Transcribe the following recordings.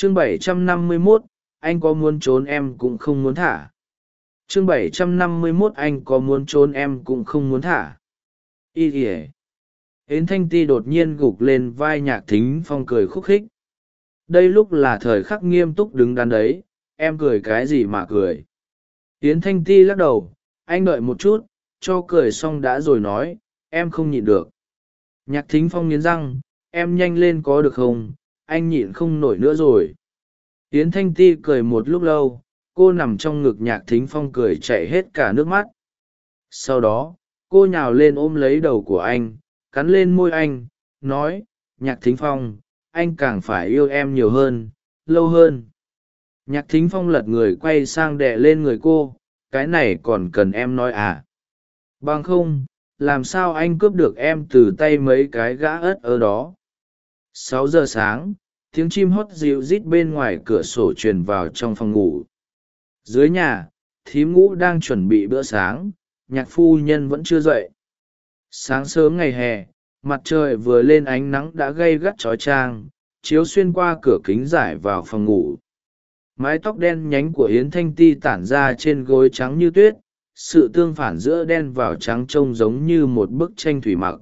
chương 751, anh có muốn trốn em cũng không muốn thả. Chương 751 anh có muốn trốn em cũng không muốn thả. Y ỉa yến thanh ti đột nhiên gục lên vai nhạc thính phong cười khúc khích. Đây lúc là thời khắc nghiêm túc đứng đắn đấy em cười cái gì mà cười. Yến thanh ti lắc đầu anh đợi một chút cho cười xong đã rồi nói em không nhịn được. Nhạc thính phong nghiến răng em nhanh lên có được không? Anh nhịn không nổi nữa rồi. Yến thanh ti cười một lúc lâu, cô nằm trong ngực nhạc thính phong cười chạy hết cả nước mắt. Sau đó, cô nhào lên ôm lấy đầu của anh, cắn lên môi anh, nói, nhạc thính phong, anh càng phải yêu em nhiều hơn, lâu hơn. Nhạc thính phong lật người quay sang đè lên người cô, cái này còn cần em nói à? Bằng không, làm sao anh cướp được em từ tay mấy cái gã ớt ở đó? Sáu giờ sáng, tiếng chim hót dịu rít bên ngoài cửa sổ truyền vào trong phòng ngủ. Dưới nhà, thím ngũ đang chuẩn bị bữa sáng, nhạc phu nhân vẫn chưa dậy. Sáng sớm ngày hè, mặt trời vừa lên ánh nắng đã gây gắt trói trang, chiếu xuyên qua cửa kính giải vào phòng ngủ. Mái tóc đen nhánh của yến thanh ti tản ra trên gối trắng như tuyết, sự tương phản giữa đen vào trắng trông giống như một bức tranh thủy mặc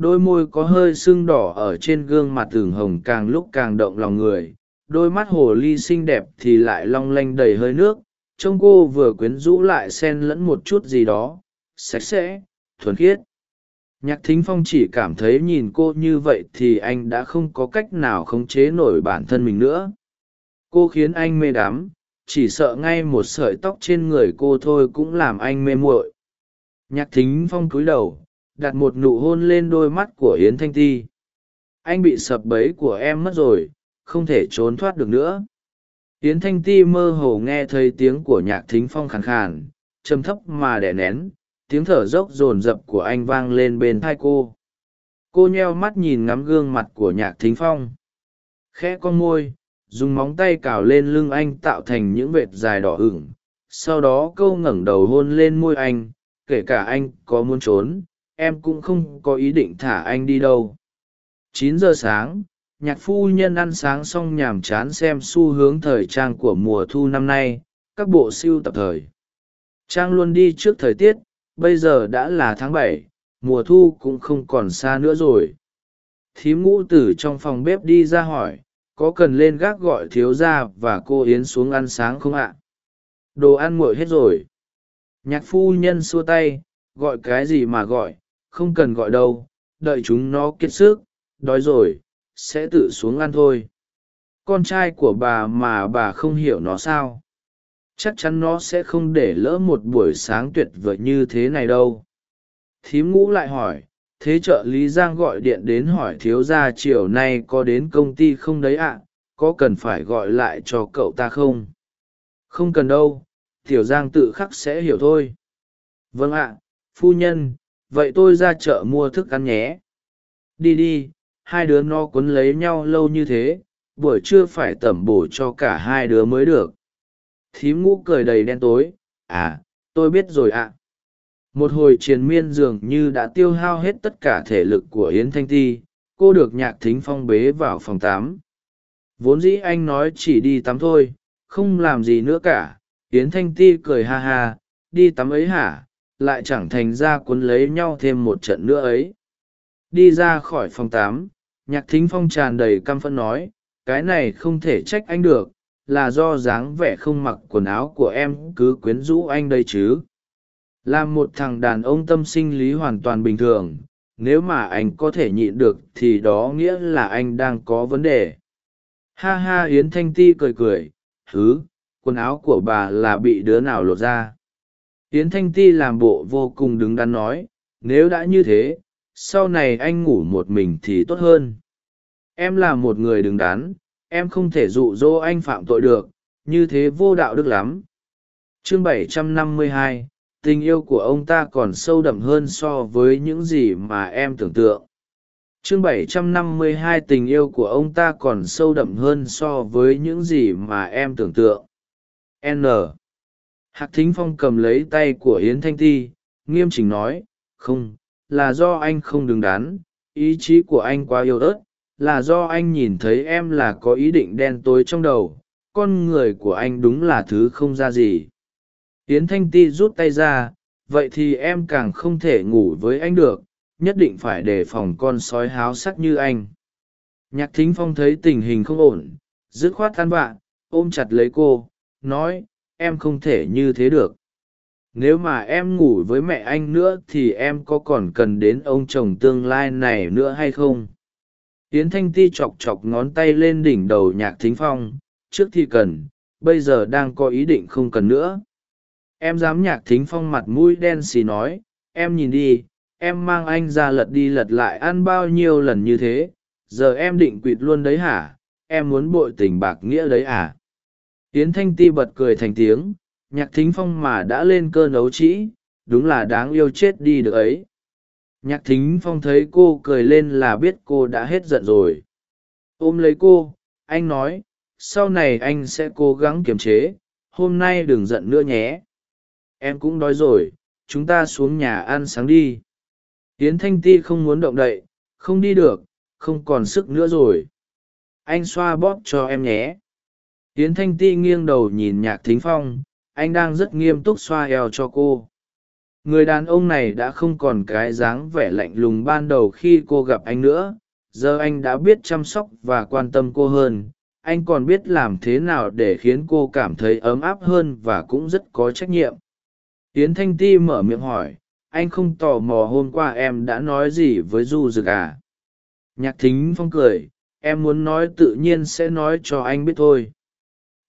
đôi môi có hơi sưng đỏ ở trên gương mặt tường hồng càng lúc càng động lòng người. Đôi mắt hồ ly xinh đẹp thì lại long lanh đầy hơi nước. Trông cô vừa quyến rũ lại xen lẫn một chút gì đó. Sạch sẽ, thuần khiết. Nhạc thính phong chỉ cảm thấy nhìn cô như vậy thì anh đã không có cách nào khống chế nổi bản thân mình nữa. Cô khiến anh mê đắm. Chỉ sợ ngay một sợi tóc trên người cô thôi cũng làm anh mê muội. Nhạc thính phong cúi đầu đặt một nụ hôn lên đôi mắt của yến thanh ti. Anh bị sập bẫy của em mất rồi, không thể trốn thoát được nữa. Yến thanh ti mơ hồ nghe thấy tiếng của nhạc thính phong khàn khàn châm thấp mà đẻ nén, tiếng thở dốc rồn rập của anh vang lên bên thai cô. Cô nheo mắt nhìn ngắm gương mặt của nhạc thính phong. Khẽ con môi, dùng móng tay cào lên lưng anh tạo thành những vệt dài đỏ ửng, sau đó câu ngẩng đầu hôn lên môi anh, kể cả anh có muốn trốn em cũng không có ý định thả anh đi đâu. Chín giờ sáng, nhạc phu nhân ăn sáng xong nhàm chán xem xu hướng thời trang của mùa thu năm nay, các bộ siêu tập thời. Trang luôn đi trước thời tiết, bây giờ đã là tháng bảy, mùa thu cũng không còn xa nữa rồi. Thím ngũ tử trong phòng bếp đi ra hỏi, có cần lên gác gọi thiếu gia và cô yến xuống ăn sáng không ạ? Đồ ăn nguội hết rồi. Nhạc phu nhân xua tay, gọi cái gì mà gọi không cần gọi đâu, đợi chúng nó kiệt sức, đói rồi, sẽ tự xuống ăn thôi. Con trai của bà mà bà không hiểu nó sao? Chắc chắn nó sẽ không để lỡ một buổi sáng tuyệt vời như thế này đâu. Thím ngũ lại hỏi, thế trợ lý giang gọi điện đến hỏi thiếu gia chiều nay có đến công ty không đấy ạ? Có cần phải gọi lại cho cậu ta không? Không cần đâu, tiểu giang tự khắc sẽ hiểu thôi. Vâng ạ, phu nhân vậy tôi ra chợ mua thức ăn nhé. Đi đi, hai đứa no quấn lấy nhau lâu như thế, buổi trưa phải tẩm bổ cho cả hai đứa mới được. Thím ngũ cười đầy đen tối à tôi biết rồi ạ. Một hồi triền miên dường như đã tiêu hao hết tất cả thể lực của yến thanh ti, cô được nhạc thính phong bế vào phòng tám vốn dĩ anh nói chỉ đi tắm thôi, không làm gì nữa cả, yến thanh ti cười ha ha, đi tắm ấy hả? Lại chẳng thành ra cuốn lấy nhau thêm một trận nữa ấy. Đi ra khỏi phòng tám, nhạc thính phong tràn đầy căm phẫn nói, cái này không thể trách anh được, là do dáng vẻ không mặc quần áo của em cứ quyến rũ anh đây chứ. Là một thằng đàn ông tâm sinh lý hoàn toàn bình thường, nếu mà anh có thể nhịn được thì đó nghĩa là anh đang có vấn đề. Ha ha yến thanh ti cười cười thứ quần áo của bà là bị đứa nào lột ra? Yến thanh ti làm bộ vô cùng đứng đắn nói nếu đã như thế sau này anh ngủ một mình thì tốt hơn. Em là một người đứng đắn em không thể dụ dỗ anh phạm tội được như thế vô đạo đức lắm. Chương 752, tình yêu của ông ta còn sâu đậm hơn so với những gì mà em tưởng tượng. Chương 752 tình yêu của ông ta còn sâu đậm hơn so với những gì mà em tưởng tượng. N hạc thính phong cầm lấy tay của hiến thanh ti, nghiêm chỉnh nói, không, là do anh không đứng đắn, ý chí của anh quá yếu ớt, là do anh nhìn thấy em là có ý định đen tối trong đầu, con người của anh đúng là thứ không ra gì. Yến thanh ti rút tay ra, vậy thì em càng không thể ngủ với anh được, nhất định phải đề phòng con sói háo sắc như anh. Nhạc thính phong thấy tình hình không ổn, dứt khoát than vạ, ôm chặt lấy cô, nói em không thể như thế được. Nếu mà em ngủ với mẹ anh nữa thì em có còn cần đến ông chồng tương lai này nữa hay không? Yến thanh ti chọc chọc ngón tay lên đỉnh đầu nhạc thính phong, trước thì cần, bây giờ đang có ý định không cần nữa. Em dám nhạc thính phong mặt mũi đen xì nói, em nhìn đi, em mang anh ra lật đi lật lại ăn bao nhiêu lần như thế, giờ em định quỵt luôn đấy hả? Em muốn bội tình bạc nghĩa đấy à? Yến thanh ti bật cười thành tiếng, nhạc thính phong mà đã lên cơn ấu trĩ, đúng là đáng yêu chết đi được ấy. Nhạc thính phong thấy cô cười lên là biết cô đã hết giận rồi. Ôm lấy cô, anh nói, sau này anh sẽ cố gắng kiềm chế, hôm nay đừng giận nữa nhé. Em cũng đói rồi, chúng ta xuống nhà ăn sáng đi. Yến thanh ti không muốn động đậy, không đi được, không còn sức nữa rồi. Anh xoa bóp cho em nhé tiến thanh ti nghiêng đầu nhìn nhạc thính phong, anh đang rất nghiêm túc xoa eo cho cô. Người đàn ông này đã không còn cái dáng vẻ lạnh lùng ban đầu khi cô gặp anh nữa, giờ anh đã biết chăm sóc và quan tâm cô hơn. Anh còn biết làm thế nào để khiến cô cảm thấy ấm áp hơn và cũng rất có trách nhiệm. Yến thanh ti mở miệng hỏi, anh không tò mò hôm qua em đã nói gì với du rực à? Nhạc thính phong cười, em muốn nói tự nhiên sẽ nói cho anh biết thôi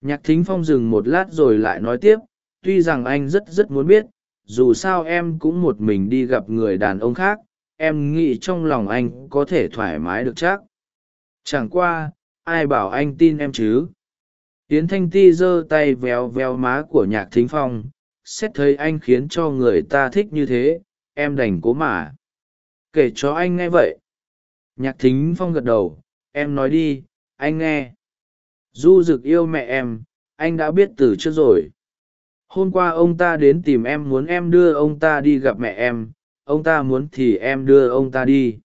nhạc thính phong dừng một lát rồi lại nói tiếp, tuy rằng anh rất rất muốn biết, dù sao em cũng một mình đi gặp người đàn ông khác, em nghĩ trong lòng anh có thể thoải mái được chắc. Chẳng qua, ai bảo anh tin em chứ? Tiến thanh ti giơ tay véo véo má của nhạc thính phong, xét thấy anh khiến cho người ta thích như thế, em đành cố mà. Kể cho anh nghe vậy. Nhạc thính phong gật đầu, em nói đi, anh nghe du rực yêu mẹ em, anh đã biết từ trước rồi. Hôm qua ông ta đến tìm em muốn em đưa ông ta đi gặp mẹ em, ông ta muốn thì em đưa ông ta đi.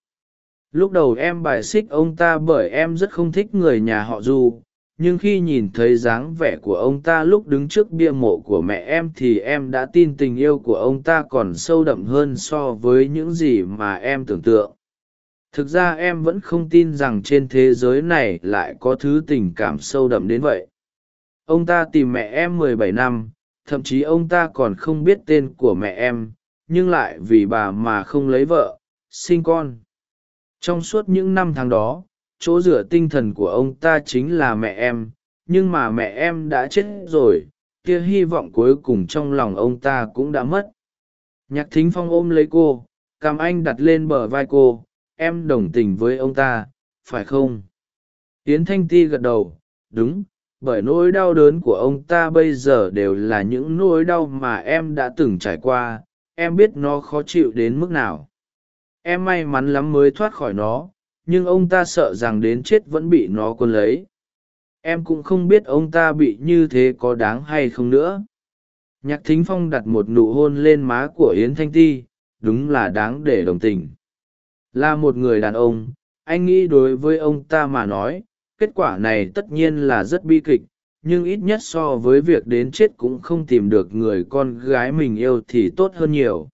Lúc đầu em bài xích ông ta bởi em rất không thích người nhà họ du, nhưng khi nhìn thấy dáng vẻ của ông ta lúc đứng trước bia mộ của mẹ em thì em đã tin tình yêu của ông ta còn sâu đậm hơn so với những gì mà em tưởng tượng thực ra em vẫn không tin rằng trên thế giới này lại có thứ tình cảm sâu đậm đến vậy. Ông ta tìm mẹ em mười bảy năm, thậm chí ông ta còn không biết tên của mẹ em, nhưng lại vì bà mà không lấy vợ, sinh con. Trong suốt những năm tháng đó, chỗ dựa tinh thần của ông ta chính là mẹ em, nhưng mà mẹ em đã chết rồi kia hy vọng cuối cùng trong lòng ông ta cũng đã mất. Nhạc thính phong ôm lấy cô cảm anh đặt lên bờ vai cô em đồng tình với ông ta, phải không? Yến thanh ti gật đầu, đúng, bởi nỗi đau đớn của ông ta bây giờ đều là những nỗi đau mà em đã từng trải qua, em biết nó khó chịu đến mức nào. Em may mắn lắm mới thoát khỏi nó, nhưng ông ta sợ rằng đến chết vẫn bị nó quân lấy. Em cũng không biết ông ta bị như thế có đáng hay không nữa. Nhạc thính phong đặt một nụ hôn lên má của yến thanh ti, đúng là đáng để đồng tình là một người đàn ông anh nghĩ đối với ông ta mà nói kết quả này tất nhiên là rất bi kịch nhưng ít nhất so với việc đến chết cũng không tìm được người con gái mình yêu thì tốt hơn nhiều.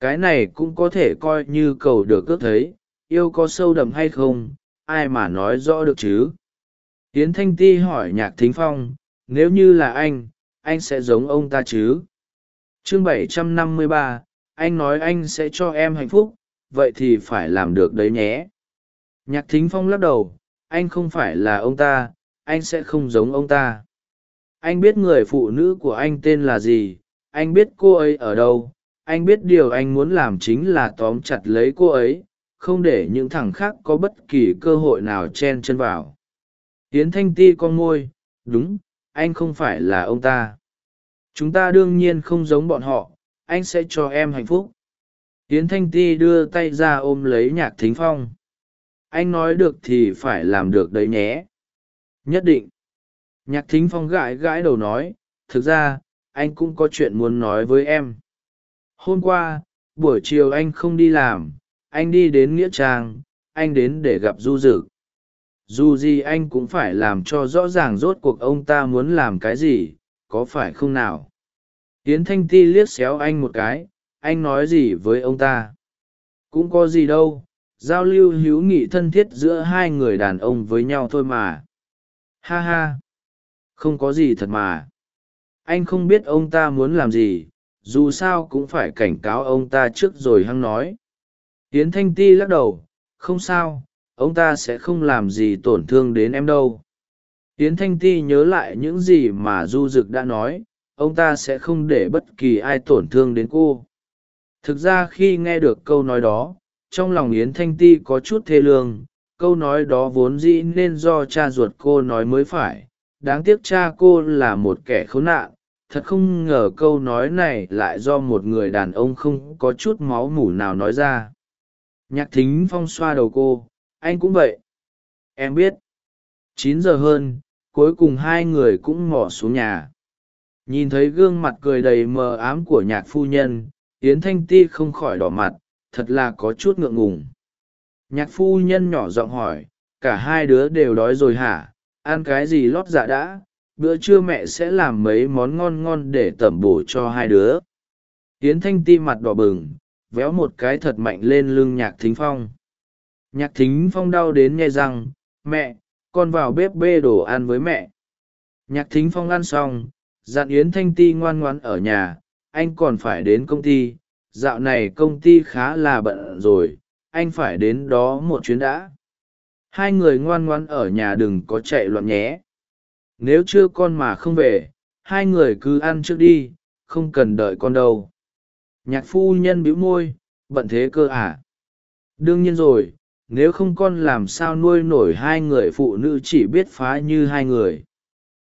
Cái này cũng có thể coi như cầu được ước thấy yêu có sâu đậm hay không ai mà nói rõ được chứ? Hiến thanh ti hỏi nhạc thính phong nếu như là anh anh sẽ giống ông ta chứ? Chương 753, anh nói anh sẽ cho em hạnh phúc vậy thì phải làm được đấy nhé. Nhạc thính phong lắc đầu, anh không phải là ông ta, anh sẽ không giống ông ta. Anh biết người phụ nữ của anh tên là gì, anh biết cô ấy ở đâu, anh biết điều anh muốn làm chính là tóm chặt lấy cô ấy, không để những thằng khác có bất kỳ cơ hội nào chen chân vào. Tiến thanh ti con môi, đúng, anh không phải là ông ta. Chúng ta đương nhiên không giống bọn họ, anh sẽ cho em hạnh phúc tiến thanh ti đưa tay ra ôm lấy nhạc thính phong. Anh nói được thì phải làm được đấy nhé. Nhất định. Nhạc thính phong gãi gãi đầu nói, thực ra, anh cũng có chuyện muốn nói với em. Hôm qua, buổi chiều anh không đi làm, anh đi đến nghĩa trang, anh đến để gặp du dực. Dù gì anh cũng phải làm cho rõ ràng rốt cuộc ông ta muốn làm cái gì, có phải không nào? Yến thanh ti liếc xéo anh một cái anh nói gì với ông ta? Cũng có gì đâu, giao lưu hữu nghị thân thiết giữa hai người đàn ông với nhau thôi mà. Ha ha. Không có gì thật mà. Anh không biết ông ta muốn làm gì, dù sao cũng phải cảnh cáo ông ta trước rồi hăng nói. Tiến thanh ti lắc đầu, không sao, ông ta sẽ không làm gì tổn thương đến em đâu. Tiến thanh ti nhớ lại những gì mà du d ự c đã nói, ông ta sẽ không để bất kỳ ai tổn thương đến cô thực ra khi nghe được câu nói đó, trong lòng yến thanh ti có chút thê lương, câu nói đó vốn dĩ nên do cha ruột cô nói mới phải. Đáng tiếc cha cô là một kẻ khốn nạn, thật không ngờ câu nói này lại do một người đàn ông không có chút máu mủ nào nói ra. Nhạc thính phong xoa đầu cô, anh cũng vậy. Em biết. Chín giờ hơn, cuối cùng hai người cũng mỏ xuống nhà. Nhìn thấy gương mặt cười đầy mờ ám của nhạc phu nhân yến thanh ti không khỏi đỏ mặt, thật là có chút ngượng ngùng. Nhạc phu nhân nhỏ giọng hỏi, cả hai đứa đều đói rồi hả? Ăn cái gì lót dạ đã? Bữa trưa mẹ sẽ làm mấy món ngon ngon để tẩm bổ cho hai đứa. Yến thanh ti mặt đỏ bừng, véo một cái thật mạnh lên lưng nhạc thính phong. Nhạc thính phong đau đến nghe răng, mẹ, con vào bếp bê đồ ăn với mẹ. Nhạc thính phong ăn xong, dặn yến thanh ti ngoan ngoãn ở nhà anh còn phải đến công ty, dạo này công ty khá là bận rồi, anh phải đến đó một chuyến đã. Hai người ngoan ngoãn ở nhà đừng có chạy loạn nhé. Nếu chưa con mà không về, hai người cứ ăn trước đi, không cần đợi con đâu. Nhạc phu nhân bĩu môi, bận thế cơ à? Đương nhiên rồi, nếu không con làm sao nuôi nổi hai người phụ nữ chỉ biết phá như hai người?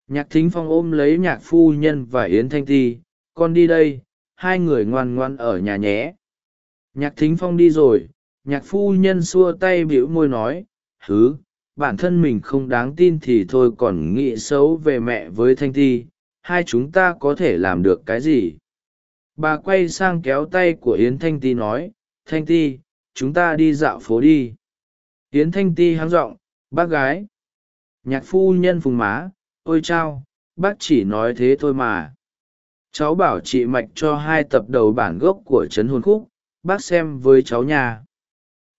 Nhạc thính phong ôm lấy nhạc phu nhân và yến thanh ti con đi đây, hai người ngoan ngoan ở nhà nhé. Nhạc thính phong đi rồi, nhạc phu nhân xua tay bĩu môi nói, hứ, bản thân mình không đáng tin thì thôi còn nghĩ xấu về mẹ với thanh ti, hai chúng ta có thể làm được cái gì? Bà quay sang kéo tay của yến thanh ti nói, thanh ti, chúng ta đi dạo phố đi. Yến thanh ti háng r ộ n g bác gái. Nhạc phu nhân phùng má, ôi chao, bác chỉ nói thế thôi mà cháu bảo chị mạch cho hai tập đầu bản gốc của trấn hồn khúc, bác xem với cháu nhà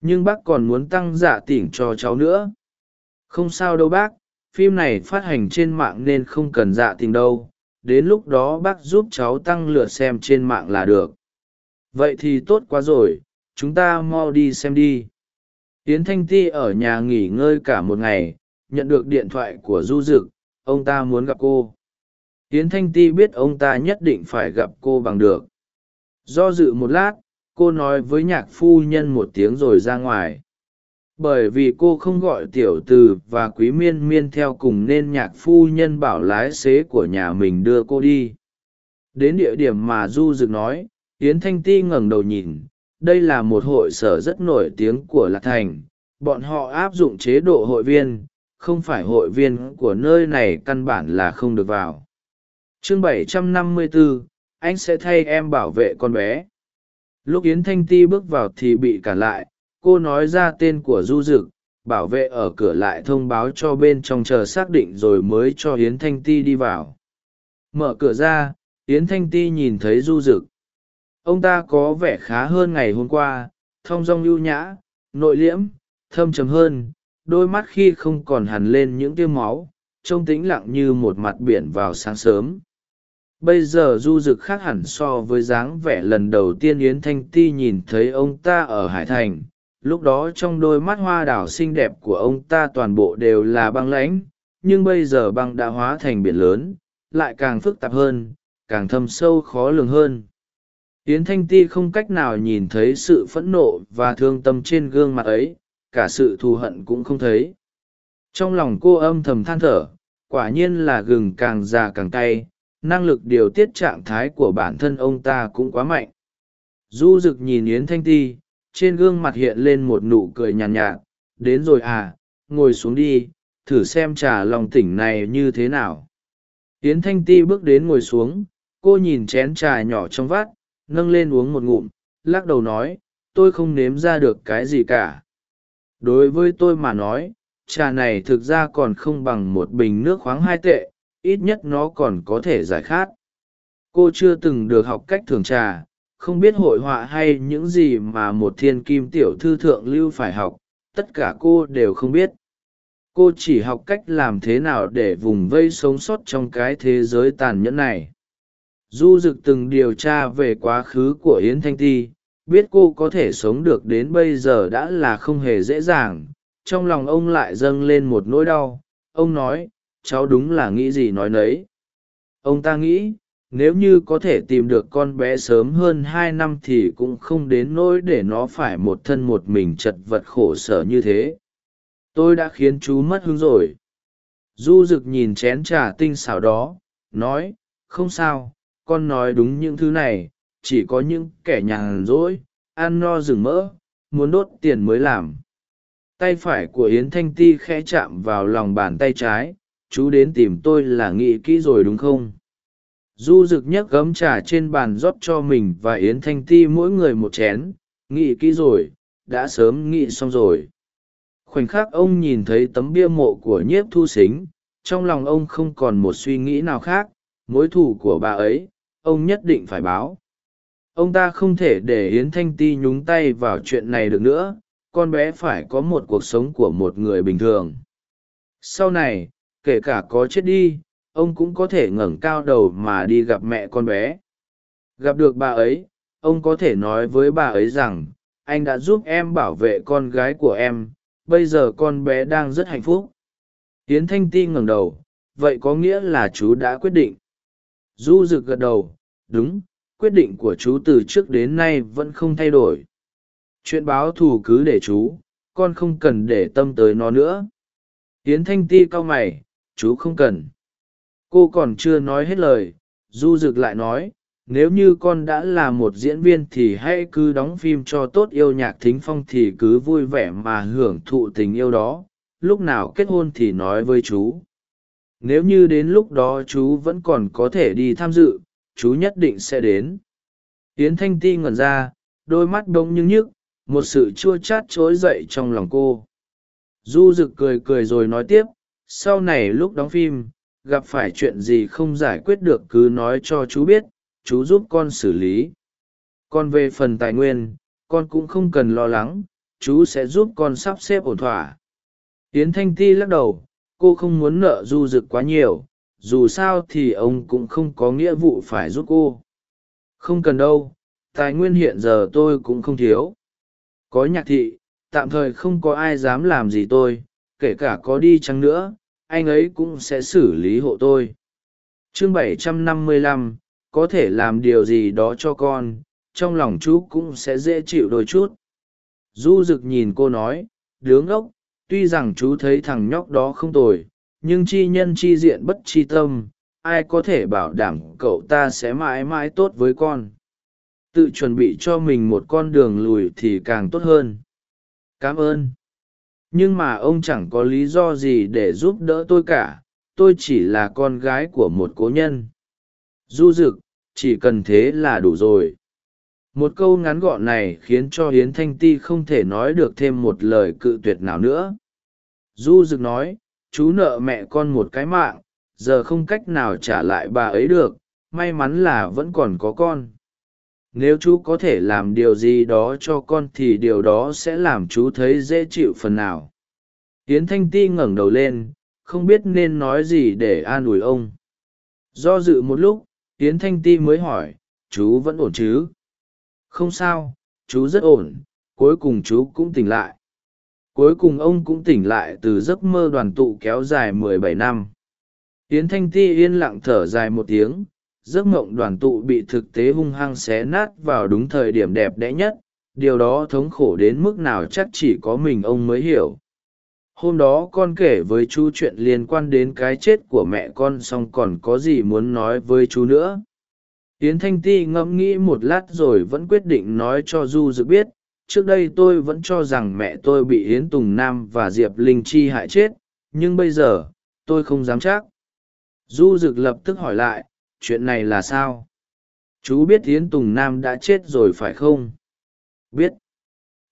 nhưng bác còn muốn tăng dạ tỉnh cho cháu nữa. Không sao đâu bác, phim này phát hành trên mạng nên không cần dạ tình đâu. Đến lúc đó bác giúp cháu tăng lượt xem trên mạng là được. Vậy thì tốt quá rồi, chúng ta mau đi xem đi. Tiến thanh ti ở nhà nghỉ ngơi cả một ngày, nhận được điện thoại của du d ự c ông ta muốn gặp cô tiến thanh ti biết ông ta nhất định phải gặp cô bằng được. Do dự một lát, cô nói với nhạc phu nhân một tiếng rồi ra ngoài. Bởi vì cô không gọi tiểu từ và quý miên miên theo cùng nên nhạc phu nhân bảo lái xế của nhà mình đưa cô đi. Đến địa điểm mà du rực nói, yến thanh ti ngẩng đầu nhìn. Đây là một hội sở rất nổi tiếng của lạc thành. Bọn họ áp dụng chế độ hội viên, không phải hội viên của nơi này căn bản là không được vào chương 754, anh sẽ thay em bảo vệ con bé. Lúc yến thanh ti bước vào thì bị cản lại cô nói ra tên của du dực bảo vệ ở cửa lại thông báo cho bên trong chờ xác định rồi mới cho yến thanh ti đi vào. Mở cửa ra yến thanh ti nhìn thấy du dực. Ông ta có vẻ khá hơn ngày hôm qua thong dong ưu nhã nội liễm thâm trầm hơn đôi mắt khi không còn hằn lên những tiêu máu trông tĩnh lặng như một mặt biển vào sáng sớm bây giờ du rực khác hẳn so với dáng vẻ lần đầu tiên yến thanh ti nhìn thấy ông ta ở hải thành. Lúc đó trong đôi mắt hoa đảo xinh đẹp của ông ta toàn bộ đều là băng lãnh, nhưng bây giờ băng đã hóa thành biển lớn, lại càng phức tạp hơn, càng thâm sâu khó lường hơn. Yến thanh ti không cách nào nhìn thấy sự phẫn nộ và thương tâm trên gương mặt ấy, cả sự thù hận cũng không thấy. Trong lòng cô âm thầm than thở, quả nhiên là gừng càng già càng cay năng lực điều tiết trạng thái của bản thân ông ta cũng quá mạnh. Du rực nhìn yến thanh ti trên gương mặt hiện lên một nụ cười nhàn nhạt, nhạt. Đến rồi à ngồi xuống đi thử xem trà lòng tỉnh này như thế nào. Yến thanh ti bước đến ngồi xuống cô nhìn chén trà nhỏ trong vắt nâng lên uống một ngụm lắc đầu nói tôi không nếm ra được cái gì cả. Đối với tôi mà nói trà này thực ra còn không bằng một bình nước khoáng hai tệ ít nhất nó còn có thể giải khát. Cô chưa từng được học cách thường trà, không biết hội họa hay những gì mà một thiên kim tiểu thư thượng lưu phải học, tất cả cô đều không biết. Cô chỉ học cách làm thế nào để vùng vây sống sót trong cái thế giới tàn nhẫn này. Du rực từng điều tra về quá khứ của yến thanh ti, biết cô có thể sống được đến bây giờ đã là không hề dễ dàng. Trong lòng ông lại dâng lên một nỗi đau. Ông nói cháu đúng là nghĩ gì nói nấy. Ông ta nghĩ, nếu như có thể tìm được con bé sớm hơn hai năm thì cũng không đến nỗi để nó phải một thân một mình chật vật khổ sở như thế. Tôi đã khiến chú mất hứng rồi. Du rực nhìn chén trà tinh xảo đó, nói, không sao, con nói đúng những thứ này, chỉ có những kẻ nhàn rỗi, ăn no rừng mỡ, muốn đốt tiền mới làm. Tay phải của yến thanh ti khẽ chạm vào lòng bàn tay trái chú đến tìm tôi là nghĩ kỹ rồi đúng không? Du rực nhấc gấm trà trên bàn rót cho mình và yến thanh ti mỗi người một chén. Nghĩ kỹ rồi, đã sớm nghĩ xong rồi. Khoảnh khắc ông nhìn thấy tấm bia mộ của nhiếp thu xính, trong lòng ông không còn một suy nghĩ nào khác. Mối thù của bà ấy, ông nhất định phải báo. Ông ta không thể để yến thanh ti nhúng tay vào chuyện này được nữa. Con bé phải có một cuộc sống của một người bình thường. Sau này kể cả có chết đi, ông cũng có thể ngẩng cao đầu mà đi gặp mẹ con bé. Gặp được bà ấy, ông có thể nói với bà ấy rằng, anh đã giúp em bảo vệ con gái của em, bây giờ con bé đang rất hạnh phúc. Tiến thanh ti ngẩng đầu, vậy có nghĩa là chú đã quyết định. Du rực gật đầu, đúng, quyết định của chú từ trước đến nay vẫn không thay đổi. Chuyện báo thù cứ để chú, con không cần để tâm tới nó nữa. Tiến thanh ti cau mày chú không cần. Cô còn chưa nói hết lời, du rực lại nói, nếu như con đã là một diễn viên thì hãy cứ đóng phim cho tốt yêu nhạc thính phong thì cứ vui vẻ mà hưởng thụ tình yêu đó. Lúc nào kết hôn thì nói với chú. Nếu như đến lúc đó chú vẫn còn có thể đi tham dự, chú nhất định sẽ đến. Yến thanh ti ngẩn ra, đôi mắt đ ố n g nhưng nhức, một sự chua chát trỗi dậy trong lòng cô. Du rực cười cười rồi nói tiếp sau này lúc đóng phim, gặp phải chuyện gì không giải quyết được cứ nói cho chú biết, chú giúp con xử lý. Còn về phần tài nguyên, con cũng không cần lo lắng, chú sẽ giúp con sắp xếp ổn thỏa. Yến thanh ti lắc đầu, cô không muốn nợ du rực quá nhiều, dù sao thì ông cũng không có nghĩa vụ phải giúp cô. Không cần đâu, tài nguyên hiện giờ tôi cũng không thiếu. Có nhạc thị, tạm thời không có ai dám làm gì tôi, kể cả có đi chăng nữa anh ấy cũng sẽ xử lý hộ tôi. Chương 755, có thể làm điều gì đó cho con trong lòng chú cũng sẽ dễ chịu đôi chút. Du rực nhìn cô nói đứa ngốc tuy rằng chú thấy thằng nhóc đó không tồi nhưng chi nhân chi diện bất chi tâm ai có thể bảo đảm cậu ta sẽ mãi mãi tốt với con? Tự chuẩn bị cho mình một con đường lùi thì càng tốt hơn. Cảm ơn nhưng mà ông chẳng có lý do gì để giúp đỡ tôi cả, tôi chỉ là con gái của một cố nhân. Du rực chỉ cần thế là đủ rồi. Một câu ngắn gọn này khiến cho hiến thanh ti không thể nói được thêm một lời cự tuyệt nào nữa. Du rực nói, chú nợ mẹ con một cái mạng, giờ không cách nào trả lại bà ấy được, may mắn là vẫn còn có con nếu chú có thể làm điều gì đó cho con thì điều đó sẽ làm chú thấy dễ chịu phần nào. Tiến thanh ti ngẩng đầu lên, không biết nên nói gì để an ủi ông. Do dự một lúc tiến thanh ti mới hỏi, chú vẫn ổn chứ? Không sao, chú rất ổn, cuối cùng chú cũng tỉnh lại. Cuối cùng ông cũng tỉnh lại từ giấc mơ đoàn tụ kéo dài mười bảy năm. Yến thanh ti yên lặng thở dài một tiếng giấc mộng đoàn tụ bị thực tế hung hăng xé nát vào đúng thời điểm đẹp đẽ nhất, điều đó thống khổ đến mức nào chắc chỉ có mình ông mới hiểu. Hôm đó con kể với chú chuyện liên quan đến cái chết của mẹ con xong còn có gì muốn nói với chú nữa. Yến thanh ti ngẫm nghĩ một lát rồi vẫn quyết định nói cho du dự biết, trước đây tôi vẫn cho rằng mẹ tôi bị yến tùng nam và diệp linh chi hại chết, nhưng bây giờ, tôi không dám chắc. Du Dực lập tức hỏi lại chuyện này là sao? Chú biết yến tùng nam đã chết rồi phải không? Biết.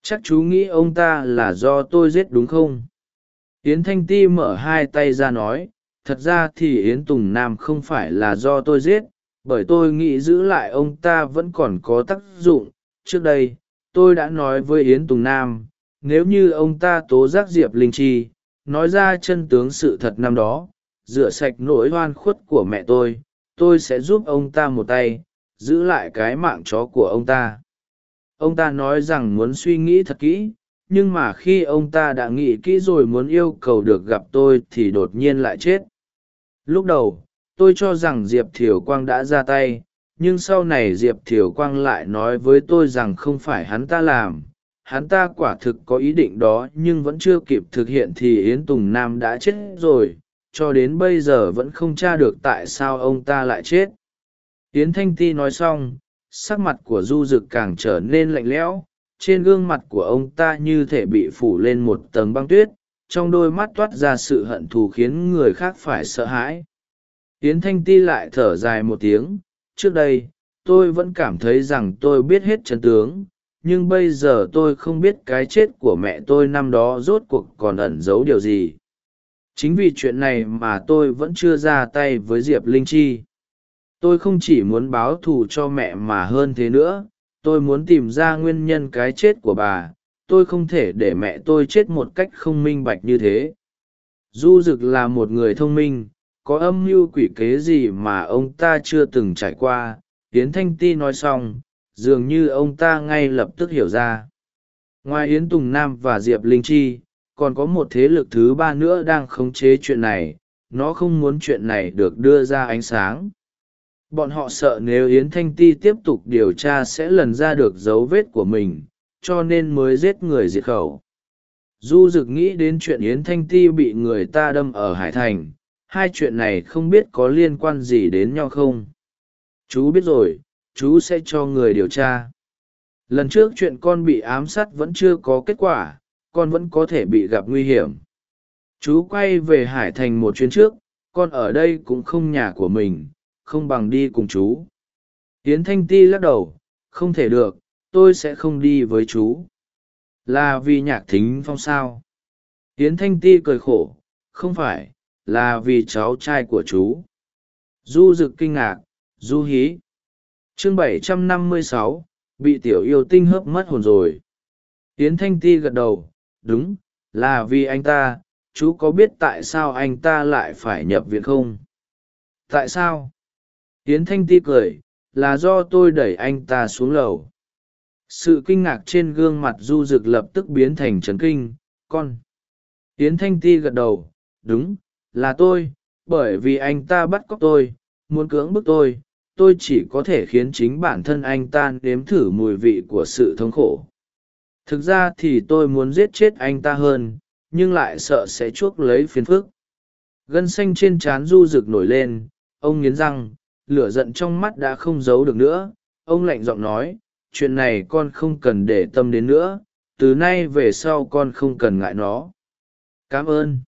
Chắc chú nghĩ ông ta là do tôi giết đúng không? Yến thanh ti mở hai tay ra nói, thật ra thì yến tùng nam không phải là do tôi giết, bởi tôi nghĩ giữ lại ông ta vẫn còn có tác dụng. Trước đây, tôi đã nói với yến tùng nam, nếu như ông ta tố giác diệp linh chi, nói ra chân tướng sự thật năm đó, rửa sạch nỗi oan khuất của mẹ tôi tôi sẽ giúp ông ta một tay, giữ lại cái mạng chó của ông ta. Ông ta nói rằng muốn suy nghĩ thật kỹ, nhưng mà khi ông ta đã nghĩ kỹ rồi muốn yêu cầu được gặp tôi thì đột nhiên lại chết. Lúc đầu, tôi cho rằng diệp thiều quang đã ra tay, nhưng sau này diệp thiều quang lại nói với tôi rằng không phải hắn ta làm. Hắn ta quả thực có ý định đó nhưng vẫn chưa kịp thực hiện thì yến tùng nam đã chết rồi cho đến bây giờ vẫn không tra được tại sao ông ta lại chết. Yến thanh ti nói xong, sắc mặt của du rực càng trở nên lạnh lẽo, trên gương mặt của ông ta như thể bị phủ lên một tầng băng tuyết, trong đôi mắt toát ra sự hận thù khiến người khác phải sợ hãi. Yến thanh ti lại thở dài một tiếng, trước đây, tôi vẫn cảm thấy rằng tôi biết hết chân tướng, nhưng bây giờ tôi không biết cái chết của mẹ tôi năm đó rốt cuộc còn ẩn giấu điều gì chính vì chuyện này mà tôi vẫn chưa ra tay với diệp linh chi. Tôi không chỉ muốn báo thù cho mẹ mà hơn thế nữa, tôi muốn tìm ra nguyên nhân cái chết của bà. Tôi không thể để mẹ tôi chết một cách không minh bạch như thế. Du Dực là một người thông minh, có âm mưu quỷ kế gì mà ông ta chưa từng trải qua. Yến thanh ti nói xong, dường như ông ta ngay lập tức hiểu ra. Ngoài yến tùng nam và diệp linh chi còn có một thế lực thứ ba nữa đang khống chế chuyện này, nó không muốn chuyện này được đưa ra ánh sáng. Bọn họ sợ nếu yến thanh ti tiếp tục điều tra sẽ lần ra được dấu vết của mình, cho nên mới giết người diệt khẩu. Du rực nghĩ đến chuyện yến thanh ti bị người ta đâm ở hải thành, hai chuyện này không biết có liên quan gì đến nhau không? Chú biết rồi, chú sẽ cho người điều tra. Lần trước chuyện con bị ám sát vẫn chưa có kết quả con vẫn có thể bị gặp nguy hiểm. Chú quay về hải thành một chuyến trước con ở đây cũng không nhà của mình không bằng đi cùng chú. Tiến thanh ti lắc đầu không thể được tôi sẽ không đi với chú. Là vì nhạc thính phong sao? Tiến thanh ti cười khổ không phải là vì cháu trai của chú. Du rực kinh ngạc du hí. Chương 756, bị tiểu yêu tinh hớp mất hồn rồi. Tiến thanh ti gật đầu đúng, là vì anh ta, chú có biết tại sao anh ta lại phải nhập viện không? Tại sao? Tiến thanh ti cười, là do tôi đẩy anh ta xuống lầu. Sự kinh ngạc trên gương mặt du rực lập tức biến thành trấn kinh, con. Tiến thanh ti gật đầu, đúng, là tôi, bởi vì anh ta bắt cóc tôi, muốn cưỡng bức tôi tôi chỉ có thể khiến chính bản thân anh ta nếm thử mùi vị của sự thống khổ thực ra thì tôi muốn giết chết anh ta hơn, nhưng lại sợ sẽ chuốc lấy phiền phức. Gân xanh trên trán du rực nổi lên, ông nghiến răng, lửa giận trong mắt đã không giấu được nữa. Ông lạnh giọng nói, chuyện này con không cần để tâm đến nữa, từ nay về sau con không cần ngại nó. Cảm ơn.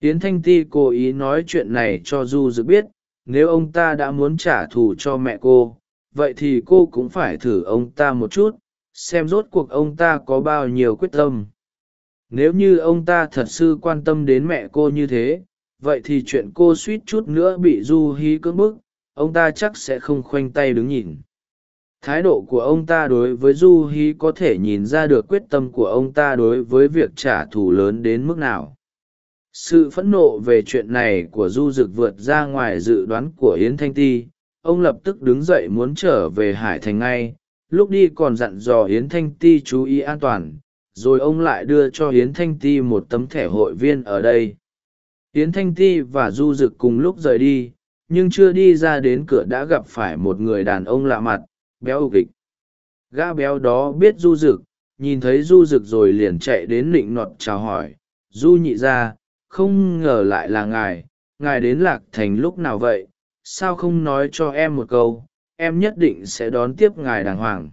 Yến thanh ti cố ý nói chuyện này cho du dực biết, nếu ông ta đã muốn trả thù cho mẹ cô, vậy thì cô cũng phải thử ông ta một chút xem rốt cuộc ông ta có bao nhiêu quyết tâm. Nếu như ông ta thật sự quan tâm đến mẹ cô như thế, vậy thì chuyện cô suýt chút nữa bị du hí cưỡng bức, ông ta chắc sẽ không khoanh tay đứng nhìn. Thái độ của ông ta đối với du hí có thể nhìn ra được quyết tâm của ông ta đối với việc trả thù lớn đến mức nào. Sự phẫn nộ về chuyện này của du Dực vượt ra ngoài dự đoán của yến thanh ti, ông lập tức đứng dậy muốn trở về hải thành ngay lúc đi còn dặn dò yến thanh ti chú ý an toàn, rồi ông lại đưa cho yến thanh ti một tấm thẻ hội viên ở đây. Yến thanh ti và du rực cùng lúc rời đi, nhưng chưa đi ra đến cửa đã gặp phải một người đàn ông lạ mặt, béo ục ịch. Gã béo đó biết du rực nhìn thấy du rực rồi liền chạy đến nịnh nọt chào hỏi. Du nhị ra, không ngờ lại là ngài ngài đến lạc thành lúc nào vậy? Sao không nói cho em một câu? Em nhất định sẽ đón tiếp ngài đàng hoàng.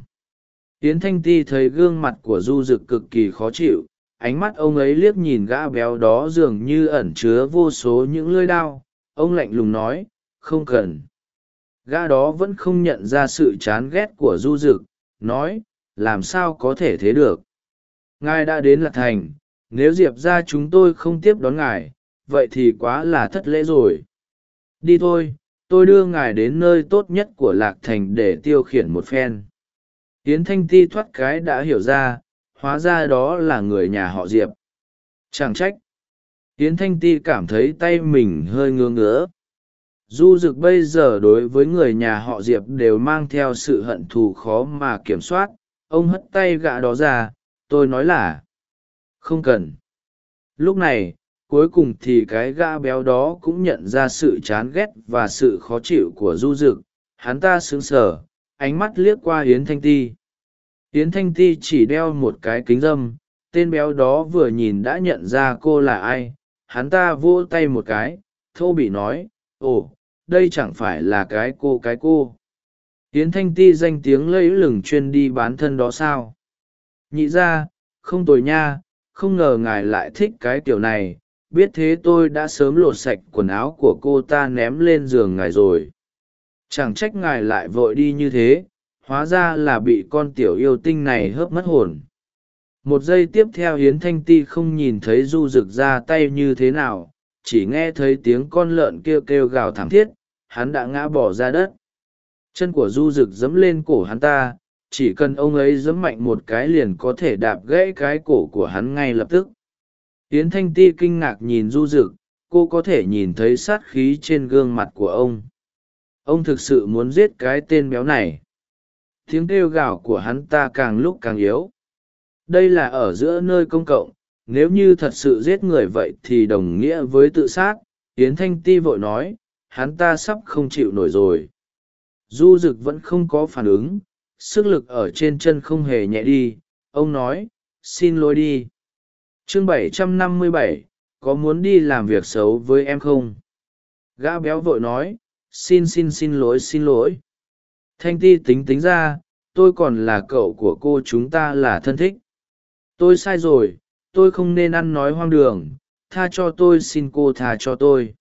Tiến thanh ti thấy gương mặt của du rực cực kỳ khó chịu, ánh mắt ông ấy liếc nhìn gã béo đó dường như ẩn chứa vô số những lưỡi đao. Ông lạnh lùng nói, không cần. Gã đó vẫn không nhận ra sự chán ghét của du rực nói, làm sao có thể thế được? Ngài đã đến lạc thành, nếu diệp ra chúng tôi không tiếp đón ngài, vậy thì quá là thất lễ rồi. Đi thôi tôi đưa ngài đến nơi tốt nhất của lạc thành để tiêu khiển một phen. Yến thanh ti thoát cái đã hiểu ra, hóa ra đó là người nhà họ diệp. Chẳng trách. Yến thanh ti cảm thấy tay mình hơi ngứa ngứa. Du rực bây giờ đối với người nhà họ diệp đều mang theo sự hận thù khó mà kiểm soát. Ông hất tay gã đó ra, tôi nói là, không cần. Lúc này cuối cùng thì cái gã béo đó cũng nhận ra sự chán ghét và sự khó chịu của du rực hắn ta sững sờ, ánh mắt liếc qua yến thanh ti. Yến thanh ti chỉ đeo một cái kính dâm tên béo đó vừa nhìn đã nhận ra cô là ai. Hắn ta vỗ tay một cái, thô bị nói, ồ, đây chẳng phải là cái cô cái cô. Yến thanh ti danh tiếng lẫy lừng chuyên đi bán thân đó sao? Nhị ra không tồi nha, không ngờ ngài lại thích cái kiểu này biết thế tôi đã sớm lột sạch quần áo của cô ta ném lên giường ngài rồi. Chẳng trách ngài lại vội đi như thế, hóa ra là bị con tiểu yêu tinh này hớp mất hồn. Một giây tiếp theo hiến thanh ti không nhìn thấy du rực ra tay như thế nào, chỉ nghe thấy tiếng con lợn kêu kêu gào thảm thiết, hắn đã ngã bỏ ra đất. Chân của du rực dẫm lên cổ hắn ta, chỉ cần ông ấy dẫm mạnh một cái liền có thể đạp gãy cái cổ của hắn ngay lập tức yến thanh ti kinh ngạc nhìn du rực cô có thể nhìn thấy sát khí trên gương mặt của ông. Ông thực sự muốn giết cái tên béo này. Tiếng kêu gào của hắn ta càng lúc càng yếu. Đây là ở giữa nơi công cộng, nếu như thật sự giết người vậy thì đồng nghĩa với tự sát, yến thanh ti vội nói, hắn ta sắp không chịu nổi rồi. Du rực vẫn không có phản ứng, sức lực ở trên chân không hề nhẹ đi, ông nói, xin lỗi đi chương 757, có muốn đi làm việc xấu với em không? Gã béo vội nói xin xin xin lỗi xin lỗi. Thanh ti tính tính ra tôi còn là cậu của cô chúng ta là thân thích. Tôi sai rồi tôi không nên ăn nói hoang đường tha cho tôi xin cô tha cho tôi.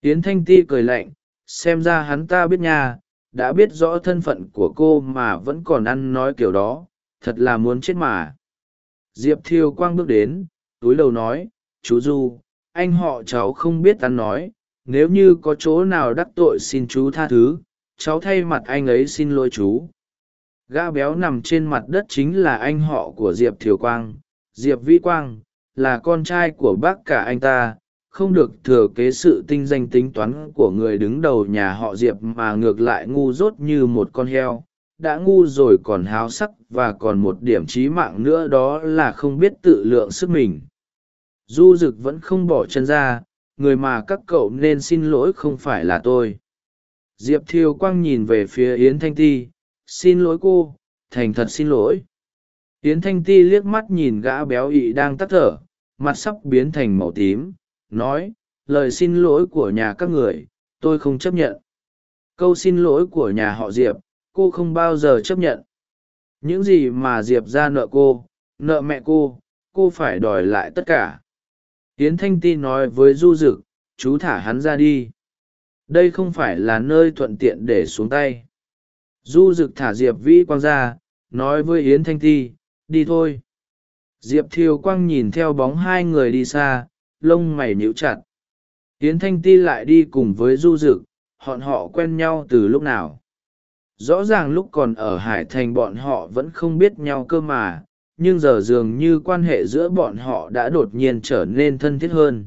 Tiến thanh ti cười lạnh xem ra hắn ta biết nha đã biết rõ thân phận của cô mà vẫn còn ăn nói kiểu đó thật là muốn chết mà diệp thiêu quang bước đến, túi đầu nói, chú du, anh họ cháu không biết ăn nói, nếu như có chỗ nào đắc tội xin chú tha thứ, cháu thay mặt anh ấy xin lỗi chú. Gã béo nằm trên mặt đất chính là anh họ của diệp thiều quang. Diệp vĩ quang là con trai của bác cả anh ta, không được thừa kế sự tinh danh tính toán của người đứng đầu nhà họ diệp mà ngược lại ngu dốt như một con heo đã ngu rồi còn háo sắc và còn một điểm trí mạng nữa đó là không biết tự lượng sức mình. Du rực vẫn không bỏ chân ra, người mà các cậu nên xin lỗi không phải là tôi. Diệp thiều quang nhìn về phía yến thanh ti, xin lỗi cô, thành thật xin lỗi. Yến thanh ti liếc mắt nhìn gã béo ị đang tắt thở, mặt sắp biến thành màu tím, nói, lời xin lỗi của nhà các người, tôi không chấp nhận. Câu xin lỗi của nhà họ diệp cô không bao giờ chấp nhận. Những gì mà diệp ra nợ cô, nợ mẹ cô cô phải đòi lại tất cả. Hiến thanh ti nói với du d chú thả hắn ra đi. Đây không phải là nơi thuận tiện để xuống tay. Du d thả diệp vĩ quang ra, nói với yến thanh ti, đi thôi. Diệp thiều quang nhìn theo bóng hai người đi xa, lông mày níu chặt. Yến thanh ti lại đi cùng với du dực họn họ quen nhau từ lúc nào? Rõ ràng lúc còn ở hải thành bọn họ vẫn không biết nhau cơ mà, nhưng giờ dường như quan hệ giữa bọn họ đã đột nhiên trở nên thân thiết hơn.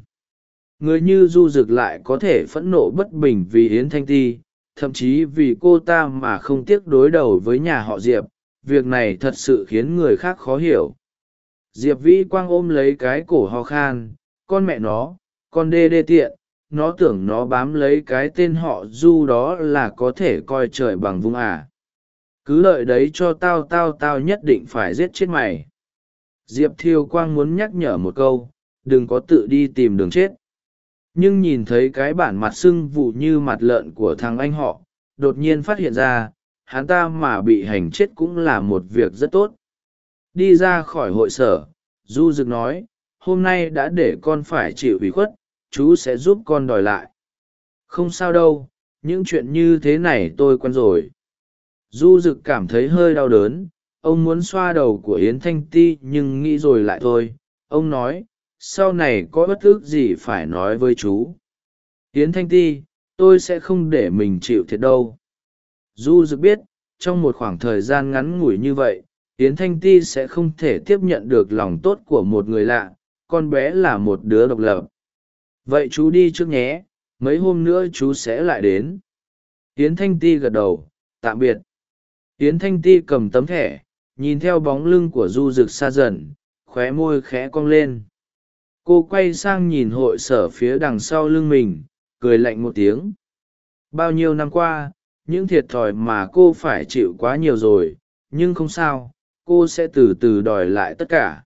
Người như du rực lại có thể phẫn nộ bất bình vì yến thanh ti, thậm chí vì cô ta mà không tiếc đối đầu với nhà họ diệp. Việc này thật sự khiến người khác khó hiểu. Diệp vĩ quang ôm lấy cái cổ ho khan, con mẹ nó, con đê đê tiện nó tưởng nó bám lấy cái tên họ du đó là có thể coi trời bằng vung à. cứ lợi đấy cho tao tao tao nhất định phải giết chết mày. Diệp thiêu quang muốn nhắc nhở một câu, đừng có tự đi tìm đường chết. Nhưng nhìn thấy cái bản mặt sưng vụ như mặt lợn của thằng anh họ, đột nhiên phát hiện ra, hắn ta mà bị hành chết cũng là một việc rất tốt. Đi ra khỏi hội sở, du rực nói, hôm nay đã để con phải chịu ủy khuất chú sẽ giúp con đòi lại. Không sao đâu, những chuyện như thế này tôi quen rồi. Du rực cảm thấy hơi đau đớn, ông muốn xoa đầu của yến thanh ti nhưng nghĩ rồi lại thôi. Ông nói, sau này có bất ước gì phải nói với chú. Yến thanh ti, tôi sẽ không để mình chịu thiệt đâu. Du dực biết, trong một khoảng thời gian ngắn ngủi như vậy, yến thanh ti sẽ không thể tiếp nhận được lòng tốt của một người lạ. Con bé là một đứa độc lập vậy chú đi trước nhé, mấy hôm nữa chú sẽ lại đến. Yến thanh ti gật đầu, tạm biệt. Yến thanh ti cầm tấm thẻ, nhìn theo bóng lưng của du rực xa dần, khóe môi khẽ cong lên. Cô quay sang nhìn hội sở phía đằng sau lưng mình, cười lạnh một tiếng. Bao nhiêu năm qua, những thiệt thòi mà cô phải chịu quá nhiều rồi, nhưng không sao, cô sẽ từ từ đòi lại tất cả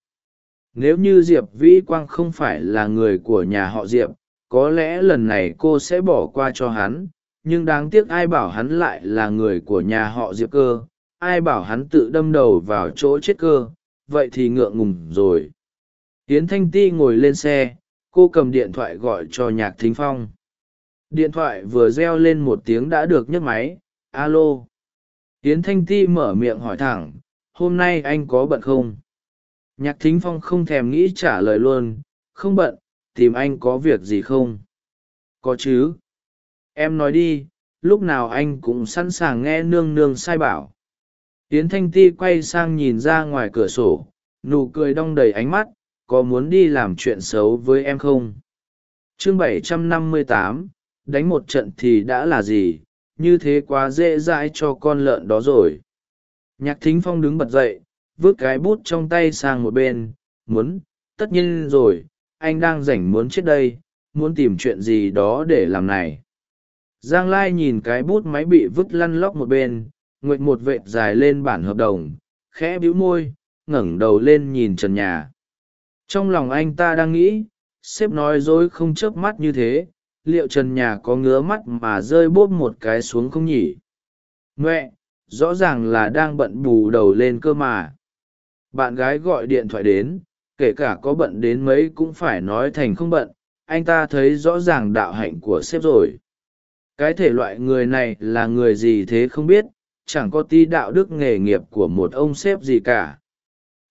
nếu như diệp vĩ quang không phải là người của nhà họ diệp, có lẽ lần này cô sẽ bỏ qua cho hắn, nhưng đáng tiếc ai bảo hắn lại là người của nhà họ diệp cơ, ai bảo hắn tự đâm đầu vào chỗ chết cơ, vậy thì ngượng ngùng rồi. Tiến thanh ti ngồi lên xe, cô cầm điện thoại gọi cho nhạc thính phong. Điện thoại vừa reo lên một tiếng đã được nhấc máy, alo. Tiến thanh ti mở miệng hỏi thẳng, hôm nay anh có bận không? Nhạc thính phong không thèm nghĩ trả lời luôn không bận tìm anh có việc gì không? Có chứ. Em nói đi lúc nào anh cũng sẵn sàng nghe nương nương sai bảo. Tiến thanh ti quay sang nhìn ra ngoài cửa sổ nụ cười đong đầy ánh mắt có muốn đi làm chuyện xấu với em không? Chương 758, đánh một trận thì đã là gì? Như thế quá dễ dãi cho con lợn đó rồi. Nhạc thính phong đứng bật dậy vứt cái bút trong tay sang một bên, muốn, tất nhiên rồi, anh đang rảnh muốn chết đây, muốn tìm chuyện gì đó để làm này. Giang lai nhìn cái bút máy bị vứt lăn lóc một bên nguyện một vệt dài lên bản hợp đồng, khẽ bĩu môi, ngẩng đầu lên nhìn trần nhà. Trong lòng anh ta đang nghĩ, sếp nói dối không chớp mắt như thế, liệu trần nhà có ngứa mắt mà rơi bốp một cái xuống không nhỉ? Nhuệ rõ ràng là đang bận bù đầu lên cơ mà bạn gái gọi điện thoại đến, kể cả có bận đến mấy cũng phải nói thành không bận, anh ta thấy rõ ràng đạo hạnh của sếp rồi. Cái thể loại người này là người gì thế không biết, chẳng có tí đạo đức nghề nghiệp của một ông sếp gì cả.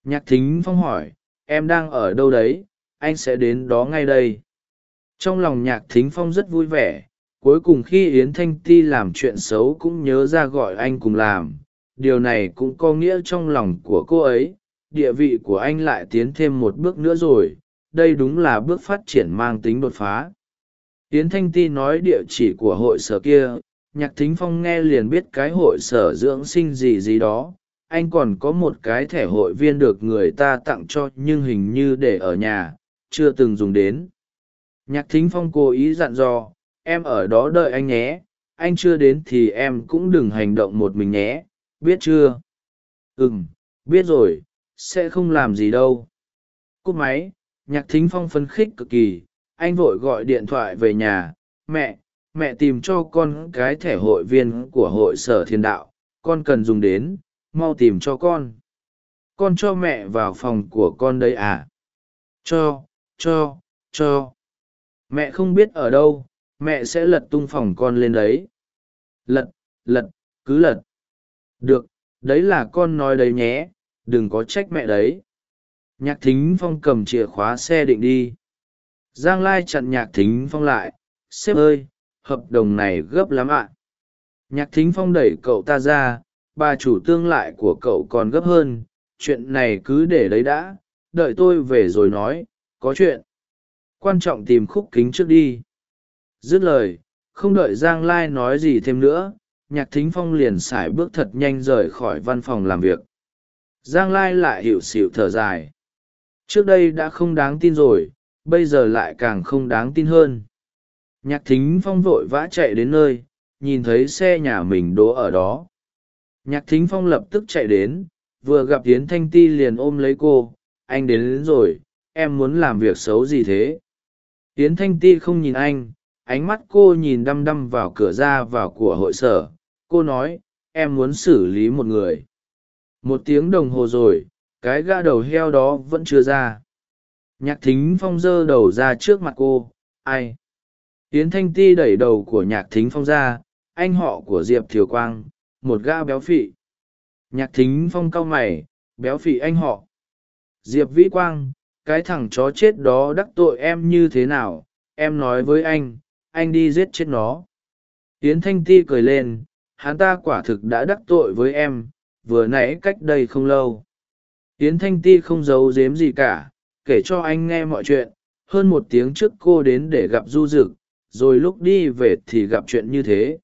Nhạc thính phong hỏi, em đang ở đâu đấy, anh sẽ đến đó ngay đây. Trong lòng nhạc thính phong rất vui vẻ, cuối cùng khi yến thanh ti làm chuyện xấu cũng nhớ ra gọi anh cùng làm, điều này cũng có nghĩa trong lòng của cô ấy địa vị của anh lại tiến thêm một bước nữa rồi, đây đúng là bước phát triển mang tính đột phá. Tiến thanh ti nói địa chỉ của hội sở kia, nhạc thính phong nghe liền biết cái hội sở dưỡng sinh gì gì đó. Anh còn có một cái thẻ hội viên được người ta tặng cho nhưng hình như để ở nhà, chưa từng dùng đến. Nhạc thính phong cố ý dặn dò, em ở đó đợi anh nhé, anh chưa đến thì em cũng đừng hành động một mình nhé, biết chưa? Ừ m biết rồi sẽ không làm gì đâu. Cúp máy, nhạc thính phong phấn khích cực kỳ, anh vội gọi điện thoại về nhà. Mẹ mẹ tìm cho con cái thẻ hội viên của hội sở thiên đạo, con cần dùng đến, mau tìm cho con. Con cho mẹ vào phòng của con đấy à? Cho cho cho. Mẹ không biết ở đâu, mẹ sẽ lật tung phòng con lên đấy. Lật lật, cứ lật. Được, đấy là con nói đấy nhé đừng có trách mẹ đấy. Nhạc thính phong cầm chìa khóa xe định đi. Giang lai chặn nhạc thính phong lại. Sếp ơi, hợp đồng này gấp lắm ạ. Nhạc thính phong đẩy cậu ta ra. Bà chủ tương lại của cậu còn gấp hơn. Chuyện này cứ để đấy đã. Đợi tôi về rồi nói. Có chuyện. Quan trọng tìm khúc kính trước đi. Dứt lời, không đợi giang lai nói gì thêm nữa, nhạc thính phong liền x ả i bước thật nhanh rời khỏi văn phòng làm việc giang lai lại hiểu xịu thở dài. Trước đây đã không đáng tin rồi bây giờ lại càng không đáng tin hơn. Nhạc thính phong vội vã chạy đến nơi nhìn thấy xe nhà mình đỗ ở đó. Nhạc thính phong lập tức chạy đến vừa gặp yến thanh ti liền ôm lấy cô. Anh đến, đến rồi em muốn làm việc xấu gì thế? Yến thanh ti không nhìn anh ánh mắt cô nhìn đăm đăm vào cửa ra vào của hội sở. Cô nói em muốn xử lý một người một tiếng đồng hồ rồi, cái gã đầu heo đó vẫn chưa ra. Nhạc thính phong giơ đầu ra trước mặt cô, ai? Tiến thanh ti đẩy đầu của nhạc thính phong ra, anh họ của diệp thiều quang, một gã béo phị. Nhạc thính phong cau mày, béo phị anh họ. Diệp vĩ quang, cái thằng chó chết đó đắc tội em như thế nào? Em nói với anh anh đi giết chết nó. Tiến thanh ti cười lên, hắn ta quả thực đã đắc tội với em vừa nãy cách đây không lâu. Yến thanh ti không giấu giếm gì cả, kể cho anh nghe mọi chuyện. Hơn một tiếng trước cô đến để gặp du d ự c rồi lúc đi về thì gặp chuyện như thế.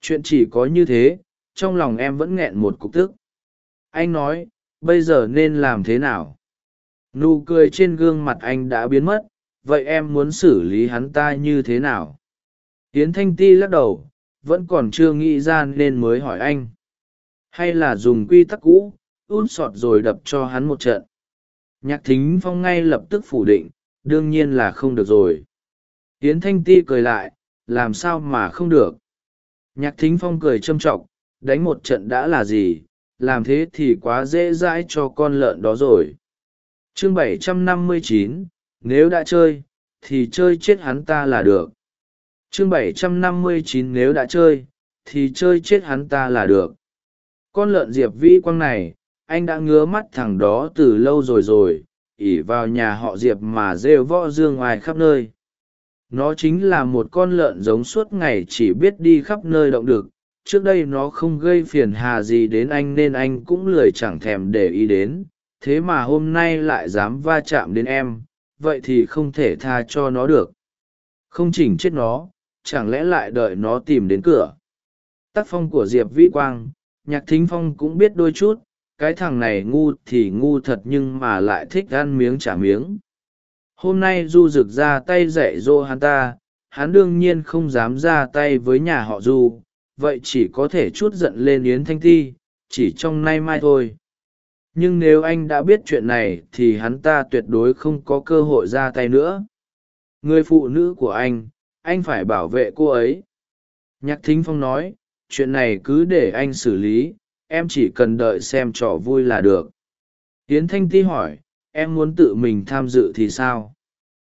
Chuyện chỉ có như thế, trong lòng em vẫn nghẹn một cục tức. Anh nói, bây giờ nên làm thế nào? Nụ cười trên gương mặt anh đã biến mất, vậy em muốn xử lý hắn ta như thế nào? Yến thanh ti lắc đầu, vẫn còn chưa nghĩ ra nên mới hỏi anh hay là dùng quy tắc cũ út sọt rồi đập cho hắn một trận. Nhạc thính phong ngay lập tức phủ định đương nhiên là không được rồi. Tiến thanh ti cười lại làm sao mà không được? Nhạc thính phong cười châm t r ọ c đánh một trận đã là gì làm thế thì quá dễ dãi cho con lợn đó rồi. Chương 759, nếu đã chơi thì chơi chết hắn ta là được. Chương 759 nếu đã chơi thì chơi chết hắn ta là được con lợn diệp vĩ quang này, anh đã ngứa mắt thằng đó từ lâu rồi rồi, ỉ vào nhà họ diệp mà rêu võ dương ngoài khắp nơi. Nó chính là một con lợn giống suốt ngày chỉ biết đi khắp nơi động được, trước đây nó không gây phiền hà gì đến anh nên anh cũng lười chẳng thèm để ý đến, thế mà hôm nay lại dám va chạm đến em, vậy thì không thể tha cho nó được. Không chỉnh chết nó, chẳng lẽ lại đợi nó tìm đến cửa? Tác phong của diệp vĩ quang nhạc thính phong cũng biết đôi chút, cái thằng này ngu thì ngu thật nhưng mà lại thích ăn miếng trả miếng. Hôm nay du rực ra tay dạy dỗ hắn ta, hắn đương nhiên không dám ra tay với nhà họ du, vậy chỉ có thể chút giận lên yến thanh ti chỉ trong nay mai thôi. Nhưng nếu anh đã biết chuyện này thì hắn ta tuyệt đối không có cơ hội ra tay nữa. Người phụ nữ của anh anh phải bảo vệ cô ấy. Nhạc thính phong nói chuyện này cứ để anh xử lý, em chỉ cần đợi xem trò vui là được. Yến thanh ti hỏi, em muốn tự mình tham dự thì sao?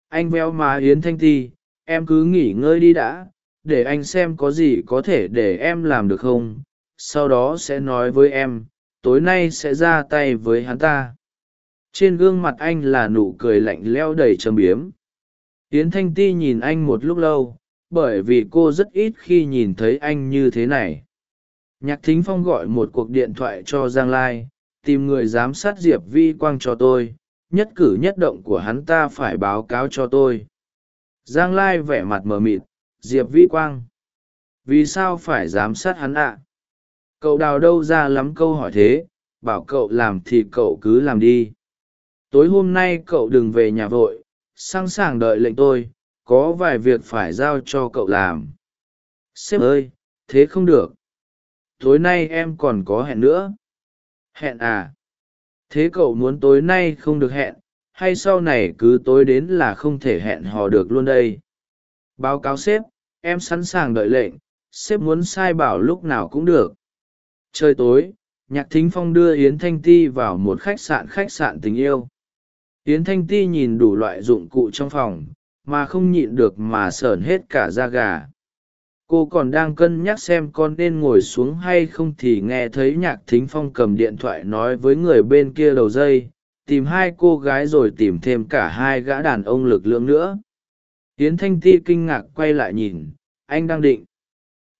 Anh véo má yến thanh ti, em cứ nghỉ ngơi đi đã, để anh xem có gì có thể để em làm được không? Sau đó sẽ nói với em, tối nay sẽ ra tay với hắn ta. Trên gương mặt anh là nụ cười lạnh leo đầy trầm biếm. Yến thanh ti nhìn anh một lúc lâu bởi vì cô rất ít khi nhìn thấy anh như thế này. Nhạc thính phong gọi một cuộc điện thoại cho giang lai, tìm người giám sát diệp vi quang cho tôi, nhất cử nhất động của hắn ta phải báo cáo cho tôi. Giang lai vẻ mặt mờ mịt, diệp Vi quang, vì sao phải giám sát hắn ạ? Cậu đào đâu ra lắm câu hỏi thế, bảo cậu làm thì cậu cứ làm đi. Tối hôm nay cậu đừng về nhà vội, sẵn sàng đợi lệnh tôi có vài việc phải giao cho cậu làm. Sếp ơi, thế không được. Tối nay em còn có hẹn nữa. Hẹn à? Thế cậu muốn tối nay không được hẹn, hay sau này cứ tối đến là không thể hẹn hò được luôn đây? Báo cáo sếp, em sẵn sàng đợi lệnh, sếp muốn sai bảo lúc nào cũng được. Trời tối, nhạc thính phong đưa yến thanh ti vào một khách sạn khách sạn tình yêu. Yến thanh ti nhìn đủ loại dụng cụ trong phòng mà không nhịn được mà sởn hết cả da gà. Cô còn đang cân nhắc xem con nên ngồi xuống hay không thì nghe thấy nhạc thính phong cầm điện thoại nói với người bên kia đầu dây, tìm hai cô gái rồi tìm thêm cả hai gã đàn ông lực lượng nữa. Tiến thanh ti kinh ngạc quay lại nhìn, anh đang định.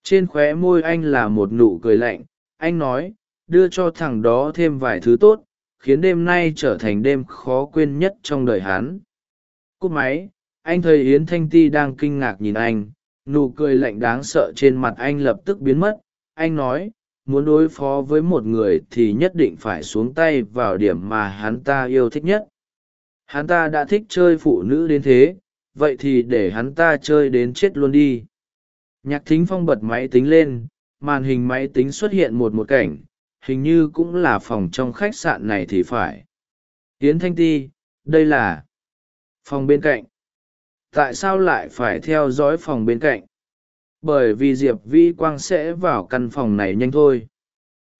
Trên khóe môi anh là một nụ cười lạnh, anh nói, đưa cho thằng đó thêm vài thứ tốt, khiến đêm nay trở thành đêm khó quên nhất trong đời hắn. Cúp máy anh thấy yến thanh ti đang kinh ngạc nhìn anh, nụ cười lạnh đáng sợ trên mặt anh lập tức biến mất. Anh nói, muốn đối phó với một người thì nhất định phải xuống tay vào điểm mà hắn ta yêu thích nhất. Hắn ta đã thích chơi phụ nữ đến thế, vậy thì để hắn ta chơi đến chết luôn đi. Nhạc thính phong bật máy tính lên, màn hình máy tính xuất hiện một một cảnh, hình như cũng là phòng trong khách sạn này thì phải. Yến thanh ti, đây là phòng bên cạnh tại sao lại phải theo dõi phòng bên cạnh? Bởi vì diệp Vi quang sẽ vào căn phòng này nhanh thôi.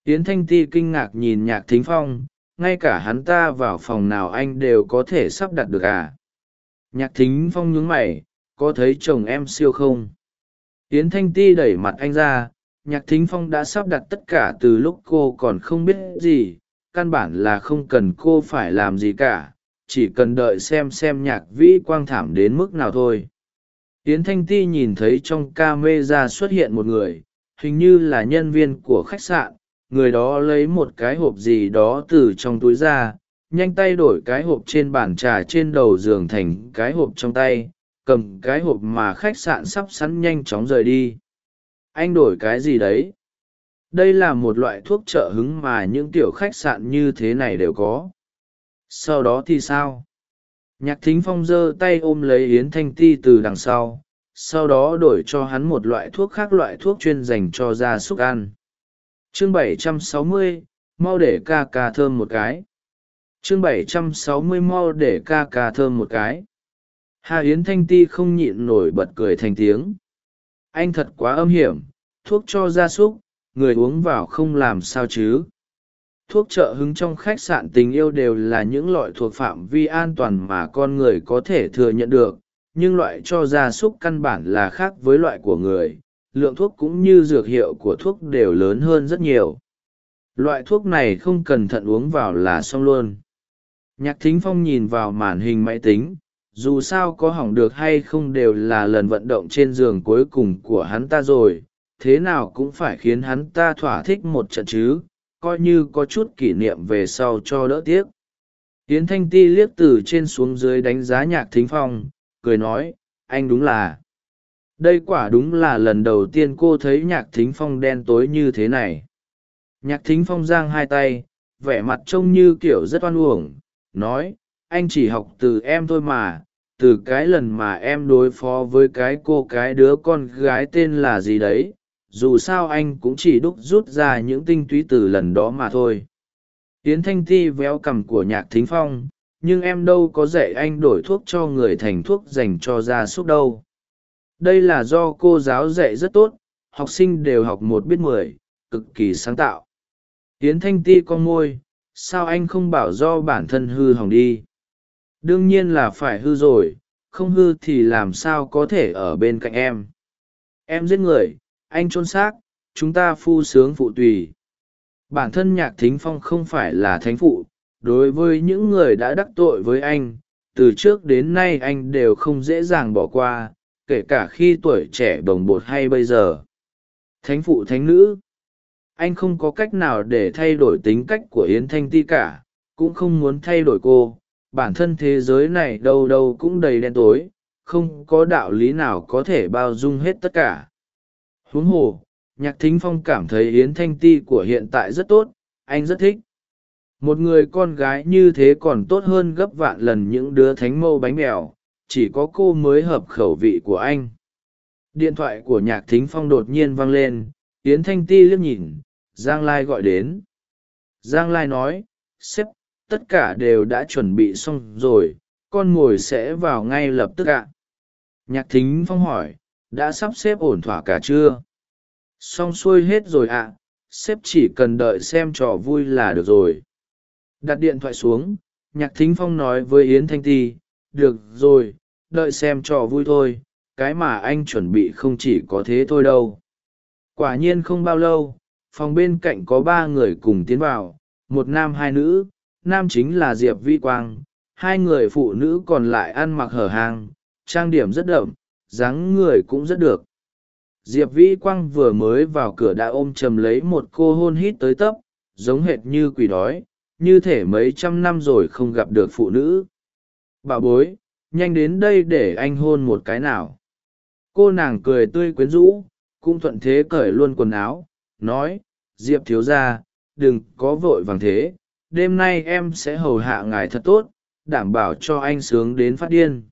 Yến thanh ti kinh ngạc nhìn nhạc thính phong, ngay cả hắn ta vào phòng nào anh đều có thể sắp đặt được à? Nhạc thính phong nhướng mày, có thấy chồng em siêu không? Yến thanh ti đẩy mặt anh ra, nhạc thính phong đã sắp đặt tất cả từ lúc cô còn không biết gì, căn bản là không cần cô phải làm gì cả chỉ cần đợi xem xem nhạc vĩ quang thảm đến mức nào thôi. Yến thanh ti nhìn thấy trong ca mê ra xuất hiện một người, hình như là nhân viên của khách sạn, người đó lấy một cái hộp gì đó từ trong túi ra, nhanh tay đổi cái hộp trên bàn trà trên đầu giường thành cái hộp trong tay, cầm cái hộp mà khách sạn sắp sẵn nhanh chóng rời đi. Anh đổi cái gì đấy? Đây là một loại thuốc trợ hứng mà những tiểu khách sạn như thế này đều có sau đó thì sao? Nhạc thính phong giơ tay ôm lấy yến thanh ti từ đằng sau sau đó đổi cho hắn một loại thuốc khác loại thuốc chuyên dành cho gia súc ăn. Chương 760, mau để ca ca thơm một cái. Chương 760 mau để ca ca thơm một cái. Hà yến thanh ti không nhịn nổi bật cười thành tiếng. Anh thật quá âm hiểm thuốc cho gia súc người uống vào không làm sao chứ? Thuốc trợ hứng trong khách sạn tình yêu đều là những loại thuộc phạm vi an toàn mà con người có thể thừa nhận được, nhưng loại cho gia súc căn bản là khác với loại của người, lượng thuốc cũng như dược hiệu của thuốc đều lớn hơn rất nhiều. Loại thuốc này không cần thận uống vào là xong luôn. Nhạc thính phong nhìn vào màn hình máy tính, dù sao có hỏng được hay không đều là lần vận động trên giường cuối cùng của hắn ta rồi, thế nào cũng phải khiến hắn ta thỏa thích một trận chứ coi như có chút kỷ niệm về sau cho đỡ tiếc. Tiến thanh ti liếc từ trên xuống dưới đánh giá nhạc thính phong, cười nói, anh đúng là. Đây quả đúng là lần đầu tiên cô thấy nhạc thính phong đen tối như thế này. Nhạc thính phong giang hai tay, vẻ mặt trông như kiểu rất oan uổng, nói, anh chỉ học từ em thôi mà, từ cái lần mà em đối phó với cái cô cái đứa con gái tên là gì đấy dù sao anh cũng chỉ đúc rút ra những tinh túy từ lần đó mà thôi. Tiến thanh ti véo cằm của nhạc thính phong, nhưng em đâu có dạy anh đổi thuốc cho người thành thuốc dành cho gia súc đâu. Đây là do cô giáo dạy rất tốt, học sinh đều học một biết mười, cực kỳ sáng tạo. Tiến thanh ti con môi, sao anh không bảo do bản thân hư hỏng đi? Đương nhiên là phải hư rồi, không hư thì làm sao có thể ở bên cạnh em? Em giết người anh chôn xác, chúng ta phu sướng phụ tùy. Bản thân nhạc thính phong không phải là thánh phụ, đối với những người đã đắc tội với anh, từ trước đến nay anh đều không dễ dàng bỏ qua, kể cả khi tuổi trẻ bồng bột hay bây giờ. Thánh phụ thánh nữ, anh không có cách nào để thay đổi tính cách của yến thanh ti cả, cũng không muốn thay đổi cô. Bản thân thế giới này đâu đâu cũng đầy đen tối, không có đạo lý nào có thể bao dung hết tất cả huống hồ, nhạc thính phong cảm thấy yến thanh ti của hiện tại rất tốt, anh rất thích. Một người con gái như thế còn tốt hơn gấp vạn lần những đứa thánh mâu bánh mèo, chỉ có cô mới hợp khẩu vị của anh. Điện thoại của nhạc thính phong đột nhiên vang lên, yến thanh ti liếc nhìn, giang lai gọi đến. Giang lai nói, sếp, tất cả đều đã chuẩn bị xong rồi, con ngồi sẽ vào ngay lập tức ạ. Nhạc thính phong hỏi đã sắp xếp ổn thỏa cả chưa? Xong xuôi hết rồi ạ, sếp chỉ cần đợi xem trò vui là được rồi. Đặt điện thoại xuống, nhạc thính phong nói với yến thanh ti, được rồi, đợi xem trò vui thôi, cái mà anh chuẩn bị không chỉ có thế thôi đâu. Quả nhiên không bao lâu, phòng bên cạnh có ba người cùng tiến vào, một nam hai nữ, nam chính là diệp vi quang, hai người phụ nữ còn lại ăn mặc hở hàng, trang điểm rất đậm dáng người cũng rất được. Diệp vĩ quang vừa mới vào cửa đã ôm chầm lấy một cô hôn hít tới tấp, giống hệt như quỷ đói, như thể mấy trăm năm rồi không gặp được phụ nữ. Bà bối, nhanh đến đây để anh hôn một cái nào. Cô nàng cười tươi quyến rũ, cũng thuận thế cởi luôn quần áo, nói, diệp thiếu ra đừng có vội vàng thế. Đêm nay em sẽ hầu hạ ngài thật tốt, đảm bảo cho anh sướng đến phát điên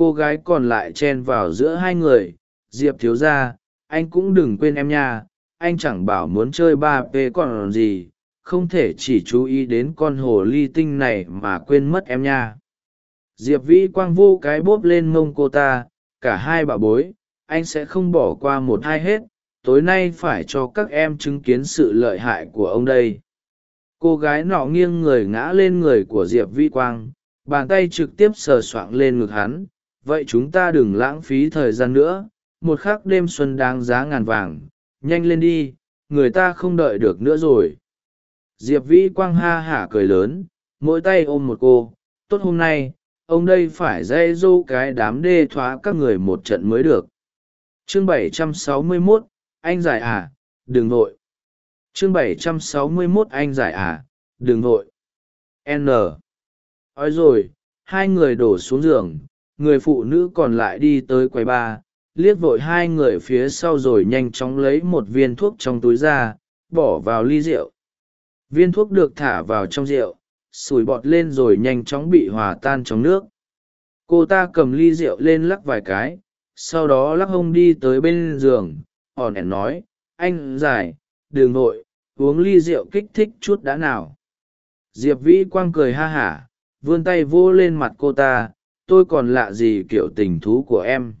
cô gái còn lại chen vào giữa hai người, diệp thiếu ra anh cũng đừng quên em nha, anh chẳng bảo muốn chơi ba p còn gì, không thể chỉ chú ý đến con hồ ly tinh này mà quên mất em nha. Diệp vĩ quang vô cái bốp lên mông cô ta, cả hai bà bối, anh sẽ không bỏ qua một hai hết, tối nay phải cho các em chứng kiến sự lợi hại của ông đây. Cô gái nọ nghiêng người ngã lên người của diệp vĩ quang, bàn tay trực tiếp sờ soạng lên ngực hắn vậy chúng ta đừng lãng phí thời gian nữa một khắc đêm xuân đáng giá ngàn vàng nhanh lên đi người ta không đợi được nữa rồi. Diệp vĩ quang ha hả cười lớn mỗi tay ôm một cô tốt hôm nay ông đây phải dây dô cái đám đê thoá các người một trận mới được. Chương 761, anh giải à đừng vội. Chương 761 anh giải à đừng vội. N. Ói rồi hai người đổ xuống giường người phụ nữ còn lại đi tới quầy ba, liếc vội hai người phía sau rồi nhanh chóng lấy một viên thuốc trong túi ra, bỏ vào ly rượu. Viên thuốc được thả vào trong rượu, sủi bọt lên rồi nhanh chóng bị hòa tan trong nước. Cô ta cầm ly rượu lên lắc vài cái, sau đó lắc hông đi tới bên giường, hòn ẻn nói, anh giải đường nội uống ly rượu kích thích chút đã nào. Diệp vĩ quang cười ha hả, vươn tay vô lên mặt cô ta tôi còn lạ gì kiểu tình thú của em?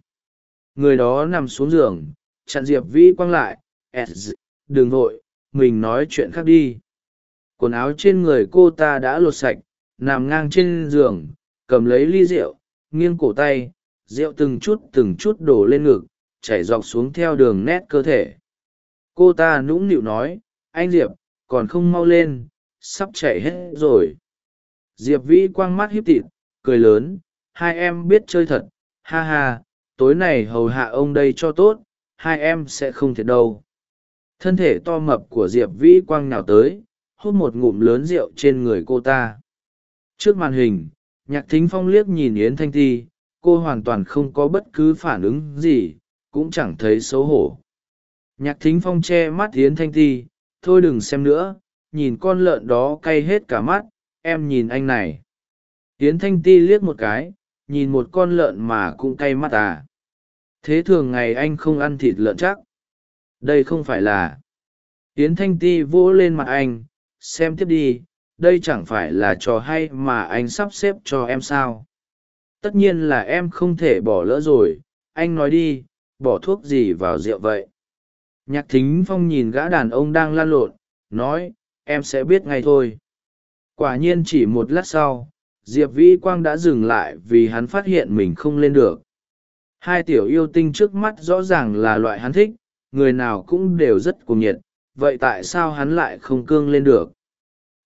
Người đó nằm xuống giường, chặn diệp vĩ quang lại đừng vội, mình nói chuyện khác đi. Quần áo trên người cô ta đã lột sạch, nằm ngang trên giường, cầm lấy ly rượu, nghiêng cổ tay, rượu từng chút từng chút đổ lên ngực, chảy dọc xuống theo đường nét cơ thể. Cô ta nũng nịu nói, anh diệp, còn không mau lên, sắp chạy hết rồi. Diệp vĩ quang mắt hiếp tịt, cười lớn hai em biết chơi thật, ha ha, tối này hầu hạ ông đây cho tốt, hai em sẽ không thiệt đâu. Thân thể to mập của diệp vĩ quang nào tới, hút một ngụm lớn rượu trên người cô ta. Trước màn hình, nhạc thính phong liếc nhìn yến thanh ti, cô hoàn toàn không có bất cứ phản ứng gì, cũng chẳng thấy xấu hổ. Nhạc thính phong che mắt yến thanh ti, thôi đừng xem nữa, nhìn con lợn đó cay hết cả mắt, em nhìn anh này. Yến thanh ti liếc một cái nhìn một con lợn mà cũng cay mắt à. Thế thường ngày anh không ăn thịt lợn chắc. Đây không phải là. Yến thanh ti vỗ lên mặt anh, xem tiếp đi, đây chẳng phải là trò hay mà anh sắp xếp cho em sao. Tất nhiên là em không thể bỏ lỡ rồi, anh nói đi, bỏ thuốc gì vào rượu vậy? Nhạc thính phong nhìn gã đàn ông đang lan lộn, nói, em sẽ biết ngay thôi. Quả nhiên chỉ một lát sau diệp vĩ quang đã dừng lại vì hắn phát hiện mình không lên được. Hai tiểu yêu tinh trước mắt rõ ràng là loại hắn thích, người nào cũng đều rất cuồng nhiệt, vậy tại sao hắn lại không cương lên được?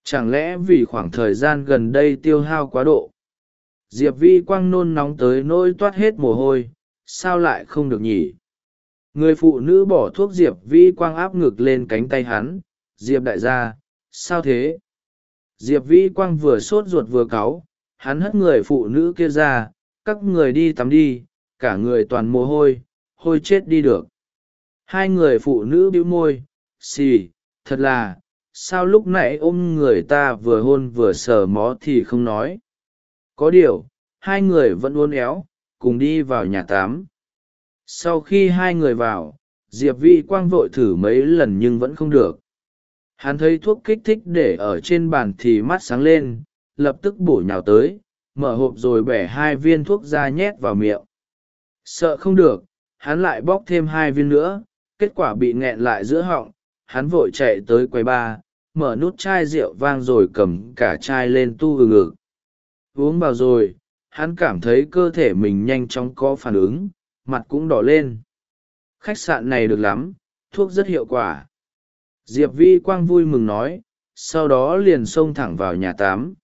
Chẳng lẽ vì khoảng thời gian gần đây tiêu hao quá độ? Diệp vi quang nôn nóng tới nỗi toát hết mồ hôi, sao lại không được nhỉ? Người phụ nữ bỏ thuốc diệp vi quang áp ngực lên cánh tay hắn, diệp đại gia, sao thế? Diệp vi quang vừa sốt ruột vừa cáu hắn hất người phụ nữ kia ra, các người đi tắm đi, cả người toàn mồ hôi hôi chết đi được. Hai người phụ nữ bĩu môi, xì, thật là, sao lúc nãy ôm người ta vừa hôn vừa sờ mó thì không nói. Có điều, hai người vẫn uốn éo, cùng đi vào nhà tám sau khi hai người vào, diệp vi quang vội thử mấy lần nhưng vẫn không được. Hắn thấy thuốc kích thích để ở trên bàn thì mắt sáng lên lập tức bổ nhào tới, mở hộp rồi bẻ hai viên thuốc ra nhét vào miệng. Sợ không được, hắn lại bóc thêm hai viên nữa, kết quả bị nghẹn lại giữa họng, hắn vội chạy tới quầy ba, mở nút chai rượu vang rồi cầm cả chai lên tu ừ ngực. Uống vào rồi, hắn cảm thấy cơ thể mình nhanh chóng có phản ứng, mặt cũng đỏ lên. Khách sạn này được lắm, thuốc rất hiệu quả. Diệp vi quang vui mừng nói, sau đó liền xông thẳng vào nhà tắm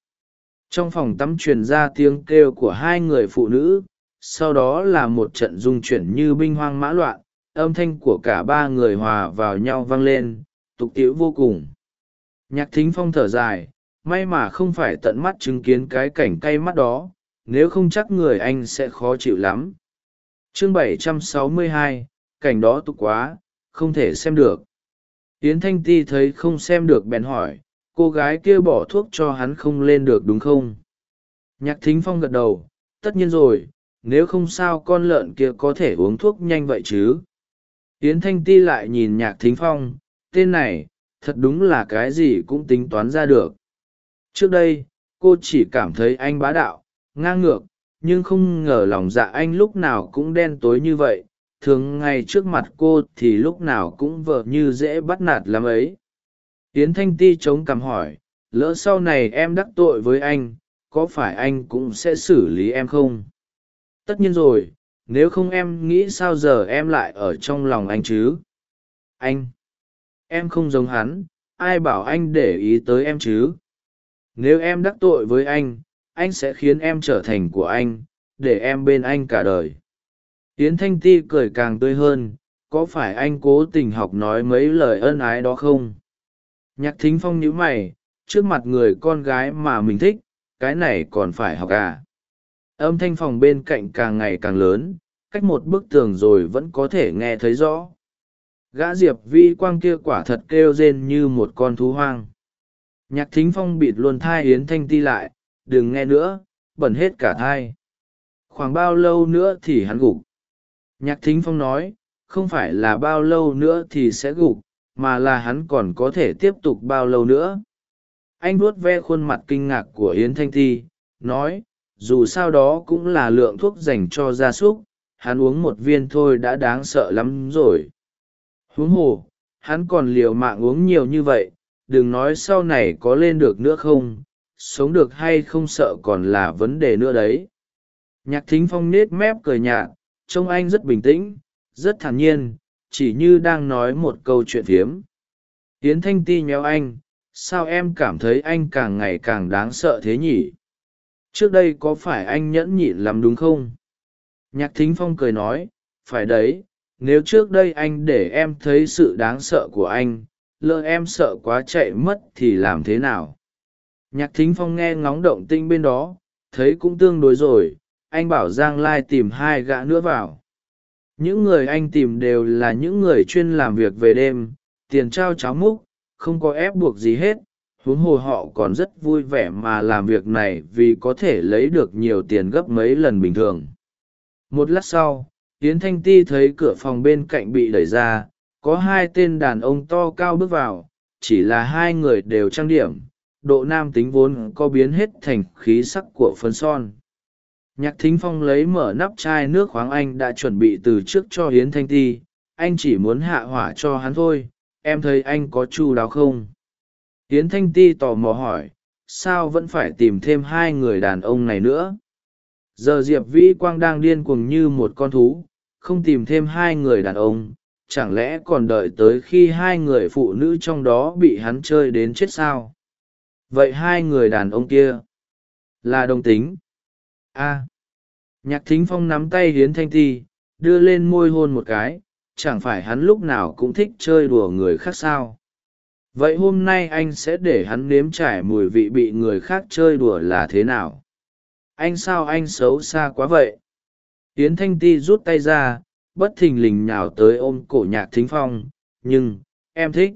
trong phòng tắm truyền ra tiếng kêu của hai người phụ nữ sau đó là một trận dung chuyển như binh hoang mã loạn âm thanh của cả ba người hòa vào nhau vang lên tục tiễu vô cùng. Nhạc thính phong thở dài may mà không phải tận mắt chứng kiến cái cảnh cay mắt đó nếu không chắc người anh sẽ khó chịu lắm. Chương 762, cảnh đó tục quá không thể xem được. Yến thanh ti thấy không xem được bèn hỏi cô gái kia bỏ thuốc cho hắn không lên được đúng không? Nhạc thính phong gật đầu, tất nhiên rồi, nếu không sao con lợn kia có thể uống thuốc nhanh vậy chứ? Yến thanh ti lại nhìn nhạc thính phong, tên này, thật đúng là cái gì cũng tính toán ra được. Trước đây, cô chỉ cảm thấy anh bá đạo, ngang ngược, nhưng không ngờ lòng dạ anh lúc nào cũng đen tối như vậy, thường ngay trước mặt cô thì lúc nào cũng vợ như dễ bắt nạt lắm ấy yến thanh ti chống cằm hỏi, lỡ sau này em đắc tội với anh, có phải anh cũng sẽ xử lý em không? Tất nhiên rồi, nếu không em nghĩ sao giờ em lại ở trong lòng anh chứ? Anh, em không giống hắn, ai bảo anh để ý tới em chứ? Nếu em đắc tội với anh anh sẽ khiến em trở thành của anh, để em bên anh cả đời. Yến thanh ti cười càng tươi hơn, có phải anh cố tình học nói mấy lời ân ái đó không? Nhạc thính phong nhíu mày, trước mặt người con gái mà mình thích, cái này còn phải học à? Âm thanh phòng bên cạnh càng ngày càng lớn, cách một bức tường rồi vẫn có thể nghe thấy rõ. Gã diệp vi quang kia quả thật kêu rên như một con thú hoang. Nhạc thính phong bịt luôn thai yến thanh ti lại, đừng nghe nữa, bẩn hết cả thai. Khoảng bao lâu nữa thì hắn gục? Nhạc thính phong nói, không phải là bao lâu nữa thì sẽ gục mà là hắn còn có thể tiếp tục bao lâu nữa. Anh vuốt ve khuôn mặt kinh ngạc của yến thanh ti nói, dù sao đó cũng là lượng thuốc dành cho gia súc, hắn uống một viên thôi đã đáng sợ lắm rồi. Huống hồ, hắn còn liều mạng uống nhiều như vậy, đừng nói sau này có lên được nữa không, sống được hay không sợ còn là vấn đề nữa đấy. Nhạc thính phong nết mép cười nhạt, trông anh rất bình tĩnh, rất thản nhiên chỉ như đang nói một câu chuyện phiếm. Tiến thanh ti nhéo anh, sao em cảm thấy anh càng ngày càng đáng sợ thế nhỉ? Trước đây có phải anh nhẫn nhịn lắm đúng không? Nhạc thính phong cười nói, phải đấy, nếu trước đây anh để em thấy sự đáng sợ của anh, lỡ em sợ quá chạy mất thì làm thế nào? Nhạc thính phong nghe ngóng động tinh bên đó, thấy cũng tương đối rồi, anh bảo giang lai tìm hai gã nữa vào những người anh tìm đều là những người chuyên làm việc về đêm, tiền trao cháo múc, không có ép buộc gì hết. Huống hồ họ còn rất vui vẻ mà làm việc này vì có thể lấy được nhiều tiền gấp mấy lần bình thường. Một lát sau, yến thanh ti thấy cửa phòng bên cạnh bị đẩy ra, có hai tên đàn ông to cao bước vào, chỉ là hai người đều trang điểm, độ nam tính vốn có biến hết thành khí sắc của phấn son nhạc thính phong lấy mở nắp chai nước khoáng anh đã chuẩn bị từ trước cho hiến thanh ti, anh chỉ muốn hạ hỏa cho hắn thôi, em thấy anh có chu đáo không? Hiến thanh ti tò mò hỏi, sao vẫn phải tìm thêm hai người đàn ông này nữa? Giờ diệp vĩ quang đang điên cuồng như một con thú, không tìm thêm hai người đàn ông, chẳng lẽ còn đợi tới khi hai người phụ nữ trong đó bị hắn chơi đến chết sao? Vậy hai người đàn ông kia là đồng tính. A nhạc thính phong nắm tay hiến thanh ti, đưa lên môi hôn một cái, chẳng phải hắn lúc nào cũng thích chơi đùa người khác sao? Vậy hôm nay anh sẽ để hắn nếm trải mùi vị bị người khác chơi đùa là thế nào? Anh sao anh xấu xa quá vậy? Hiến thanh ti rút tay ra, bất thình lình nhào tới ôm cổ nhạc thính phong, nhưng, em thích.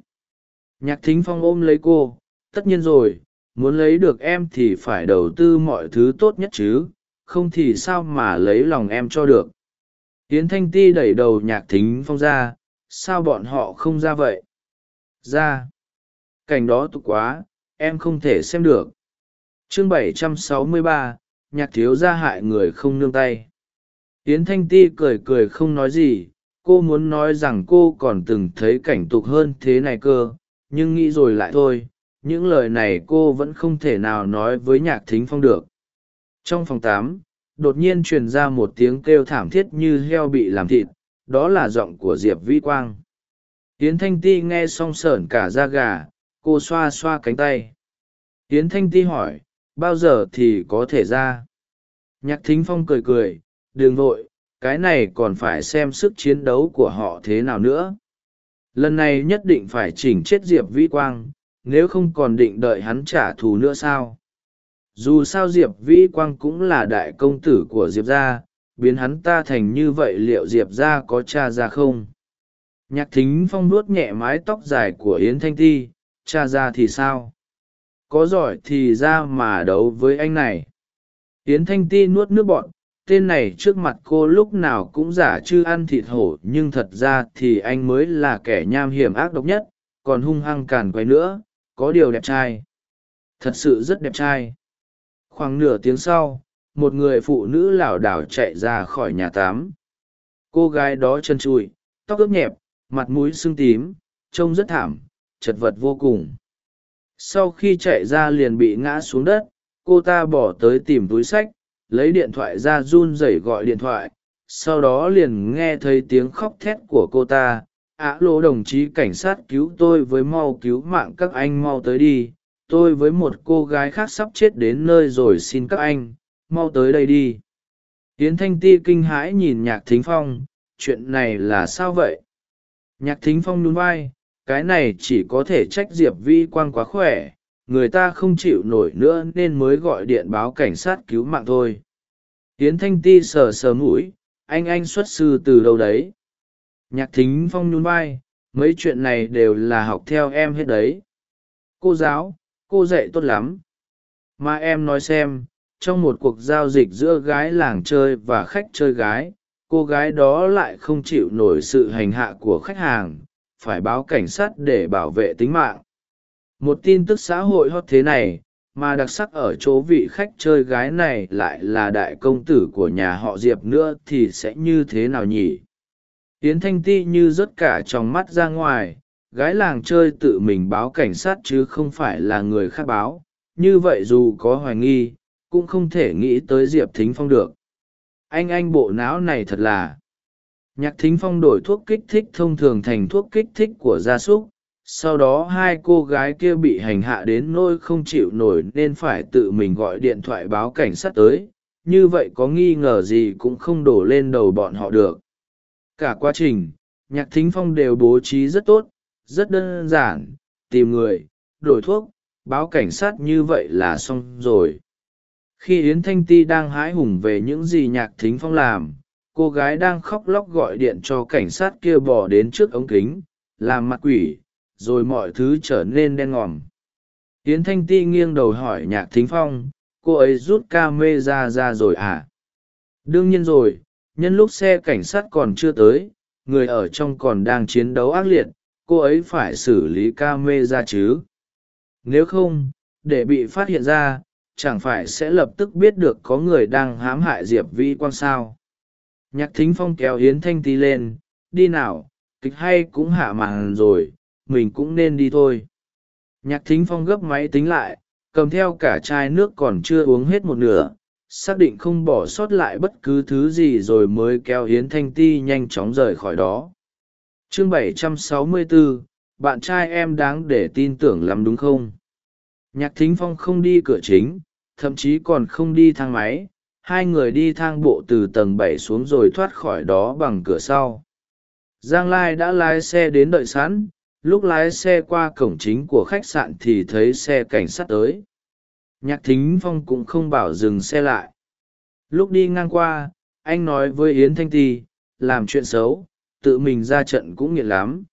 Nhạc thính phong ôm lấy cô, tất nhiên rồi, muốn lấy được em thì phải đầu tư mọi thứ tốt nhất chứ không thì sao mà lấy lòng em cho được. Tiến thanh ti đẩy đầu nhạc thính phong ra sao bọn họ không ra vậy? Ra. Cảnh đó tục quá em không thể xem được. Chương 763, nhạc thiếu gia hại người không nương tay. Tiến thanh ti cười cười không nói gì cô muốn nói rằng cô còn từng thấy cảnh tục hơn thế này cơ nhưng nghĩ rồi lại thôi những lời này cô vẫn không thể nào nói với nhạc thính phong được trong phòng tám, đột nhiên truyền ra một tiếng kêu thảm thiết như heo bị làm thịt, đó là giọng của diệp vĩ quang. Tiến thanh ti nghe xong sởn cả da gà, cô xoa xoa cánh tay. Tiến thanh ti hỏi, bao giờ thì có thể ra? Nhạc thính phong cười cười, đừng vội, cái này còn phải xem sức chiến đấu của họ thế nào nữa. Lần này nhất định phải chỉnh chết diệp vĩ quang, nếu không còn định đợi hắn trả thù nữa sao? Dù sao diệp vĩ quang cũng là đại công tử của diệp gia, biến hắn ta thành như vậy liệu diệp gia có cha ra không? Nhạc thính phong nuốt nhẹ mái tóc dài của yến thanh ti, cha ra thì sao? Có giỏi thì ra mà đấu với anh này. Yến thanh ti nuốt nước bọn tên này trước mặt cô lúc nào cũng giả chư ăn thịt hổ, nhưng thật ra thì anh mới là kẻ nham hiểm ác độc nhất, còn hung hăng càn quay nữa, có điều đẹp trai. Thật sự rất đẹp trai khoảng nửa tiếng sau, một người phụ nữ lảo đảo chạy ra khỏi nhà tám cô gái đó chân trụi, tóc ướp nhẹp, mặt mũi sưng tím, trông rất thảm, chật vật vô cùng. Sau khi chạy ra liền bị ngã xuống đất, cô ta bỏ tới tìm túi sách, lấy điện thoại ra run rẩy gọi điện thoại. Sau đó liền nghe thấy tiếng khóc thét của cô ta. Ả lỗ đồng chí cảnh sát cứu tôi với mau cứu mạng các anh mau tới đi tôi với một cô gái khác sắp chết đến nơi rồi xin các anh, mau tới đây đi. Yến thanh ti kinh hãi nhìn nhạc thính phong, chuyện này là sao vậy? Nhạc thính phong nhún vai, cái này chỉ có thể trách diệp vi quang quá khỏe, người ta không chịu nổi nữa nên mới gọi điện báo cảnh sát cứu mạng thôi. Yến thanh ti sờ sờ mũi, anh anh xuất sư từ đâu đấy? Nhạc thính phong nhún vai, mấy chuyện này đều là học theo em hết đấy. Cô giáo cô dạy tốt lắm. Mà em nói xem, trong một cuộc giao dịch giữa gái làng chơi và khách chơi gái, cô gái đó lại không chịu nổi sự hành hạ của khách hàng, phải báo cảnh sát để bảo vệ tính mạng. Một tin tức xã hội hot thế này, mà đặc sắc ở chỗ vị khách chơi gái này lại là đại công tử của nhà họ diệp nữa thì sẽ như thế nào nhỉ? Yến thanh ti như rớt cả trong mắt ra ngoài gái làng chơi tự mình báo cảnh sát chứ không phải là người khác báo. Như vậy dù có hoài nghi, cũng không thể nghĩ tới diệp thính phong được. Anh anh bộ não này thật là. Nhạc thính phong đổi thuốc kích thích thông thường thành thuốc kích thích của gia súc. Sau đó hai cô gái kia bị hành hạ đến nôi không chịu nổi nên phải tự mình gọi điện thoại báo cảnh sát tới. Như vậy có nghi ngờ gì cũng không đổ lên đầu bọn họ được. Cả quá trình, nhạc thính phong đều bố trí rất tốt rất đơn giản, tìm người, đổi thuốc, báo cảnh sát như vậy là xong rồi. Khi yến thanh ti đang hái hùng về những gì nhạc thính phong làm, cô gái đang khóc lóc gọi điện cho cảnh sát kia bỏ đến trước ống kính, làm mặt quỷ, rồi mọi thứ trở nên đen ngòm. Yến thanh ti nghiêng đầu hỏi nhạc thính phong, cô ấy rút ca mê ra ra rồi à? Đương nhiên rồi, nhân lúc xe cảnh sát còn chưa tới, người ở trong còn đang chiến đấu ác liệt cô ấy phải xử lý ca mê ra chứ? Nếu không, để bị phát hiện ra, chẳng phải sẽ lập tức biết được có người đang hãm hại diệp Vi quang sao? Nhạc thính phong kéo Yến thanh ti lên, đi nào, kịch hay cũng hạ màn rồi, mình cũng nên đi thôi. Nhạc thính phong gấp máy tính lại, cầm theo cả chai nước còn chưa uống hết một nửa, xác định không bỏ sót lại bất cứ thứ gì rồi mới kéo Yến thanh ti nhanh chóng rời khỏi đó chương 764, bạn trai em đáng để tin tưởng lắm đúng không? Nhạc thính phong không đi cửa chính thậm chí còn không đi thang máy. Hai người đi thang bộ từ tầng bảy xuống rồi thoát khỏi đó bằng cửa sau. Giang lai đã lái xe đến đợi sẵn. Lúc lái xe qua cổng chính của khách sạn thì thấy xe cảnh sát tới. Nhạc thính phong cũng không bảo dừng xe lại. Lúc đi ngang qua anh nói với yến thanh ti làm chuyện xấu tự mình ra trận cũng nghiện lắm.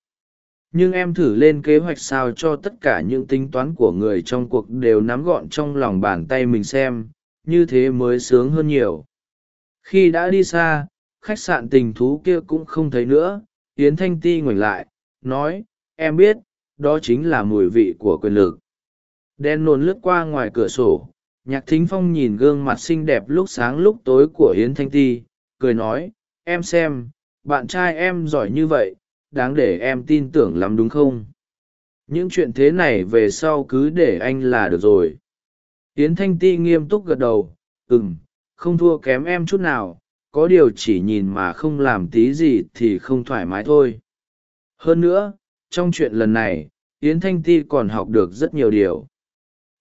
Nhưng em thử lên kế hoạch sao cho tất cả những tính toán của người trong cuộc đều nắm gọn trong lòng bàn tay mình xem, như thế mới sướng hơn nhiều. Khi đã đi xa, khách sạn tình thú kia cũng không thấy nữa, yến thanh ti ngoảnh lại, nói, em biết, đó chính là mùi vị của quyền lực. Đen nồn lướt qua ngoài cửa sổ, nhạc thính phong nhìn gương mặt xinh đẹp lúc sáng lúc tối của yến thanh ti, cười nói, em xem bạn trai em giỏi như vậy, đáng để em tin tưởng lắm đúng không? Những chuyện thế này về sau cứ để anh là được rồi. Yến thanh ti nghiêm túc gật đầu ừ m không thua kém em chút nào, có điều chỉ nhìn mà không làm tí gì thì không thoải mái thôi. Hơn nữa, trong chuyện lần này, yến thanh ti còn học được rất nhiều điều.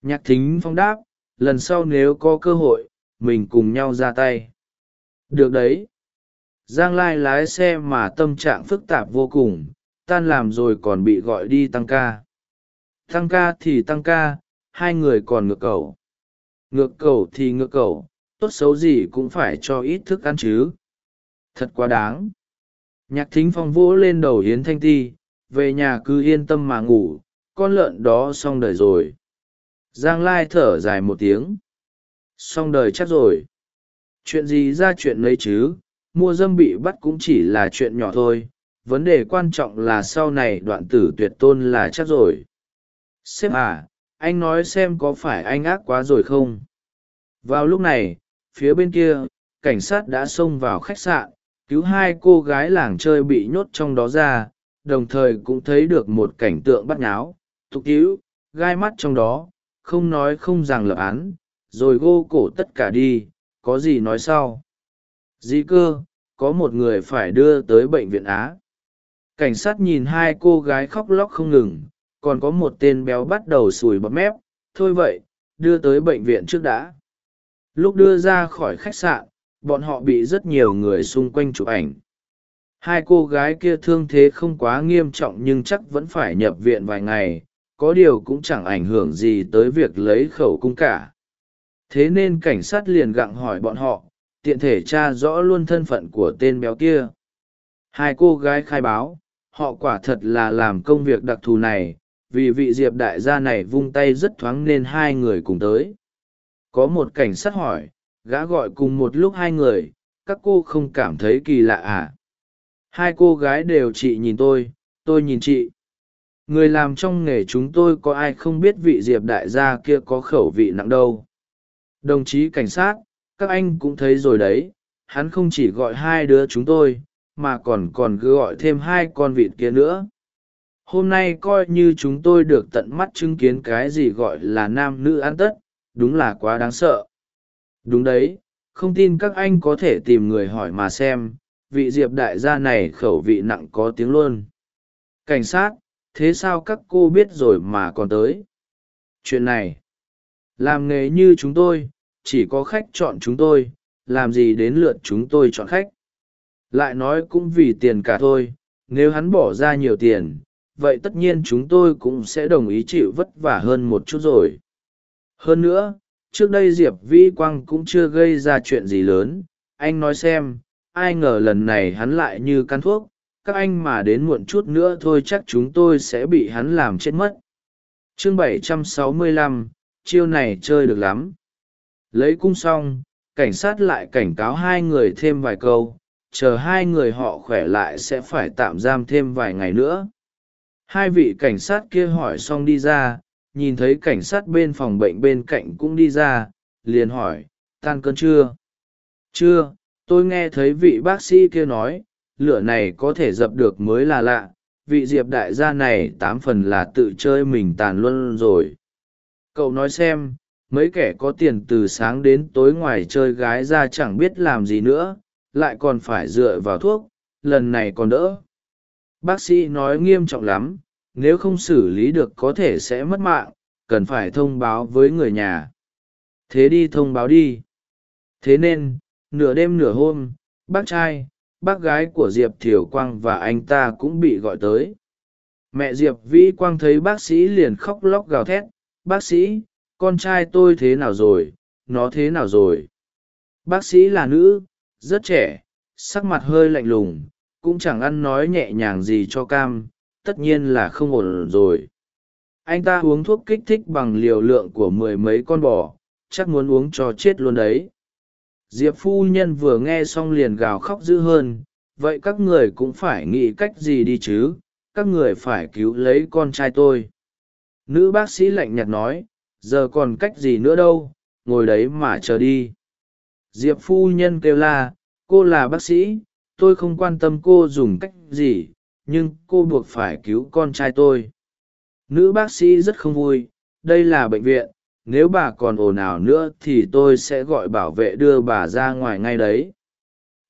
Nhạc thính phong đáp, lần sau nếu có cơ hội, mình cùng nhau ra tay. Được đấy giang lai lái xe mà tâm trạng phức tạp vô cùng, tan làm rồi còn bị gọi đi tăng ca. Tăng ca thì tăng ca, hai người còn ngược cầu. Ngược cầu thì ngược cầu, tốt xấu gì cũng phải cho ít thức ăn chứ. Thật quá đáng. Nhạc thính phong vỗ lên đầu hiến thanh ti, về nhà cứ yên tâm mà ngủ, con lợn đó xong đời rồi. Giang lai thở dài một tiếng. Xong đời chắc rồi. Chuyện gì ra chuyện lấy chứ? Mua dâm bị bắt cũng chỉ là chuyện nhỏ thôi. Vấn đề quan trọng là sau này đoạn tử tuyệt tôn là chắc rồi. Sếp à anh nói xem có phải anh ác quá rồi không? Vào lúc này, phía bên kia, cảnh sát đã xông vào khách sạn, cứu hai cô gái làng chơi bị nhốt trong đó ra, đồng thời cũng thấy được một cảnh tượng bắt nháo. Tục cứu, gai mắt trong đó, không nói không rằng lập án, rồi gô cổ tất cả đi, có gì nói sau? Dĩ cơ, có một người phải đưa tới bệnh viện á. Cảnh sát nhìn hai cô gái khóc lóc không ngừng, còn có một tên béo bắt đầu sùi bọt mép. Thôi vậy, đưa tới bệnh viện trước đã. Lúc đưa ra khỏi khách sạn, bọn họ bị rất nhiều người xung quanh chụp ảnh. Hai cô gái kia thương thế không quá nghiêm trọng nhưng chắc vẫn phải nhập viện vài ngày, có điều cũng chẳng ảnh hưởng gì tới việc lấy khẩu cung cả. Thế nên cảnh sát liền gặng hỏi bọn họ tiện thể tra rõ luôn thân phận của tên béo kia. Hai cô gái khai báo, họ quả thật là làm công việc đặc thù này, vì vị diệp đại gia này vung tay rất thoáng nên hai người cùng tới. Có một cảnh sát hỏi, gã gọi cùng một lúc hai người, các cô không cảm thấy kỳ lạ à? Hai cô gái đều chị nhìn tôi tôi nhìn chị. Người làm trong nghề chúng tôi có ai không biết vị diệp đại gia kia có khẩu vị nặng đâu? Đồng chí cảnh sát các anh cũng thấy rồi đấy, hắn không chỉ gọi hai đứa chúng tôi, mà còn còn cứ gọi thêm hai con vịt kia nữa. Hôm nay coi như chúng tôi được tận mắt chứng kiến cái gì gọi là nam nữ ăn tất, đúng là quá đáng sợ. Đúng đấy, không tin các anh có thể tìm người hỏi mà xem, vị diệp đại gia này khẩu vị nặng có tiếng luôn. Cảnh sát, thế sao các cô biết rồi mà còn tới? Chuyện này, làm nghề như chúng tôi chỉ có khách chọn chúng tôi làm gì đến lượt chúng tôi chọn khách. Lại nói cũng vì tiền cả thôi nếu hắn bỏ ra nhiều tiền vậy tất nhiên chúng tôi cũng sẽ đồng ý chịu vất vả hơn một chút rồi. Hơn nữa trước đây diệp vĩ quang cũng chưa gây ra chuyện gì lớn. Anh nói xem ai ngờ lần này hắn lại như căn thuốc các anh mà đến muộn chút nữa thôi chắc chúng tôi sẽ bị hắn làm chết mất. Chương 765, chiêu này chơi được lắm lấy cung xong, cảnh sát lại cảnh cáo hai người thêm vài câu, chờ hai người họ khỏe lại sẽ phải tạm giam thêm vài ngày nữa. Hai vị cảnh sát kia hỏi xong đi ra, nhìn thấy cảnh sát bên phòng bệnh bên cạnh cũng đi ra, liền hỏi, tan cơn chưa? Chưa, tôi nghe thấy vị bác sĩ kia nói, lửa này có thể dập được mới là lạ, vị diệp đại gia này tám phần là tự chơi mình tàn luân rồi. Cậu nói xem mấy kẻ có tiền từ sáng đến tối ngoài chơi gái ra chẳng biết làm gì nữa, lại còn phải dựa vào thuốc, lần này còn đỡ. Bác sĩ nói nghiêm trọng lắm, nếu không xử lý được có thể sẽ mất mạng, cần phải thông báo với người nhà. Thế đi thông báo đi. Thế nên, nửa đêm nửa hôm, bác trai, bác gái của diệp thiều quang và anh ta cũng bị gọi tới. Mẹ diệp vĩ quang thấy bác sĩ liền khóc lóc gào thét, bác sĩ con trai tôi thế nào rồi? Nó thế nào rồi? Bác sĩ là nữ, rất trẻ, sắc mặt hơi lạnh lùng, cũng chẳng ăn nói nhẹ nhàng gì cho cam, tất nhiên là không ổn rồi. Anh ta uống thuốc kích thích bằng liều lượng của mười mấy con bò, chắc muốn uống cho chết luôn đấy. Diệp phu nhân vừa nghe xong liền gào khóc dữ hơn, vậy các người cũng phải nghĩ cách gì đi chứ? Các người phải cứu lấy con trai tôi. Nữ bác sĩ lạnh nhạt nói giờ còn cách gì nữa đâu, ngồi đấy mà chờ đi. Diệp phu nhân kêu la, cô là bác sĩ, tôi không quan tâm cô dùng cách gì, nhưng cô buộc phải cứu con trai tôi. Nữ bác sĩ rất không vui, đây là bệnh viện, nếu bà còn ồn ào nữa thì tôi sẽ gọi bảo vệ đưa bà ra ngoài ngay đấy.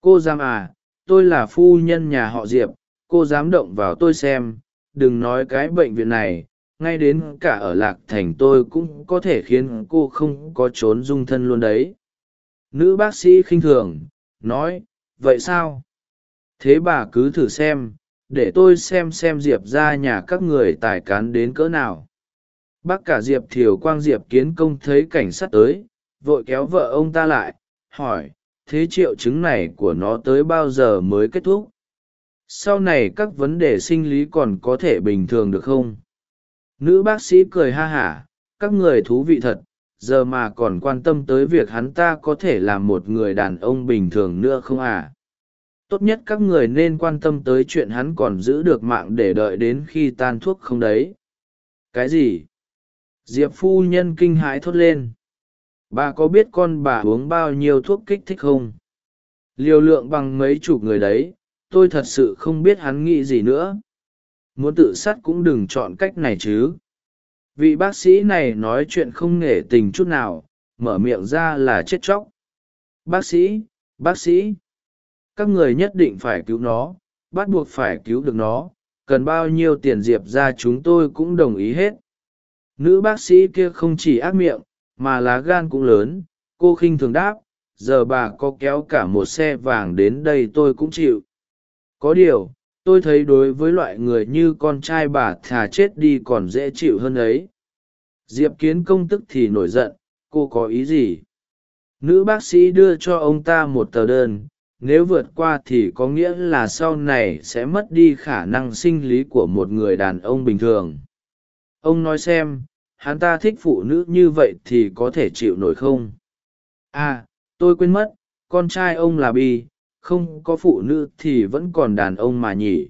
Cô dám à tôi là phu nhân nhà họ diệp, cô dám động vào tôi xem, đừng nói cái bệnh viện này ngay đến cả ở lạc thành tôi cũng có thể khiến cô không có trốn dung thân luôn đấy. Nữ bác sĩ khinh thường, nói, vậy sao? Thế bà cứ thử xem, để tôi xem xem diệp ra nhà các người tài cán đến cỡ nào. Bác cả diệp thiều quang diệp kiến công thấy cảnh sát tới, vội kéo vợ ông ta lại, hỏi, thế triệu chứng này của nó tới bao giờ mới kết thúc? Sau này các vấn đề sinh lý còn có thể bình thường được không? Nữ bác sĩ cười ha hả, các người thú vị thật, giờ mà còn quan tâm tới việc hắn ta có thể làm một người đàn ông bình thường nữa không à? Tốt nhất các người nên quan tâm tới chuyện hắn còn giữ được mạng để đợi đến khi tan thuốc không đấy. Cái gì? Diệp phu nhân kinh hãi thốt lên. Bà có biết con bà uống bao nhiêu thuốc kích thích không? Liều lượng bằng mấy chục người đấy, tôi thật sự không biết hắn nghĩ gì nữa muốn tự sát cũng đừng chọn cách này chứ. Vị bác sĩ này nói chuyện không nể tình chút nào, mở miệng ra là chết chóc. Bác sĩ bác sĩ, các người nhất định phải cứu nó, bắt buộc phải cứu được nó, cần bao nhiêu tiền diệp ra chúng tôi cũng đồng ý hết. Nữ bác sĩ kia không chỉ ác miệng, mà lá gan cũng lớn, cô khinh thường đáp, giờ bà có kéo cả một xe vàng đến đây tôi cũng chịu. Có điều tôi thấy đối với loại người như con trai bà thà chết đi còn dễ chịu hơn ấy. Diệp kiến công tức thì nổi giận, cô có ý gì? Nữ bác sĩ đưa cho ông ta một tờ đơn, nếu vượt qua thì có nghĩa là sau này sẽ mất đi khả năng sinh lý của một người đàn ông bình thường. Ông nói xem, hắn ta thích phụ nữ như vậy thì có thể chịu nổi không? À tôi quên mất, con trai ông là bi không có phụ nữ thì vẫn còn đàn ông mà nhỉ.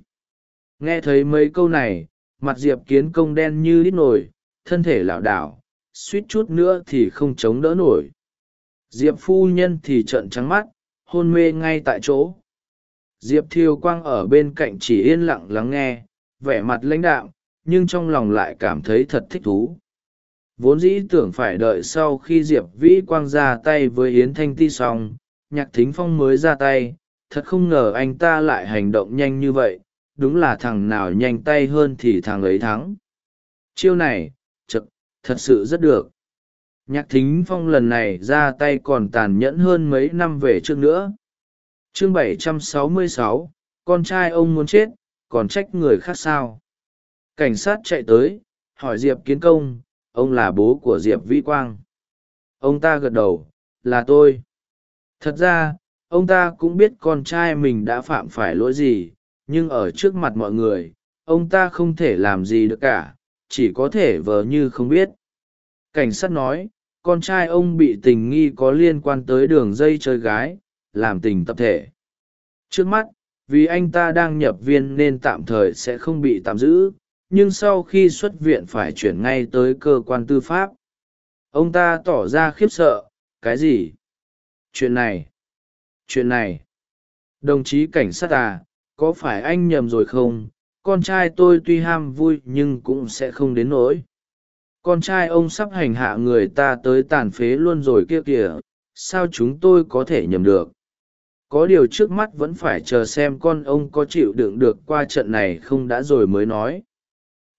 Nghe thấy mấy câu này, mặt diệp kiến công đen như đít nổi thân thể lảo đảo, suýt chút nữa thì không chống đỡ nổi. Diệp phu nhân thì trợn trắng mắt, hôn mê ngay tại chỗ. Diệp Thiêu quang ở bên cạnh chỉ yên lặng lắng nghe, vẻ mặt lãnh đạm, nhưng trong lòng lại cảm thấy thật thích thú. Vốn dĩ tưởng phải đợi sau khi diệp vĩ quang ra tay với yến thanh ti xong nhạc thính phong mới ra tay thật không ngờ anh ta lại hành động nhanh như vậy đúng là thằng nào nhanh tay hơn thì thằng ấy thắng. Chiêu này chật thật sự rất được. Nhạc thính phong lần này ra tay còn tàn nhẫn hơn mấy năm về trước nữa. Chương 766, con trai ông muốn chết còn trách người khác sao? Cảnh sát chạy tới hỏi diệp kiến công ông là bố của diệp vĩ quang. Ông ta gật đầu là tôi thật ra, ông ta cũng biết con trai mình đã phạm phải lỗi gì, nhưng ở trước mặt mọi người, ông ta không thể làm gì được cả, chỉ có thể vờ như không biết. Cảnh sát nói, con trai ông bị tình nghi có liên quan tới đường dây chơi gái, làm tình tập thể. Trước mắt, vì anh ta đang nhập viên nên tạm thời sẽ không bị tạm giữ, nhưng sau khi xuất viện phải chuyển ngay tới cơ quan tư pháp. Ông ta tỏ ra khiếp sợ, cái gì? Chuyện này chuyện này. Đồng chí cảnh sát à có phải anh nhầm rồi không? Con trai tôi tuy ham vui nhưng cũng sẽ không đến nỗi. Con trai ông sắp hành hạ người ta tới tàn phế luôn rồi kia kìa. Sao chúng tôi có thể nhầm được? Có điều trước mắt vẫn phải chờ xem con ông có chịu đựng được qua trận này không đã rồi mới nói.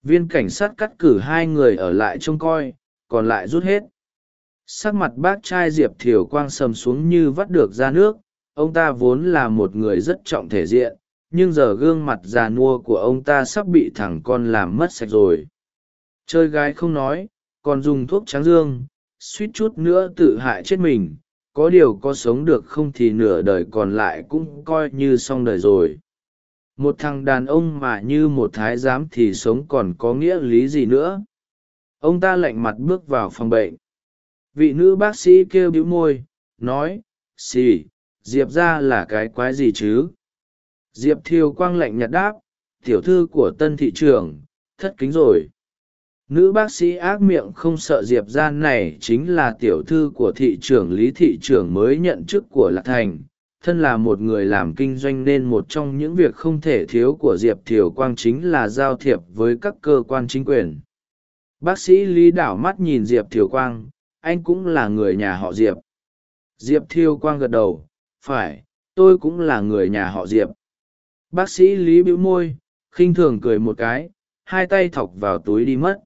Viên cảnh sát cắt cử hai người ở lại trông coi, còn lại rút hết sắc mặt bác trai diệp thiều quang sầm xuống như vắt được ra nước. Ông ta vốn là một người rất trọng thể diện, nhưng giờ gương mặt già nua của ông ta sắp bị thằng con làm mất sạch rồi. Chơi gái không nói, còn dùng thuốc tráng dương, suýt chút nữa tự hại chết mình. Có điều có sống được không thì nửa đời còn lại cũng coi như xong đời rồi. Một thằng đàn ông mà như một thái giám thì sống còn có nghĩa lý gì nữa? Ông ta lạnh mặt bước vào phòng bệnh vị nữ bác sĩ kêu bĩu môi, nói, xì, diệp ra là cái quái gì chứ? Diệp thiêu quang lạnh nhạt đáp, tiểu thư của tân thị trường, thất kính rồi. Nữ bác sĩ ác miệng không sợ diệp ra này chính là tiểu thư của thị trưởng lý thị trưởng mới nhận chức của lạc thành. Thân là một người làm kinh doanh nên một trong những việc không thể thiếu của diệp thiều quang chính là giao thiệp với các cơ quan chính quyền. Bác sĩ lý đảo mắt nhìn diệp thiều quang anh cũng là người nhà họ diệp. Diệp Thiêu quang gật đầu, phải, tôi cũng là người nhà họ diệp. Bác sĩ lý bĩu môi khinh thường cười một cái, hai tay thọc vào túi đi mất.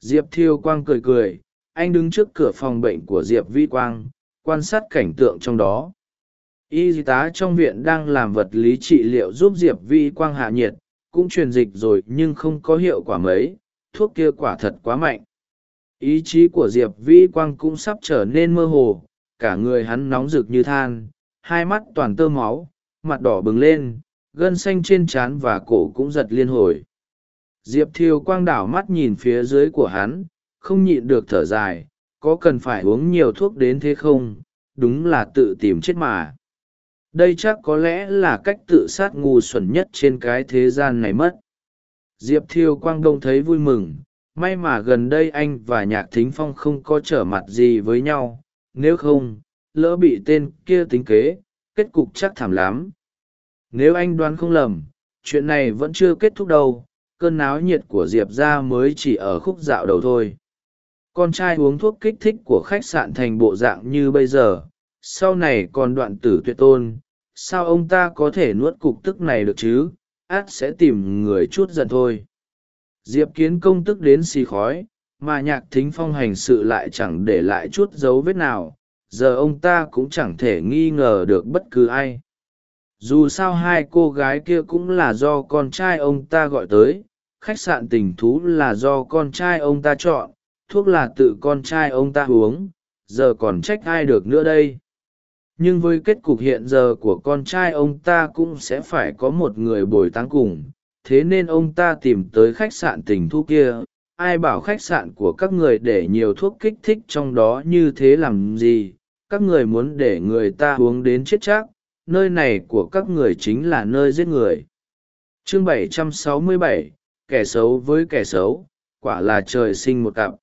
Diệp thiêu quang cười cười, anh đứng trước cửa phòng bệnh của diệp vi quang, quan sát cảnh tượng trong đó. Y tá trong viện đang làm vật lý trị liệu giúp diệp vi quang hạ nhiệt, cũng truyền dịch rồi nhưng không có hiệu quả mấy, thuốc kia quả thật quá mạnh ý chí của diệp vi quang cũng sắp trở nên mơ hồ, cả người hắn nóng rực như than, hai mắt toàn tơ máu, mặt đỏ bừng lên, gân xanh trên trán và cổ cũng giật liên hồi. Diệp thiều quang đảo mắt nhìn phía dưới của hắn, không nhịn được thở dài, có cần phải uống nhiều thuốc đến thế không? Đúng là tự tìm chết mà. Đây chắc có lẽ là cách tự sát ngu xuẩn nhất trên cái thế gian này mất. Diệp thiều quang đông thấy vui mừng may mà gần đây anh và nhạc thính phong không có trở mặt gì với nhau, nếu không, lỡ bị tên kia tính kế, kết cục chắc thảm lắm. Nếu anh đoán không lầm, chuyện này vẫn chưa kết thúc đâu, cơn náo nhiệt của diệp ra mới chỉ ở khúc dạo đầu thôi. Con trai uống thuốc kích thích của khách sạn thành bộ dạng như bây giờ, sau này còn đoạn tử tuyệt tôn, sao ông ta có thể nuốt cục tức này được chứ? Át sẽ tìm người chút giận thôi diệp kiến công tức đến xì khói, mà nhạc thính phong hành sự lại chẳng để lại chút dấu vết nào, giờ ông ta cũng chẳng thể nghi ngờ được bất cứ ai. Dù sao hai cô gái kia cũng là do con trai ông ta gọi tới, khách sạn tình thú là do con trai ông ta chọn, thuốc là tự con trai ông ta uống, giờ còn trách ai được nữa đây. Nhưng với kết cục hiện giờ của con trai ông ta cũng sẽ phải có một người bồi táng cùng thế nên ông ta tìm tới khách sạn tình thu kia ai bảo khách sạn của các người để nhiều thuốc kích thích trong đó như thế làm gì các người muốn để người ta uống đến chết chắc nơi này của các người chính là nơi giết người. Chương 767, kẻ xấu với kẻ xấu quả là trời sinh một cặp.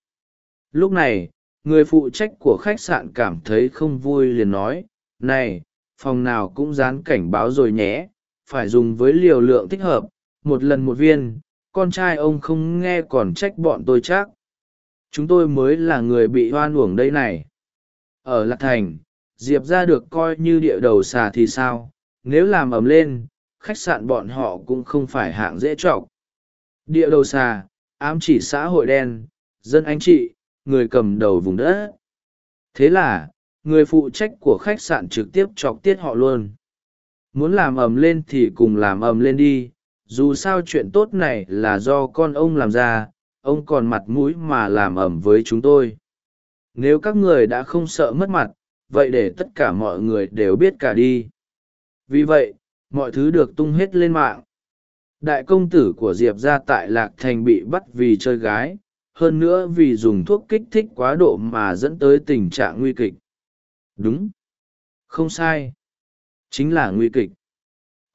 Lúc này người phụ trách của khách sạn cảm thấy không vui liền nói này phòng nào cũng dán cảnh báo rồi nhé phải dùng với liều lượng thích hợp một lần một viên, con trai ông không nghe còn trách bọn tôi chắc. Chúng tôi mới là người bị hoan uổng đây này. Ở lạc thành, diệp ra được coi như địa đầu xà thì sao? Nếu làm ầm lên, khách sạn bọn họ cũng không phải hạng dễ chọc. Địa đầu xà, ám chỉ xã hội đen, dân anh chị, người cầm đầu vùng đất. Thế là, người phụ trách của khách sạn trực tiếp chọc tiết họ luôn. Muốn làm ầm lên thì cùng làm ầm lên đi dù sao chuyện tốt này là do con ông làm ra, ông còn mặt mũi mà làm ầm với chúng tôi. Nếu các người đã không sợ mất mặt, vậy để tất cả mọi người đều biết cả đi. Vì vậy, mọi thứ được tung hết lên mạng. Đại công tử của diệp ra tại lạc thành bị bắt vì chơi gái, hơn nữa vì dùng thuốc kích thích quá độ mà dẫn tới tình trạng nguy kịch. Đúng. Không sai. Chính là nguy kịch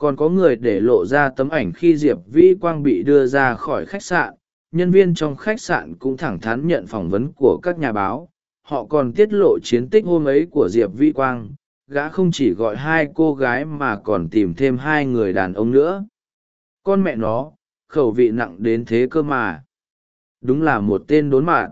còn có người để lộ ra tấm ảnh khi diệp vĩ quang bị đưa ra khỏi khách sạn, nhân viên trong khách sạn cũng thẳng thắn nhận phỏng vấn của các nhà báo. Họ còn tiết lộ chiến tích hôm ấy của diệp vĩ quang, gã không chỉ gọi hai cô gái mà còn tìm thêm hai người đàn ông nữa. Con mẹ nó, khẩu vị nặng đến thế cơ mà. Đúng là một tên đốn mạn.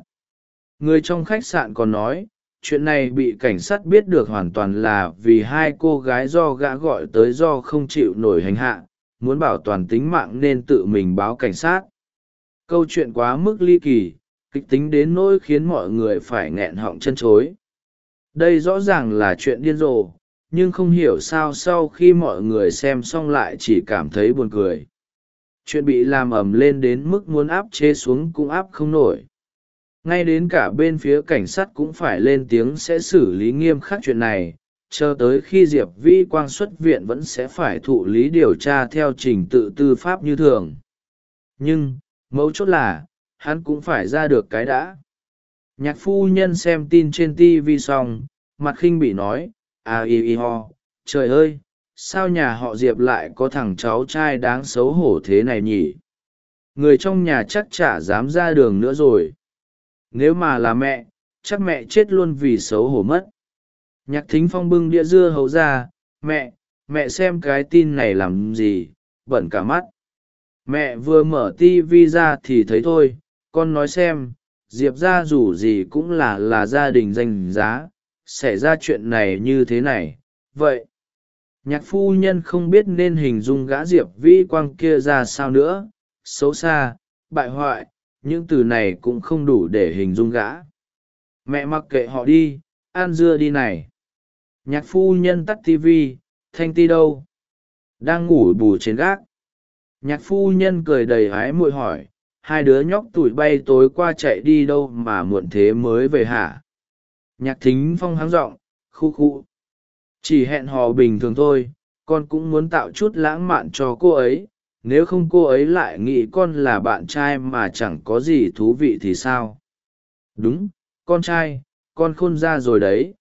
Người trong khách sạn còn nói chuyện này bị cảnh sát biết được hoàn toàn là vì hai cô gái do gã gọi tới do không chịu nổi hành hạ, muốn bảo toàn tính mạng nên tự mình báo cảnh sát. Câu chuyện quá mức ly kỳ, kịch tính đến nỗi khiến mọi người phải nghẹn họng chân chối. Đây rõ ràng là chuyện điên rồ, nhưng không hiểu sao sau khi mọi người xem xong lại chỉ cảm thấy buồn cười. Chuyện bị làm ầm lên đến mức muốn áp chế xuống cũng áp không nổi ngay đến cả bên phía cảnh sát cũng phải lên tiếng sẽ xử lý nghiêm khắc chuyện này, chờ tới khi diệp vĩ quang xuất viện vẫn sẽ phải thụ lý điều tra theo trình tự tư pháp như thường. Nhưng, mấu chốt là, hắn cũng phải ra được cái đã. Nhạc phu nhân xem tin trên tv xong, mặt khinh bị nói à y y ho, trời ơi, sao nhà họ diệp lại có thằng cháu trai đáng xấu hổ thế này nhỉ? Người trong nhà chắc chả dám ra đường nữa rồi nếu mà là mẹ, chắc mẹ chết luôn vì xấu hổ mất. Nhạc thính phong bưng đĩa dưa hấu ra, mẹ mẹ xem cái tin này làm gì, bẩn cả mắt. Mẹ vừa mở tivi ra thì thấy thôi, con nói xem, diệp ra dù gì cũng là là gia đình danh giá, xảy ra chuyện này như thế này, vậy. Nhạc phu nhân không biết nên hình dung gã diệp vĩ quang kia ra sao nữa, xấu xa, bại hoại những từ này cũng không đủ để hình dung gã. Mẹ mặc kệ họ đi an dưa đi này. Nhạc phu nhân tắt tv thanh ti đâu? Đang ngủ bù trên gác. Nhạc phu nhân cười đầy hái muội hỏi, hai đứa nhóc tụi bay tối qua chạy đi đâu mà muộn thế mới về hả? Nhạc thính phong háng r ộ n g khu khu. Chỉ hẹn hò bình thường thôi, con cũng muốn tạo chút lãng mạn cho cô ấy nếu không cô ấy lại nghĩ con là bạn trai mà chẳng có gì thú vị thì sao? Đúng, con trai, con khôn ra rồi đấy.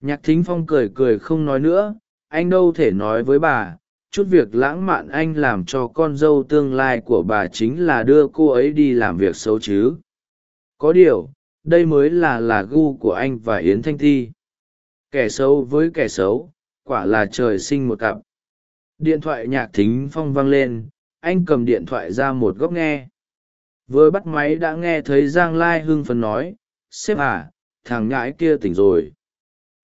Nhạc thính phong cười cười không nói nữa, anh đâu thể nói với bà, chút việc lãng mạn anh làm cho con dâu tương lai của bà chính là đưa cô ấy đi làm việc xấu chứ. Có điều, đây mới là là gu của anh và yến thanh thi kẻ xấu với kẻ xấu, quả là trời sinh một cặp điện thoại nhạc thính phong vang lên, anh cầm điện thoại ra một góc nghe. Vừa bắt máy đã nghe thấy giang lai hưng phấn nói, sếp à thằng Ngãi kia tỉnh rồi.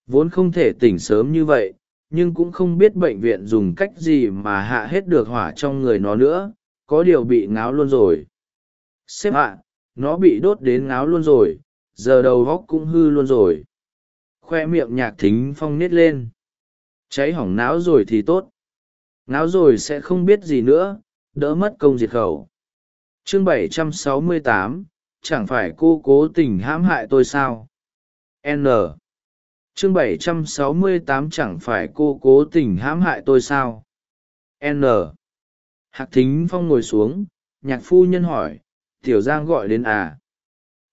Vốn không thể tỉnh sớm như vậy, nhưng cũng không biết bệnh viện dùng cách gì mà hạ hết được hỏa trong người nó nữa, có điều bị ngáo luôn rồi. Sếp ạ, nó bị đốt đến ngáo luôn rồi, giờ đầu góc cũng hư luôn rồi. Khoe miệng nhạc thính phong nít lên. Cháy hỏng não rồi thì tốt ngáo rồi sẽ không biết gì nữa đỡ mất công diệt khẩu. Chương 768, chẳng phải cô cố tình hãm hại tôi sao? N. Chương 768 chẳng phải cô cố tình hãm hại tôi sao? N. Hạc thính phong ngồi xuống nhạc phu nhân hỏi tiểu giang gọi đến à?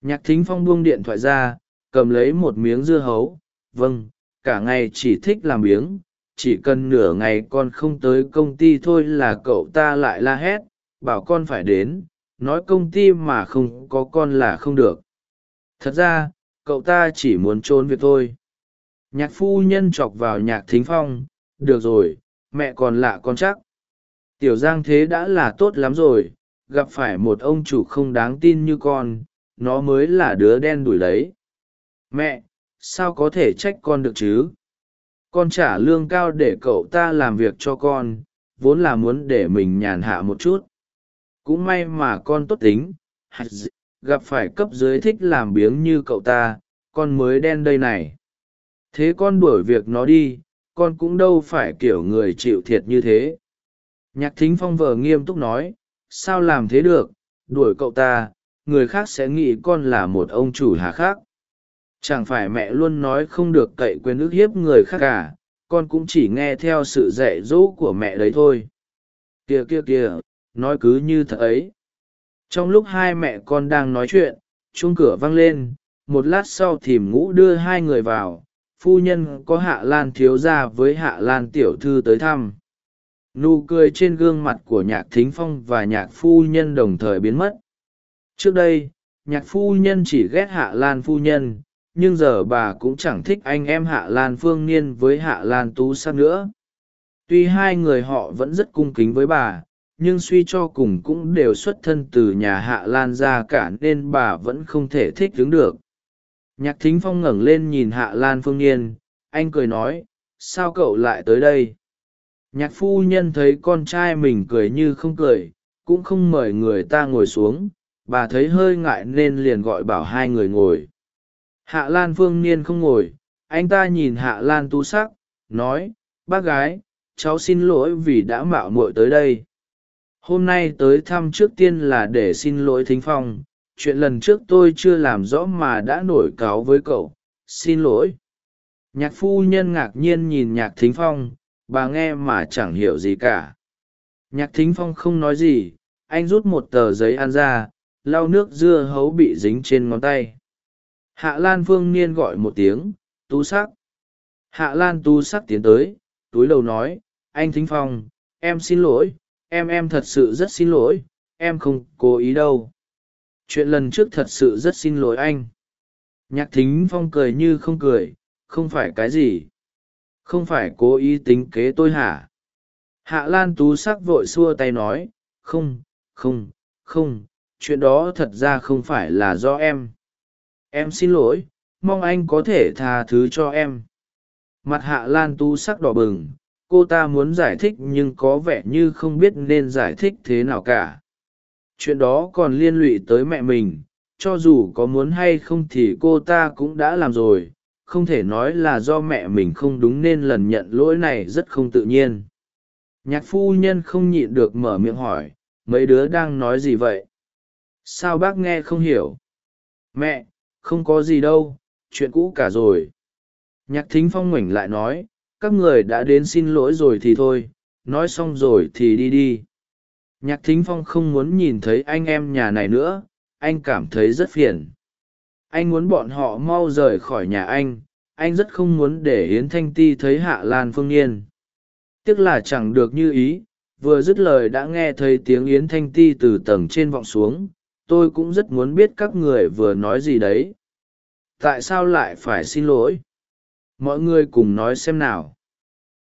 Nhạc thính phong buông điện thoại ra cầm lấy một miếng dưa hấu vâng cả ngày chỉ thích làm miếng chỉ cần nửa ngày con không tới công ty thôi là cậu ta lại la hét, bảo con phải đến, nói công ty mà không có con là không được. Thật ra, cậu ta chỉ muốn trốn việc thôi. Nhạc phu nhân chọc vào nhạc thính phong, được rồi, mẹ còn lạ con chắc. Tiểu giang thế đã là tốt lắm rồi, gặp phải một ông chủ không đáng tin như con, nó mới là đứa đen đủi đấy mẹ, sao có thể trách con được chứ? Con trả lương cao để cậu ta làm việc cho con, vốn là muốn để mình nhàn hạ một chút. Cũng may mà con tốt tính gặp phải cấp dưới thích làm biếng như cậu ta, con mới đen đây này. Thế con đuổi việc nó đi, con cũng đâu phải kiểu người chịu thiệt như thế. Nhạc thính phong vờ nghiêm túc nói, sao làm thế được, đuổi cậu ta, người khác sẽ nghĩ con là một ông chủ hà khác chẳng phải mẹ luôn nói không được cậy quyền ức hiếp người khác cả, con cũng chỉ nghe theo sự dạy dỗ của mẹ đấy thôi. Kia kia kia nói cứ như thật ấy. Trong lúc hai mẹ con đang nói chuyện, chuông cửa vang lên, một lát sau thìm ngũ đưa hai người vào, phu nhân có hạ lan thiếu gia với hạ lan tiểu thư tới thăm. Nụ cười trên gương mặt của nhạc thính phong và nhạc phu nhân đồng thời biến mất. Trước đây, nhạc phu nhân chỉ ghét hạ lan phu nhân nhưng giờ bà cũng chẳng thích anh em hạ lan phương niên với hạ lan tú sắc nữa. Tuy hai người họ vẫn rất cung kính với bà, nhưng suy cho cùng cũng đều xuất thân từ nhà hạ lan ra cả nên bà vẫn không thể thích đứng được. Nhạc thính phong ngẩng lên nhìn hạ lan phương niên, anh cười nói, sao cậu lại tới đây? Nhạc phu nhân thấy con trai mình cười như không cười, cũng không mời người ta ngồi xuống, bà thấy hơi ngại nên liền gọi bảo hai người ngồi hạ lan phương niên không ngồi, anh ta nhìn hạ lan tú sắc, nói, bác gái, cháu xin lỗi vì đã mạo muội tới đây. Hôm nay tới thăm trước tiên là để xin lỗi thính phong. Chuyện lần trước tôi chưa làm rõ mà đã nổi cáo với cậu. Xin lỗi. Nhạc phu nhân ngạc nhiên nhìn nhạc thính phong, bà nghe mà chẳng hiểu gì cả. Nhạc thính phong không nói gì, anh rút một tờ giấy ăn ra, lau nước dưa hấu bị dính trên ngón tay hạ lan phương niên gọi một tiếng, tú sắc. Hạ lan tú sắc tiến tới, túi đầu nói, anh thính phong, em xin lỗi, em em thật sự rất xin lỗi, em không cố ý đâu. Chuyện lần trước thật sự rất xin lỗi anh. Nhạc thính phong cười như không cười, không phải cái gì. Không phải cố ý tính kế tôi hả? Hạ lan tú sắc vội xua tay nói, không không không, chuyện đó thật ra không phải là do em em xin lỗi, mong anh có thể tha thứ cho em. Mặt hạ lan tu sắc đỏ bừng, cô ta muốn giải thích nhưng có vẻ như không biết nên giải thích thế nào cả. Chuyện đó còn liên lụy tới mẹ mình, cho dù có muốn hay không thì cô ta cũng đã làm rồi. Không thể nói là do mẹ mình không đúng nên lần nhận lỗi này rất không tự nhiên. Nhạc phu nhân không nhịn được mở miệng hỏi, mấy đứa đang nói gì vậy? Sao bác nghe không hiểu? Mẹ không có gì đâu, chuyện cũ cả rồi. Nhạc thính phong ngoảnh lại nói, các người đã đến xin lỗi rồi thì thôi, nói xong rồi thì đi đi. Nhạc thính phong không muốn nhìn thấy anh em nhà này nữa, anh cảm thấy rất phiền. Anh muốn bọn họ mau rời khỏi nhà anh anh rất không muốn để yến thanh ti thấy hạ lan phương yên. Tiếc là chẳng được như ý, vừa dứt lời đã nghe thấy tiếng yến thanh ti từ tầng trên vọng xuống tôi cũng rất muốn biết các người vừa nói gì đấy. Tại sao lại phải xin lỗi? Mọi người cùng nói xem nào.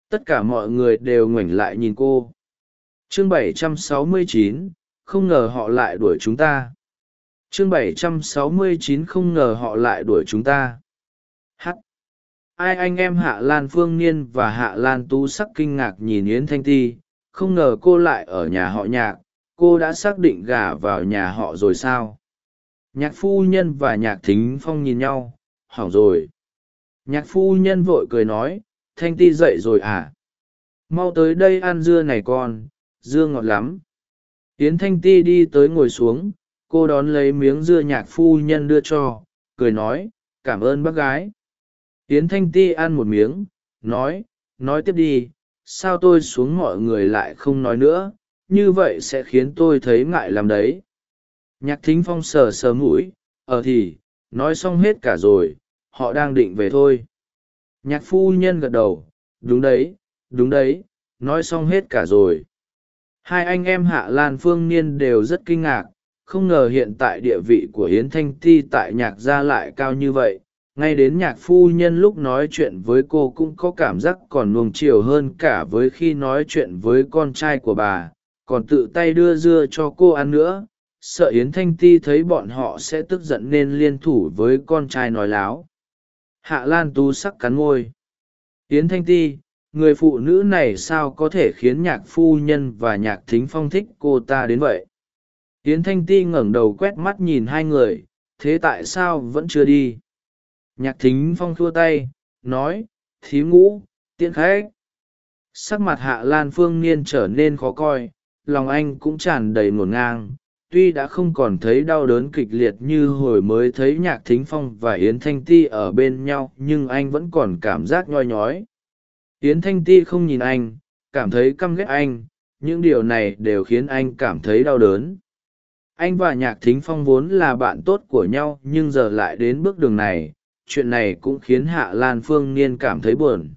Tất cả mọi người đều ngoảnh lại nhìn cô. Chương 769, không ngờ họ lại đuổi chúng ta. Chương 769 không ngờ họ lại đuổi chúng ta. H ai anh em hạ lan phương niên và hạ lan tú sắc kinh ngạc nhìn yến thanh ti không ngờ cô lại ở nhà họ nhạc cô đã xác định gả vào nhà họ rồi sao? Nhạc phu nhân và nhạc thính phong nhìn nhau, hỏng rồi. Nhạc phu nhân vội cười nói, thanh ti dậy rồi à? Mau tới đây ăn dưa này con, dưa ngọt lắm. Yến thanh ti đi tới ngồi xuống, cô đón lấy miếng dưa nhạc phu nhân đưa cho, cười nói, cảm ơn bác gái. Yến thanh ti ăn một miếng, nói nói tiếp đi, sao tôi xuống mọi người lại không nói nữa? Như vậy sẽ khiến tôi thấy ngại làm đấy. Nhạc thính phong sờ sờ mũi ờ thì, nói xong hết cả rồi, họ đang định về thôi. Nhạc phu nhân gật đầu, đúng đấy đúng đấy, nói xong hết cả rồi. Hai anh em hạ lan phương niên đều rất kinh ngạc, không ngờ hiện tại địa vị của hiến thanh ti tại nhạc gia lại cao như vậy. Ngay đến nhạc phu nhân lúc nói chuyện với cô cũng có cảm giác còn luồng chiều hơn cả với khi nói chuyện với con trai của bà còn tự tay đưa dưa cho cô ăn nữa, sợ yến thanh ti thấy bọn họ sẽ tức giận nên liên thủ với con trai nói láo. Hạ lan tú sắc cắn môi. yến thanh ti, người phụ nữ này sao có thể khiến nhạc phu nhân và nhạc thính phong thích cô ta đến vậy? Yến thanh ti ngẩng đầu quét mắt nhìn hai người, thế tại sao vẫn chưa đi? Nhạc thính phong thua tay, nói thí ngũ, tiễn khách. Sắc mặt hạ lan phương niên trở nên khó coi lòng anh cũng tràn đầy ngổn ngang, tuy đã không còn thấy đau đớn kịch liệt như hồi mới thấy nhạc thính phong và yến thanh ti ở bên nhau, nhưng anh vẫn còn cảm giác nhoi nhói. Yến thanh ti không nhìn anh, cảm thấy căm ghét anh, những điều này đều khiến anh cảm thấy đau đớn. Anh và nhạc thính phong vốn là bạn tốt của nhau, nhưng giờ lại đến bước đường này, chuyện này cũng khiến hạ lan phương niên cảm thấy buồn.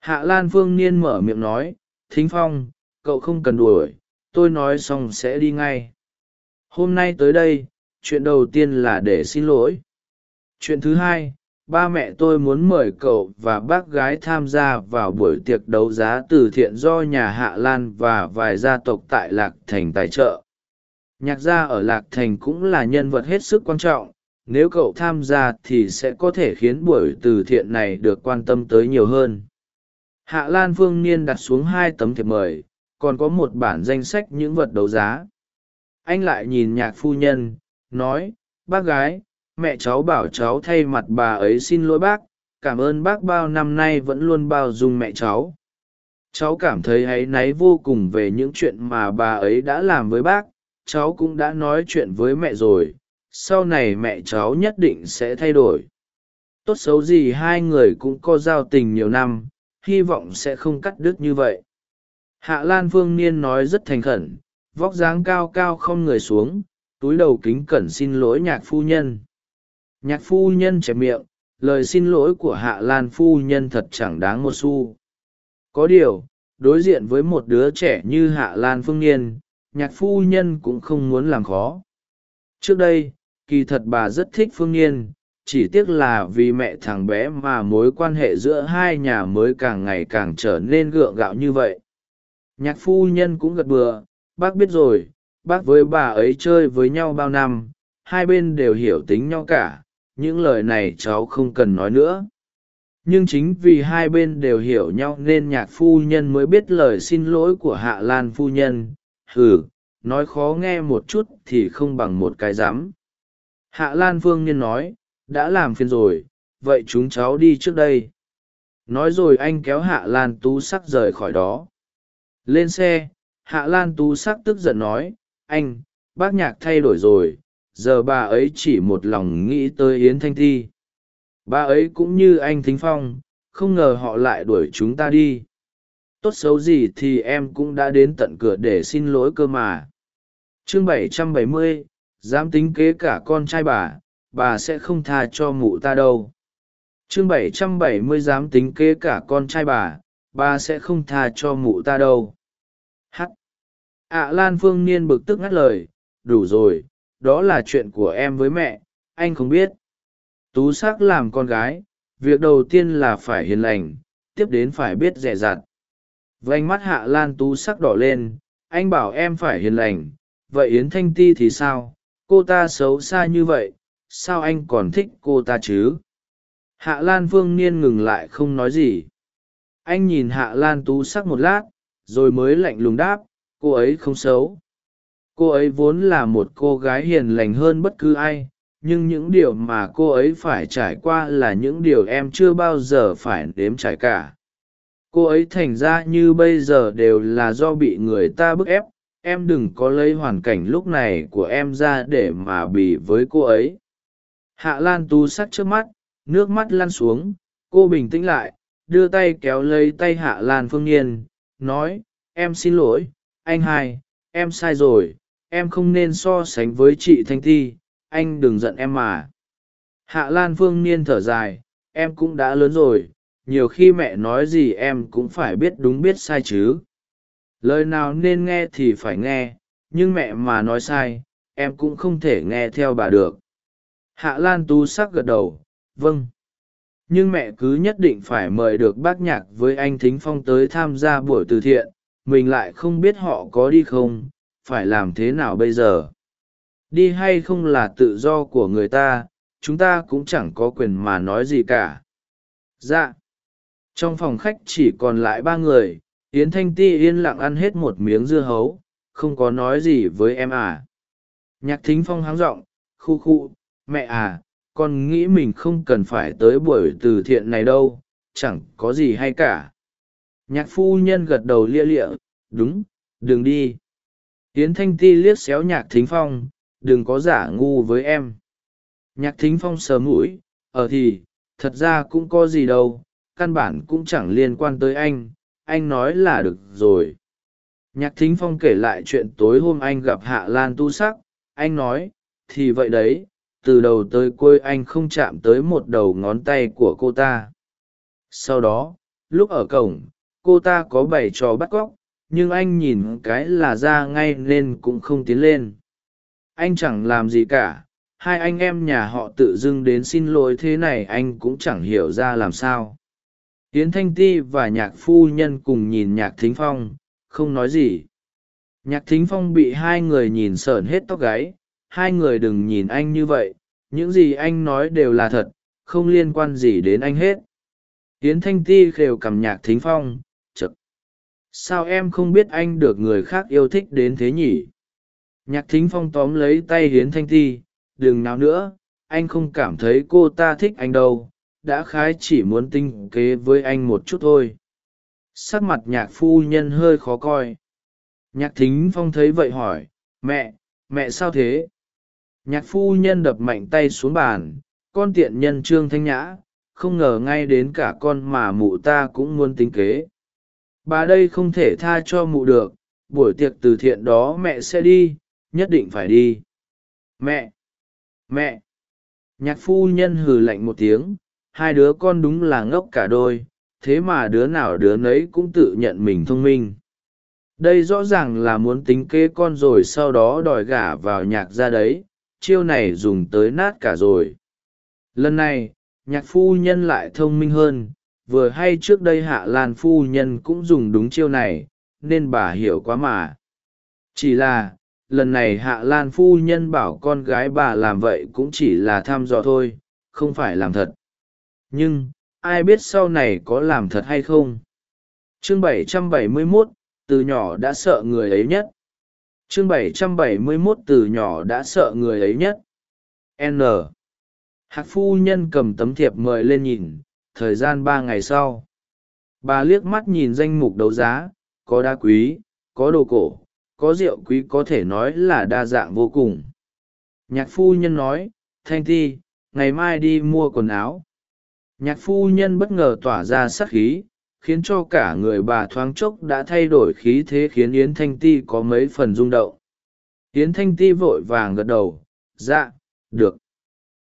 Hạ lan phương niên mở miệng nói, thính phong, cậu không cần đuổi tôi nói xong sẽ đi ngay. Hôm nay tới đây, chuyện đầu tiên là để xin lỗi. Chuyện thứ hai, ba mẹ tôi muốn mời cậu và bác gái tham gia vào buổi tiệc đấu giá từ thiện do nhà hạ lan và vài gia tộc tại lạc thành tài trợ. Nhạc gia ở lạc thành cũng là nhân vật hết sức quan trọng, nếu cậu tham gia thì sẽ có thể khiến buổi từ thiện này được quan tâm tới nhiều hơn. Hạ lan phương niên đặt xuống hai tấm thiệp mời còn có một bản danh sách những vật đấu giá. Anh lại nhìn nhạc phu nhân, nói, bác gái, mẹ cháu bảo cháu thay mặt bà ấy xin lỗi bác, cảm ơn bác bao năm nay vẫn luôn bao dung mẹ cháu. Cháu cảm thấy áy náy vô cùng về những chuyện mà bà ấy đã làm với bác, cháu cũng đã nói chuyện với mẹ rồi, sau này mẹ cháu nhất định sẽ thay đổi. Tốt xấu gì hai người cũng có giao tình nhiều năm, hy vọng sẽ không cắt đứt như vậy hạ lan phương niên nói rất thành khẩn, vóc dáng cao cao không người xuống, túi đầu kính cẩn xin lỗi nhạc phu nhân. Nhạc phu nhân chẹp miệng, lời xin lỗi của hạ lan phu nhân thật chẳng đáng một xu. Có điều, đối diện với một đứa trẻ như hạ lan phương niên, nhạc phu nhân cũng không muốn làm khó. Trước đây, kỳ thật bà rất thích phương niên, chỉ tiếc là vì mẹ thằng bé mà mối quan hệ giữa hai nhà mới càng ngày càng trở nên gượng gạo như vậy nhạc phu nhân cũng gật bừa, bác biết rồi, bác với bà ấy chơi với nhau bao năm, hai bên đều hiểu tính nhau cả, những lời này cháu không cần nói nữa. Nhưng chính vì hai bên đều hiểu nhau nên nhạc phu nhân mới biết lời xin lỗi của hạ lan phu nhân. Hừ, nói khó nghe một chút thì không bằng một cái rắm hạ lan phương niên nói, đã làm phiền rồi, vậy chúng cháu đi trước đây. Nói rồi anh kéo hạ lan tú sắc rời khỏi đó lên xe hạ lan tú sắc tức giận nói anh bác nhạc thay đổi rồi giờ bà ấy chỉ một lòng nghĩ tới yến thanh thi. Bà ấy cũng như anh thính phong không ngờ họ lại đuổi chúng ta đi. Tốt xấu gì thì em cũng đã đến tận cửa để xin lỗi cơ mà. Chương 770, dám tính kế cả con trai bà bà sẽ không tha cho mụ ta đâu. Chương 770 dám tính kế cả con trai bà Ba sẽ không tha cho mụ ta đâu. H ạ lan phương niên bực tức ngắt lời, đủ rồi, đó là chuyện của em với mẹ, anh không biết. Tú s ắ c làm con gái, việc đầu tiên là phải hiền lành, tiếp đến phải biết dè dặt vánh mắt hạ lan tú sắc đỏ lên, anh bảo em phải hiền lành, vậy yến thanh ti thì sao? Cô ta xấu xa như vậy, sao anh còn thích cô ta chứ? Hạ lan phương niên ngừng lại không nói gì anh nhìn hạ lan tú sắc một lát, rồi mới lạnh lùng đáp, cô ấy không xấu. Cô ấy vốn là một cô gái hiền lành hơn bất cứ ai, nhưng những điều mà cô ấy phải trải qua là những điều em chưa bao giờ phải đếm trải cả. Cô ấy thành ra như bây giờ đều là do bị người ta bức ép. Em đừng có lấy hoàn cảnh lúc này của em ra để mà bì với cô ấy. Hạ lan tu sắt trước mắt, nước mắt lăn xuống, cô bình tĩnh lại đưa tay kéo lấy tay hạ lan phương nhiên nói, em xin lỗi, anh hai, em sai rồi, em không nên so sánh với chị thanh ti anh đừng giận em mà. Hạ lan phương niên thở dài, em cũng đã lớn rồi, nhiều khi mẹ nói gì em cũng phải biết đúng biết sai chứ. Lời nào nên nghe thì phải nghe, nhưng mẹ mà nói sai, em cũng không thể nghe theo bà được. Hạ lan tú sắc gật đầu vâng nhưng mẹ cứ nhất định phải mời được bác nhạc với anh thính phong tới tham gia buổi từ thiện, mình lại không biết họ có đi không, phải làm thế nào bây giờ? Đi hay không là tự do của người ta, chúng ta cũng chẳng có quyền mà nói gì cả. Dạ. Trong phòng khách chỉ còn lại ba người, yến thanh ti yên lặng ăn hết một miếng dưa hấu, không có nói gì với em à. Nhạc thính phong háng r ộ n g khu khu, mẹ à con nghĩ mình không cần phải tới buổi từ thiện này đâu, chẳng có gì hay cả. Nhạc phu nhân gật đầu lia lịa, đúng, đừng đi. Yến thanh ti liếc xéo nhạc thính phong, đừng có giả ngu với em. Nhạc thính phong sờ mũi ở ờ thì, thật ra cũng có gì đâu, căn bản cũng chẳng liên quan tới anh anh nói là được rồi. Nhạc thính phong kể lại chuyện tối hôm anh gặp hạ lan tu sắc, anh nói, thì vậy đấy từ đầu tới cuối anh không chạm tới một đầu ngón tay của cô ta. Sau đó, lúc ở cổng, cô ta có bảy trò bắt cóc, nhưng anh nhìn cái là ra ngay nên cũng không tiến lên. Anh chẳng làm gì cả, hai anh em nhà họ tự dưng đến xin lỗi thế này anh cũng chẳng hiểu ra làm sao. Tiến thanh ti và nhạc phu nhân cùng nhìn nhạc thính phong, không nói gì. Nhạc thính phong bị hai người nhìn sởn hết tóc gáy hai người đừng nhìn anh như vậy, những gì anh nói đều là thật, không liên quan gì đến anh hết. Yến thanh ti khều cầm nhạc thính phong chực sao em không biết anh được người khác yêu thích đến thế nhỉ? Nhạc thính phong tóm lấy tay hiến thanh ti, đừng nào nữa, anh không cảm thấy cô ta thích anh đâu, đã khái chỉ muốn tinh kế với anh một chút thôi. Sắc mặt nhạc phu nhân hơi khó coi. Nhạc thính phong thấy vậy hỏi, mẹ mẹ sao thế? Nhạc phu nhân đập mạnh tay xuống bàn, con tiện nhân trương thanh nhã, không ngờ ngay đến cả con mà mụ ta cũng muốn tính kế. Bà đây không thể tha cho mụ được, buổi tiệc từ thiện đó mẹ sẽ đi, nhất định phải đi. Mẹ! Mẹ! Nhạc phu nhân hừ lạnh một tiếng, hai đứa con đúng là ngốc cả đôi, thế mà đứa nào đứa nấy cũng tự nhận mình thông minh. Đây rõ ràng là muốn tính kế con rồi sau đó đòi gả vào nhạc ra đấy chiêu này dùng tới nát cả rồi. Lần này nhạc phu nhân lại thông minh hơn vừa hay trước đây hạ lan phu nhân cũng dùng đúng chiêu này nên bà hiểu quá mà. Chỉ là lần này hạ lan phu nhân bảo con gái bà làm vậy cũng chỉ là thăm dò thôi không phải làm thật. Nhưng ai biết sau này có làm thật hay không? Chương 771, từ nhỏ đã sợ người ấy nhất chương 771 từ nhỏ đã sợ người ấy nhất. N. Hạc phu nhân cầm tấm thiệp mời lên nhìn, thời gian ba ngày sau. Bà liếc mắt nhìn danh mục đấu giá, có đá quý, có đồ cổ, có rượu quý có thể nói là đa dạng vô cùng. Nhạc phu nhân nói, thanh ti ngày mai đi mua quần áo. Nhạc phu nhân bất ngờ tỏa ra sắc khí khiến cho cả người bà thoáng chốc đã thay đổi khí thế khiến yến thanh ti có mấy phần rung động. Yến thanh ti vội vàng gật đầu dạ được.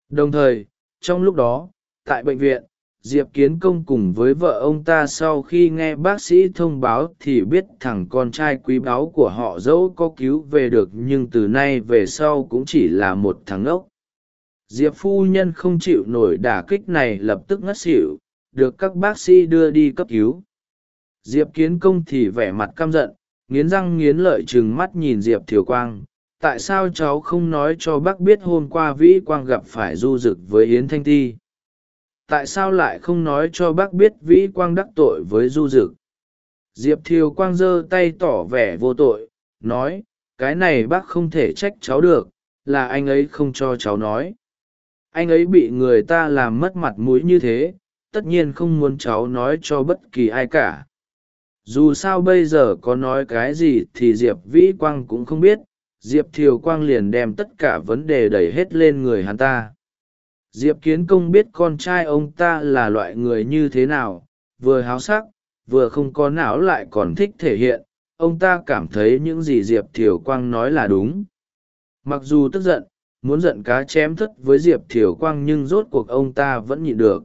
Đồng thời, trong lúc đó, tại bệnh viện, diệp kiến công cùng với vợ ông ta sau khi nghe bác sĩ thông báo thì biết thằng con trai quý báu của họ dẫu có cứu về được nhưng từ nay về sau cũng chỉ là một thằng ốc diệp phu nhân không chịu nổi đả kích này lập tức ngất xỉu được các bác sĩ đưa đi cấp cứu. Diệp kiến công thì vẻ mặt căm giận, nghiến răng nghiến lợi chừng mắt nhìn diệp thiều quang. Tại sao cháu không nói cho bác biết hôm qua vĩ quang gặp phải du rực với yến thanh ti? Tại sao lại không nói cho bác biết vĩ quang đắc tội với du rực diệp thiều quang giơ tay tỏ vẻ vô tội, nói, cái này bác không thể trách cháu được, là anh ấy không cho cháu nói. Anh ấy bị người ta làm mất mặt mũi như thế tất nhiên không muốn cháu nói cho bất kỳ ai cả. Dù sao bây giờ có nói cái gì thì diệp vĩ quang cũng không biết, diệp thiều quang liền đem tất cả vấn đề đẩy hết lên người hắn ta. Diệp kiến công biết con trai ông ta là loại người như thế nào, vừa háo sắc, vừa không có não lại còn thích thể hiện, ông ta cảm thấy những gì diệp thiều quang nói là đúng. Mặc dù tức giận, muốn giận cá chém thất với diệp thiều quang nhưng rốt cuộc ông ta vẫn nhịn được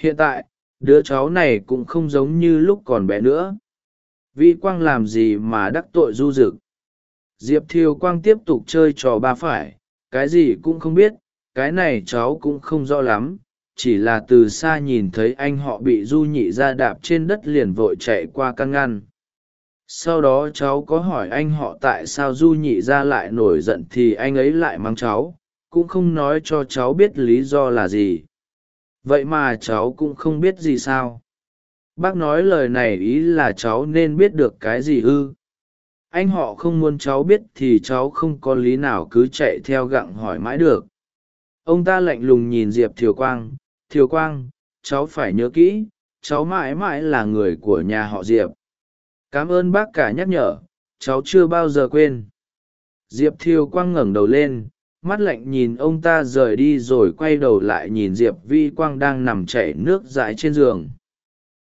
hiện tại, đứa cháu này cũng không giống như lúc còn bé nữa. Vĩ quang làm gì mà đắc tội du rực diệp thiều quang tiếp tục chơi trò ba phải, cái gì cũng không biết, cái này cháu cũng không rõ lắm, chỉ là từ xa nhìn thấy anh họ bị du nhị ra đạp trên đất liền vội chạy qua căn ngăn. Sau đó cháu có hỏi anh họ tại sao du nhị ra lại nổi giận thì anh ấy lại mắng cháu, cũng không nói cho cháu biết lý do là gì vậy mà cháu cũng không biết gì sao. Bác nói lời này ý là cháu nên biết được cái gì ư? Anh họ không muốn cháu biết thì cháu không có lý nào cứ chạy theo gặng hỏi mãi được. Ông ta lạnh lùng nhìn diệp thiều quang. Thiều quang, cháu phải nhớ kỹ, cháu mãi mãi là người của nhà họ diệp. Cảm ơn bác cả nhắc nhở, cháu chưa bao giờ quên. Diệp thiều quang ngẩng đầu lên mắt lạnh nhìn ông ta rời đi rồi quay đầu lại nhìn diệp vi quang đang nằm chảy nước dãi trên giường.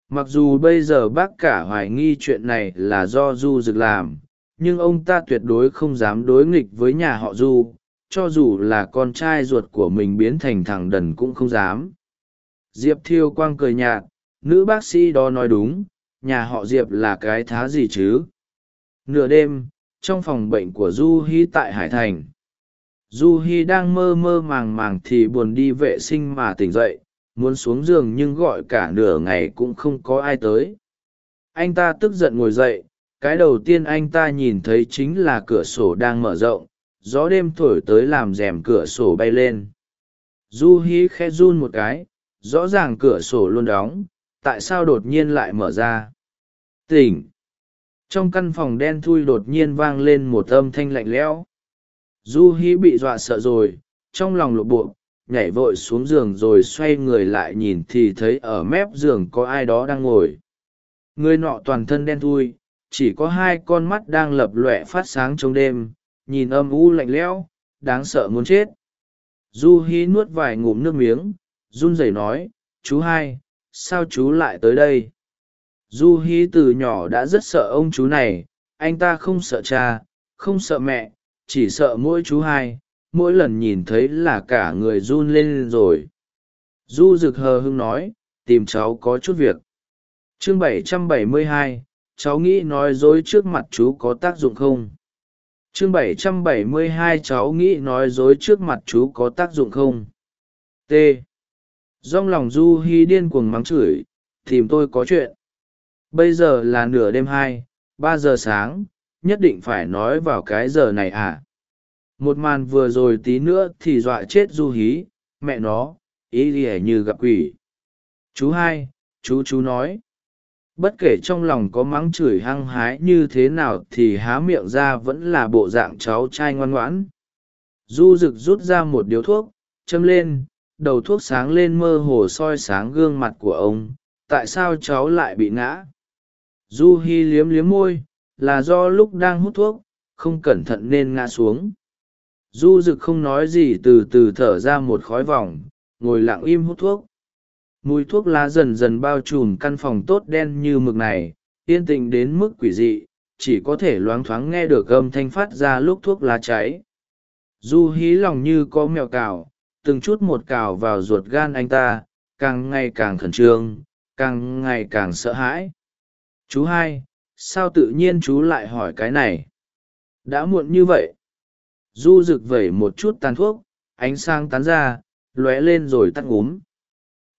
Mặc dù bây giờ bác cả hoài nghi chuyện này là do du rực làm, nhưng ông ta tuyệt đối không dám đối nghịch với nhà họ du, cho dù là con trai ruột của mình biến thành thằng đần cũng không dám. Diệp thiêu quang cười nhạt, nữ bác sĩ đó nói đúng, nhà họ diệp là cái thá gì chứ? Nửa đêm, trong phòng bệnh của du hy tại hải thành du hi đang mơ mơ màng màng thì buồn đi vệ sinh mà tỉnh dậy, muốn xuống giường nhưng gọi cả nửa ngày cũng không có ai tới. Anh ta tức giận ngồi dậy, cái đầu tiên anh ta nhìn thấy chính là cửa sổ đang mở rộng, gió đêm thổi tới làm rèm cửa sổ bay lên. Du hi khe run một cái, rõ ràng cửa sổ luôn đóng, tại sao đột nhiên lại mở ra? Tỉnh! Trong căn phòng đen thui đột nhiên vang lên một âm thanh lạnh lẽo du hi bị dọa sợ rồi, trong lòng lộp bộ, nhảy vội xuống giường rồi xoay người lại nhìn thì thấy ở mép giường có ai đó đang ngồi. Người nọ toàn thân đen thui, chỉ có hai con mắt đang lập lọe phát sáng trong đêm, nhìn âm u lạnh lẽo, đáng sợ muốn chết. Du hi nuốt vài ngụm nước miếng, run rẩy nói, chú hai, sao chú lại tới đây? Du hi từ nhỏ đã rất sợ ông chú này, anh ta không sợ cha, không sợ mẹ chỉ sợ mỗi chú hai mỗi lần nhìn thấy là cả người run lên rồi. Du rực hờ hưng nói tìm cháu có chút việc. Chương 772, cháu nghĩ nói dối trước mặt chú có tác dụng không? Chương 772 cháu nghĩ nói dối trước mặt chú có tác dụng không? T. Dong lòng du hy điên cuồng mắng chửi tìm tôi có chuyện. Bây giờ là nửa đêm hai ba giờ sáng nhất định phải nói vào cái giờ này à. Một màn vừa rồi tí nữa thì dọa chết du hí, mẹ nó, ý ỉa như gặp quỷ. Chú hai, chú chú nói. Bất kể trong lòng có mắng chửi hăng hái như thế nào thì há miệng ra vẫn là bộ dạng cháu trai ngoan ngoãn. Du rực rút ra một điếu thuốc, châm lên, đầu thuốc sáng lên mơ hồ soi sáng gương mặt của ông, tại sao cháu lại bị ngã? Du hi liếm liếm môi là do lúc đang hút thuốc, không cẩn thận nên ngã xuống. Du rực không nói gì từ từ thở ra một khói vòng, ngồi lặng im hút thuốc. Mùi thuốc lá dần dần bao trùm căn phòng tốt đen như mực này, yên tĩnh đến mức quỷ dị, chỉ có thể loáng thoáng nghe được âm thanh phát ra lúc thuốc lá cháy. Du hí lòng như có mèo cào, từng chút một cào vào ruột gan anh ta, càng ngày càng khẩn trương, càng ngày càng sợ hãi. Chú hai sao tự nhiên chú lại hỏi cái này? Đã muộn như vậy. Du rực vẩy một chút tàn thuốc, ánh sáng tán ra, lóe lên rồi tắt ngúm.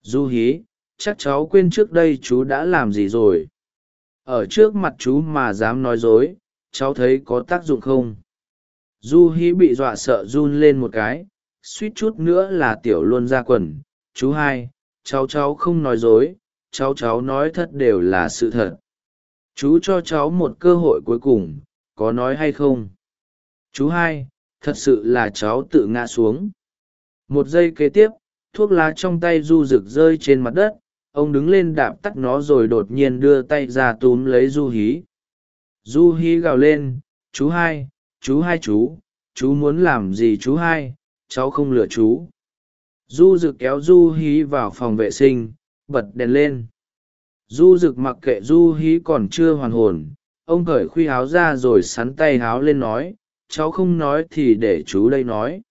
Du hí, chắc cháu quên trước đây chú đã làm gì rồi? Ở trước mặt chú mà dám nói dối, cháu thấy có tác dụng không? Du hí bị dọa sợ run lên một cái, suýt chút nữa là tiểu luôn ra quần. Chú hai, cháu cháu không nói dối, cháu cháu nói thật đều là sự thật chú cho cháu một cơ hội cuối cùng, có nói hay không? Chú hai, thật sự là cháu tự ngã xuống. Một giây kế tiếp, thuốc lá trong tay du rực rơi trên mặt đất, ông đứng lên đạp tắt nó rồi đột nhiên đưa tay ra túm lấy du hí. Du hí gào lên, chú hai chú hai chú chú muốn làm gì chú hai, cháu không lừa chú. Du rực kéo du hí vào phòng vệ sinh, bật đèn lên du rực mặc kệ du hí còn chưa hoàn hồn, ông cởi khuy áo ra rồi sắn tay áo lên nói, cháu không nói thì để chú đây nói.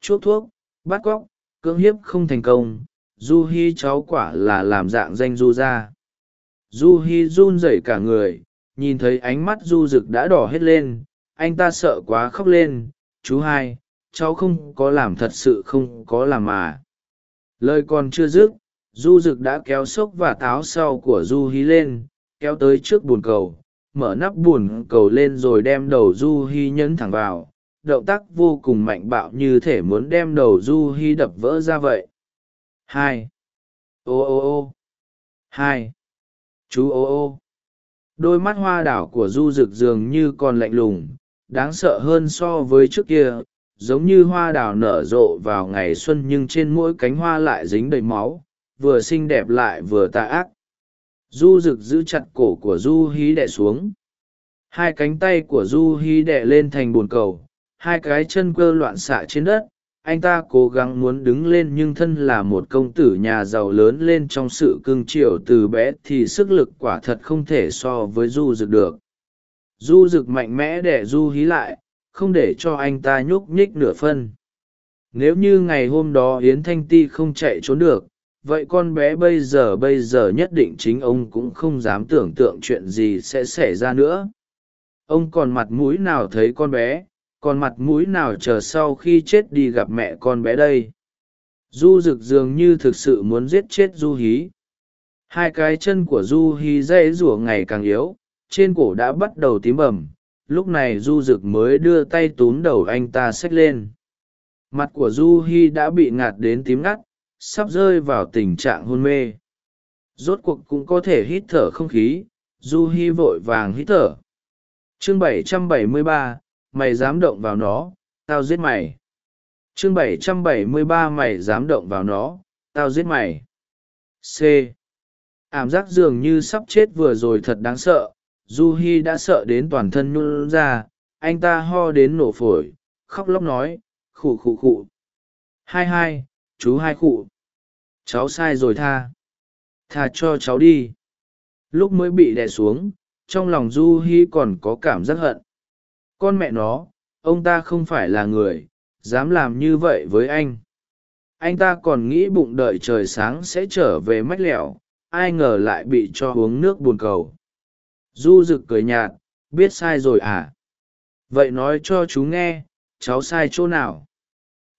Chuốc thuốc, bắt cóc, cưỡng hiếp không thành công, du hi cháu quả là làm dạng danh du ra du hi run rẩy cả người, nhìn thấy ánh mắt du rực đã đỏ hết lên, anh ta sợ quá khóc lên, chú hai, cháu không có làm thật sự không có làm mà. Lời còn chưa dứt du rực đã kéo xốc và táo sau của du hí lên, kéo tới trước bồn cầu, mở nắp bùn cầu lên rồi đem đầu du hi nhấn thẳng vào. Động tác vô cùng mạnh bạo như thể muốn đem đầu du hi đập vỡ ra vậy. Hai. Ô ô ô. Hai. Chú ô ô. Đôi mắt hoa đảo của du rực dường như còn lạnh lùng, đáng sợ hơn so với trước kia, giống như hoa đào nở rộ vào ngày xuân nhưng trên mỗi cánh hoa lại dính đầy máu vừa xinh đẹp lại vừa tà ác. Du rực giữ chặt cổ của du hí đẻ xuống. Hai cánh tay của du hí đẻ lên thành bồn cầu, hai cái chân quơ loạn xạ trên đất. Anh ta cố gắng muốn đứng lên nhưng thân là một công tử nhà giàu lớn lên trong sự cưng chiều từ bé thì sức lực quả thật không thể so với du rực được. Du rực mạnh mẽ để du hí lại, không để cho anh ta nhúc nhích nửa phân. Nếu như ngày hôm đó yến thanh ti không chạy trốn được vậy con bé bây giờ bây giờ nhất định chính ông cũng không dám tưởng tượng chuyện gì sẽ xảy ra nữa. Ông còn mặt mũi nào thấy con bé, còn mặt mũi nào chờ sau khi chết đi gặp mẹ con bé đây? Du rực dường như thực sự muốn giết chết du hí. Hai cái chân của du hí dây rủa ngày càng yếu, trên cổ đã bắt đầu tím bầm. Lúc này du rực mới đưa tay túm đầu anh ta xách lên. Mặt của du hi đã bị ngạt đến tím ngắt sắp rơi vào tình trạng hôn mê. Rốt cuộc cũng có thể hít thở không khí du hy vội vàng hít thở. Chương 773, mày dám động vào nó tao giết mày. Chương 773 mày dám động vào nó tao giết mày. C. Ảm giác dường như sắp chết vừa rồi thật đáng sợ. Du hy đã sợ đến toàn thân nhún ra anh ta ho đến nổ phổi khóc lóc nói khụ khụ khụ. Hai hai chú hai khụ. Cháu sai rồi tha. Tha cho cháu đi. Lúc mới bị đè xuống, trong lòng du hi còn có cảm giác hận. Con mẹ nó, ông ta không phải là người, dám làm như vậy với anh. Anh ta còn nghĩ bụng đợi trời sáng sẽ trở về mách lẹo ai ngờ lại bị cho uống nước buồn cầu. Du rực cười nhạt, biết sai rồi à? Vậy nói cho chú nghe, cháu sai chỗ nào?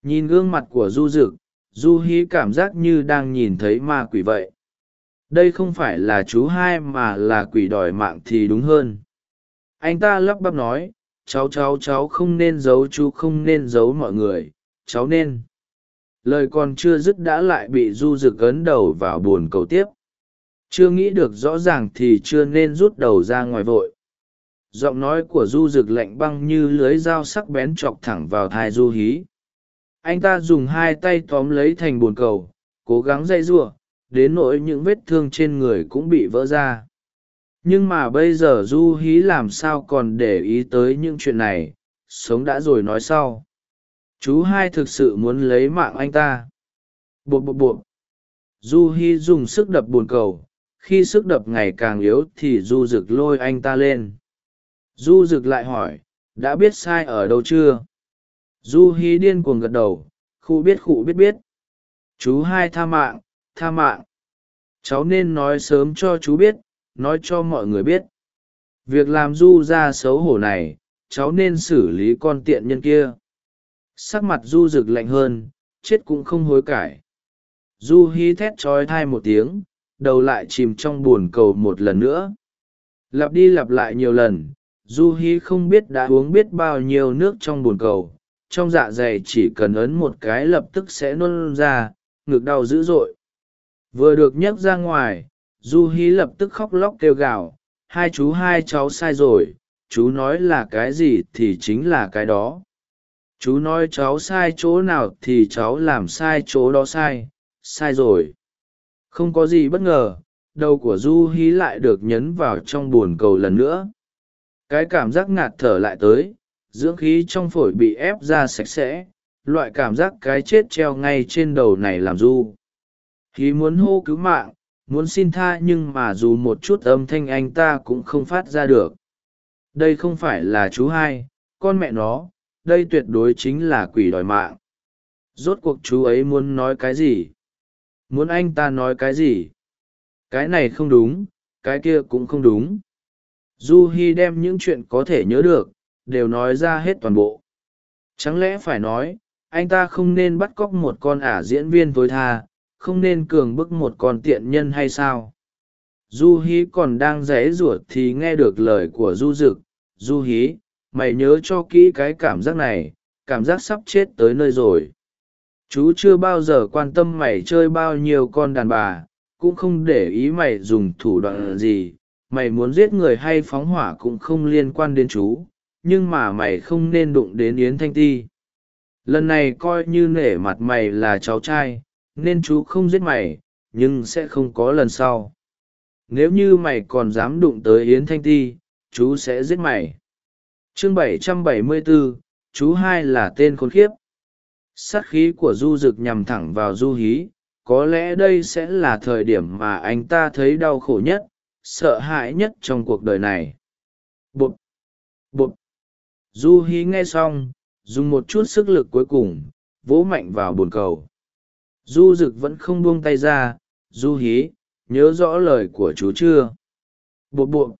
Nhìn gương mặt của du rực du hí cảm giác như đang nhìn thấy ma quỷ vậy. Đây không phải là chú hai mà là quỷ đòi mạng thì đúng hơn. Anh ta lắp bắp nói, cháu cháu cháu không nên giấu chú, không nên giấu mọi người, cháu nên. Lời còn chưa dứt đã lại bị du rực ấn đầu vào b u ồ n cầu tiếp. Chưa nghĩ được rõ ràng thì chưa nên rút đầu ra ngoài vội. Giọng nói của du rực lạnh băng như lưới dao sắc bén chọc thẳng vào thai du hí anh ta dùng hai tay tóm lấy thành bồn cầu, cố gắng dây giụa, đến nỗi những vết thương trên người cũng bị vỡ ra. Nhưng mà bây giờ du hí làm sao còn để ý tới những chuyện này, sống đã rồi nói sau. Chú hai thực sự muốn lấy mạng anh ta. Buộc buộc buộc. du hí dùng sức đập bồn cầu, khi sức đập ngày càng yếu thì du rực lôi anh ta lên. Du rực lại hỏi, đã biết sai ở đâu chưa? Du hí điên cuồng gật đầu khu biết, khụ biết biết. Chú hai tha mạng tha mạng. Cháu nên nói sớm cho chú biết, nói cho mọi người biết. Việc làm du ra xấu hổ này, cháu nên xử lý con tiện nhân kia. Sắc mặt du rực lạnh hơn, chết cũng không hối cải. Du hí thét trói thai một tiếng, đầu lại chìm trong buồn cầu một lần nữa. Lặp đi lặp lại nhiều lần, du hi không biết đã uống biết bao nhiêu nước trong buồn cầu trong dạ dày chỉ cần ấn một cái lập tức sẽ nôn ra, ngực đau dữ dội. Vừa được nhấc ra ngoài, du Hí lập tức khóc lóc kêu gào, hai chú hai cháu sai rồi, chú nói là cái gì thì chính là cái đó. Chú nói cháu sai chỗ nào thì cháu làm sai chỗ đó sai sai rồi. Không có gì bất ngờ, đầu của du hí lại được nhấn vào trong bồn cầu lần nữa. Cái cảm giác ngạt thở lại tới dưỡng khí trong phổi bị ép ra sạch sẽ, loại cảm giác cái chết treo ngay trên đầu này làm du. Khí muốn hô cứu mạng, muốn xin tha nhưng mà dù một chút âm thanh anh ta cũng không phát ra được. Đây không phải là chú hai, con mẹ nó, đây tuyệt đối chính là quỷ đòi mạng. Rốt cuộc chú ấy muốn nói cái gì? Muốn anh ta nói cái gì? Cái này không đúng, cái kia cũng không đúng. Du hy đem những chuyện có thể nhớ được đều nói ra hết toàn bộ. Chẳng lẽ phải nói, anh ta không nên bắt cóc một con ả diễn viên tối tha, không nên cường bức một con tiện nhân hay sao? Du hí còn đang rẽ ruột thì nghe được lời của du Dực. du hí mày nhớ cho kỹ cái cảm giác này, cảm giác sắp chết tới nơi rồi. Chú chưa bao giờ quan tâm mày chơi bao nhiêu con đàn bà, cũng không để ý mày dùng thủ đoạn gì. Mày muốn giết người hay phóng hỏa cũng không liên quan đến chú nhưng mà mày không nên đụng đến yến thanh ti. Lần này coi như nể mặt mày là cháu trai nên chú không giết mày nhưng sẽ không có lần sau. Nếu như mày còn dám đụng tới yến thanh ti chú sẽ giết mày. Chương 774, chú hai là tên khốn khiếp. Sát khí của du rực nhằm thẳng vào du hí có lẽ đây sẽ là thời điểm mà anh ta thấy đau khổ nhất sợ hãi nhất trong cuộc đời này. Bụp bụp du hí nghe xong, dùng một chút sức lực cuối cùng, vỗ mạnh vào bồn cầu. Du rực vẫn không buông tay ra, du hí, nhớ rõ lời của chú chưa? Bộ bộ.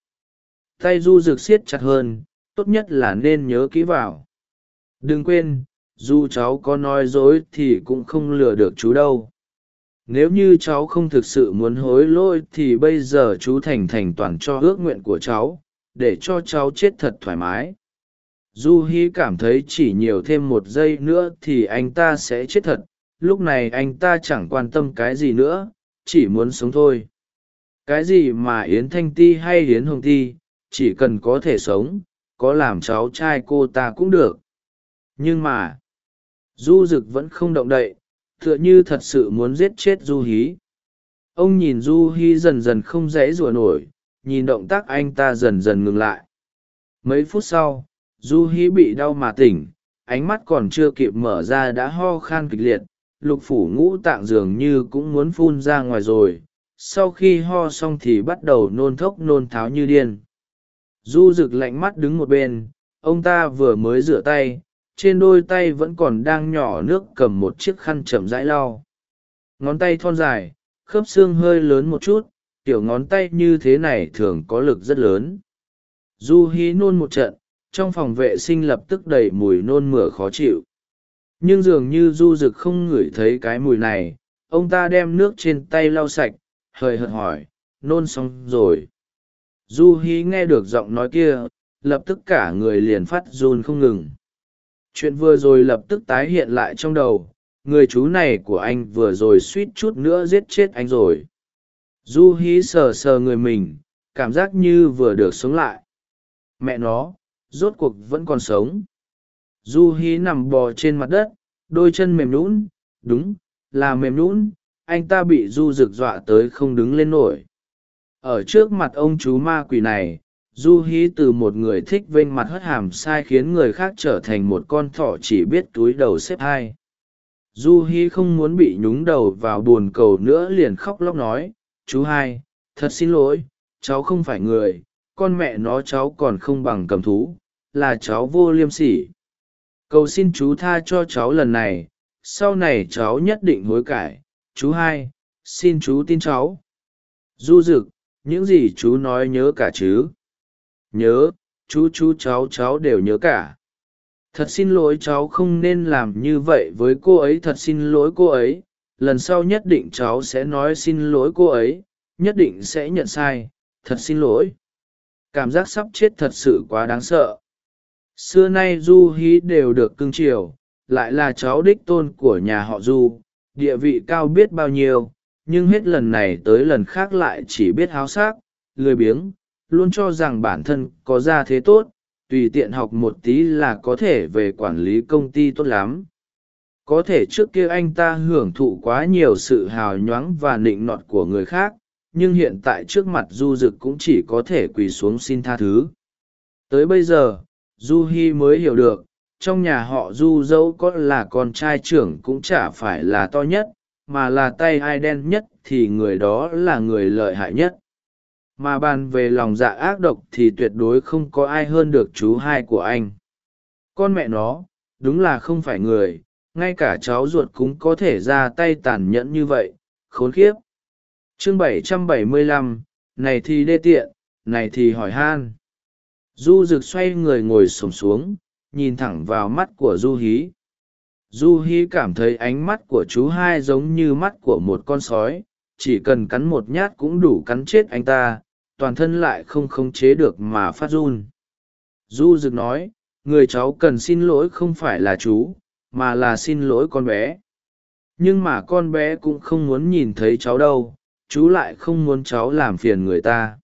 tay du rực siết chặt hơn, tốt nhất là nên nhớ kỹ vào. Đừng quên, dù cháu có nói dối thì cũng không lừa được chú đâu. Nếu như cháu không thực sự muốn hối lỗi thì bây giờ chú thành thành toàn cho ước nguyện của cháu, để cho cháu chết thật thoải mái du hi cảm thấy chỉ nhiều thêm một giây nữa thì anh ta sẽ chết thật. Lúc này anh ta chẳng quan tâm cái gì nữa, chỉ muốn sống thôi. Cái gì mà yến thanh ti hay yến hồng ti, chỉ cần có thể sống, có làm cháu trai cô ta cũng được. Nhưng mà, du rực vẫn không động đậy, tựa như thật sự muốn giết chết du hí ông nhìn du hí dần dần không dễ rủa nổi, nhìn động tác anh ta dần dần ngừng lại. Mấy phút sau du hí bị đau mà tỉnh, ánh mắt còn chưa kịp mở ra đã ho khan kịch liệt, lục phủ ngũ tạng dường như cũng muốn phun ra ngoài rồi, sau khi ho xong thì bắt đầu nôn thốc nôn tháo như điên. Du rực lạnh mắt đứng một bên, ông ta vừa mới rửa tay, trên đôi tay vẫn còn đang nhỏ nước cầm một chiếc khăn chậm rãi lau. Ngón tay thon dài, khớp xương hơi lớn một chút kiểu ngón tay như thế này thường có lực rất lớn. Du hí nôn một trận trong phòng vệ sinh lập tức đầy mùi nôn mửa khó chịu. Nhưng dường như du rực không ngửi thấy cái mùi này, ông ta đem nước trên tay lau sạch, hời hợt hỏi, nôn xong rồi? Du hí nghe được giọng nói kia, lập tức cả người liền phát run không ngừng. Chuyện vừa rồi lập tức tái hiện lại trong đầu, người chú này của anh vừa rồi suýt chút nữa giết chết anh rồi. Du hí sờ sờ người mình, cảm giác như vừa được sống lại. Mẹ nó rốt cuộc vẫn còn sống. Du hí nằm bò trên mặt đất, đôi chân mềm nhũn, đúng, là mềm nhũn, anh ta bị du rực dọa tới không đứng lên nổi. Ở trước mặt ông chú ma quỷ này, du hí từ một người thích vênh mặt hất hàm sai khiến người khác trở thành một con thỏ chỉ biết túi đầu xếp hai. Du hí không muốn bị nhúng đầu vào buồn cầu nữa liền khóc lóc nói, chú hai, thật xin lỗi, cháu không phải người, con mẹ nó cháu còn không bằng cầm thú là cháu vô liêm sỉ. Cầu xin chú tha cho cháu lần này, sau này cháu nhất định hối cải. Chú hai, xin chú tin cháu. Du rực những gì chú nói nhớ cả chứ? Nhớ, chú chú cháu cháu đều nhớ cả. Thật xin lỗi cháu không nên làm như vậy với cô ấy, thật xin lỗi cô ấy. Lần sau nhất định cháu sẽ nói xin lỗi cô ấy, nhất định sẽ nhận sai. Thật xin lỗi. Cảm giác sắp chết thật sự quá đáng sợ xưa nay du hí đều được cưng chiều, lại là cháu đích tôn của nhà họ du, địa vị cao biết bao nhiêu, nhưng hết lần này tới lần khác lại chỉ biết háo sắc, lười biếng, luôn cho rằng bản thân có ra thế tốt, tùy tiện học một tí là có thể về quản lý công ty tốt lắm. Có thể trước kia anh ta hưởng thụ quá nhiều sự hào nhoáng và nịnh nọt của người khác, nhưng hiện tại trước mặt du d ự c cũng chỉ có thể quỳ xuống xin tha thứ. Tới bây giờ du hi mới hiểu được trong nhà họ du dẫu có là con trai trưởng cũng chả phải là to nhất mà là tay ai đen nhất thì người đó là người lợi hại nhất. Mà bàn về lòng dạ ác độc thì tuyệt đối không có ai hơn được chú hai của anh. Con mẹ nó đúng là không phải người ngay cả cháu ruột cũng có thể ra tay tàn nhẫn như vậy khốn khiếp chương 775, này thì đê tiện này thì hỏi han du rực xoay người ngồi sổm xuống, nhìn thẳng vào mắt của du hí. Du hí cảm thấy ánh mắt của chú hai giống như mắt của một con sói, chỉ cần cắn một nhát cũng đủ cắn chết anh ta, toàn thân lại không khống chế được mà phát run. Du rực nói, người cháu cần xin lỗi không phải là chú, mà là xin lỗi con bé. Nhưng mà con bé cũng không muốn nhìn thấy cháu đâu, chú lại không muốn cháu làm phiền người ta.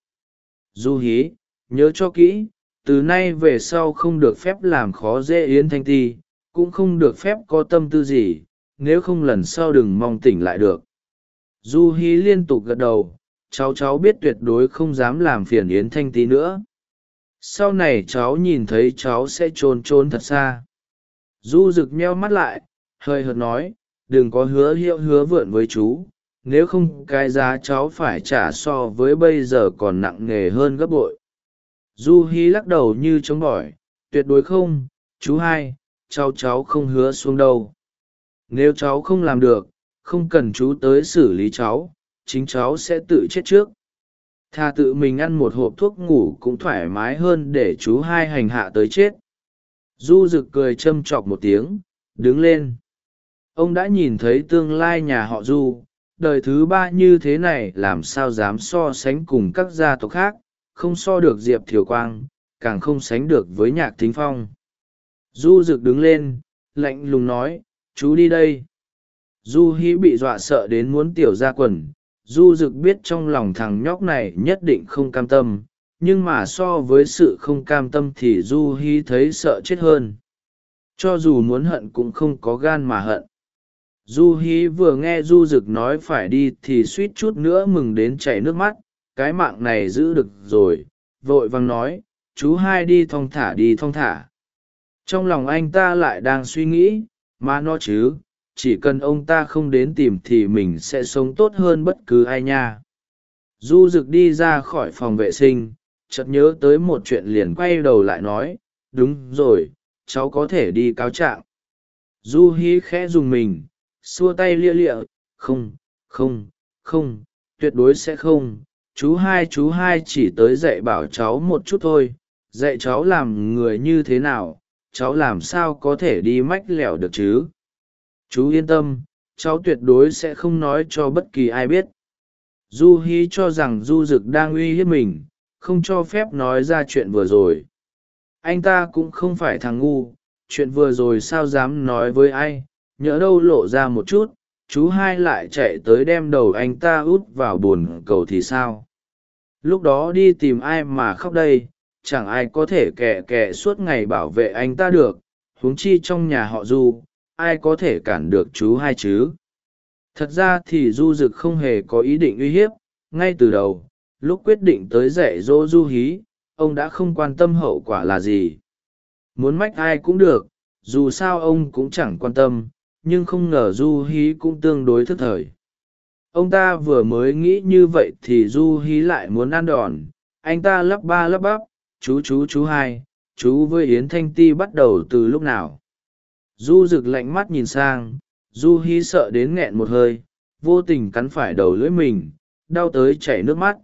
Du hí, nhớ cho kỹ từ nay về sau không được phép làm khó dễ yến thanh ti, cũng không được phép có tâm tư gì, nếu không lần sau đừng mong tỉnh lại được. Du hí liên tục gật đầu, cháu cháu biết tuyệt đối không dám làm phiền yến thanh Ti nữa. Sau này cháu nhìn thấy cháu sẽ trốn trốn thật xa. Du rực meo mắt lại, hơi hợt nói, đừng có hứa hiệu hứa vượn với chú, nếu không cái giá cháu phải trả so với bây giờ còn nặng nề hơn gấp bội du hí lắc đầu như chống bỏi, tuyệt đối không, chú hai, cháu cháu không hứa xuống đâu. Nếu cháu không làm được, không cần chú tới xử lý cháu, chính cháu sẽ tự chết trước. Thà tự mình ăn một hộp thuốc ngủ cũng thoải mái hơn để chú hai hành hạ tới chết. Du rực cười châm chọc một tiếng, đứng lên. Ông đã nhìn thấy tương lai nhà họ du, đời thứ ba như thế này làm sao dám so sánh cùng các gia tộc khác không so được diệp thiều quang, càng không sánh được với nhạc thính phong. Du rực đứng lên, lạnh lùng nói, chú đi đây. Du hí bị dọa sợ đến muốn tiểu ra quần. Du rực biết trong lòng thằng nhóc này nhất định không cam tâm, nhưng mà so với sự không cam tâm thì du hí thấy sợ chết hơn. Cho dù muốn hận cũng không có gan mà hận. Du hí vừa nghe du rực nói phải đi thì suýt chút nữa mừng đến chảy nước mắt cái mạng này giữ được rồi, vội vàng nói, chú hai đi thong thả đi thong thả. Trong lòng anh ta lại đang suy nghĩ mà nó chứ, chỉ cần ông ta không đến tìm thì mình sẽ sống tốt hơn bất cứ ai nha. Du rực đi ra khỏi phòng vệ sinh, chợt nhớ tới một chuyện liền quay đầu lại nói, đúng rồi, cháu có thể đi cáo trạng. Du hí khẽ dùng mình, xua tay lia lịa, không không không, tuyệt đối sẽ không chú hai chú hai chỉ tới dạy bảo cháu một chút thôi. Dạy cháu làm người như thế nào, cháu làm sao có thể đi mách lẻo được chứ? Chú yên tâm, cháu tuyệt đối sẽ không nói cho bất kỳ ai biết. Du hi cho rằng du rực đang uy hiếp mình, không cho phép nói ra chuyện vừa rồi. Anh ta cũng không phải thằng ngu, chuyện vừa rồi sao dám nói với ai? Nhỡ đâu lộ ra một chút, chú hai lại chạy tới đem đầu anh ta út vào bồn cầu thì sao? Lúc đó đi tìm ai mà khóc đây, chẳng ai có thể kẻ kẻ suốt ngày bảo vệ anh ta được, huống chi trong nhà họ du, ai có thể cản được chú hai chứ? Thật ra thì du Dực không hề có ý định uy hiếp, ngay từ đầu, lúc quyết định tới dạy dỗ du hí, ông đã không quan tâm hậu quả là gì. Muốn mách ai cũng được, dù sao ông cũng chẳng quan tâm, nhưng không ngờ du hí cũng tương đối thức thời ông ta vừa mới nghĩ như vậy thì du hí lại muốn ăn đòn. Anh ta lắp ba lắp bắp, chú chú chú hai, chú với yến thanh ti bắt đầu từ lúc nào? Du rực lạnh mắt nhìn sang. Du Hí sợ đến nghẹn một hơi, vô tình cắn phải đầu lưỡi mình, đau tới chảy nước mắt.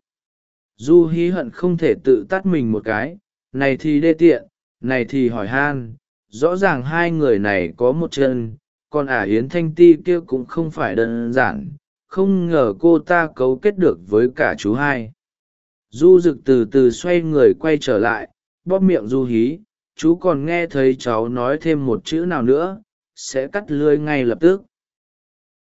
Du hí hận không thể tự tắt mình một cái. Này thì đê tiện, này thì hỏi han. Rõ ràng hai người này có một chân, còn ả Yến thanh ti kia cũng không phải đơn giản không ngờ cô ta cấu kết được với cả chú hai. Du rực từ từ xoay người quay trở lại, bóp miệng du hí, chú còn nghe thấy cháu nói thêm một chữ nào nữa, sẽ cắt lưới ngay lập tức.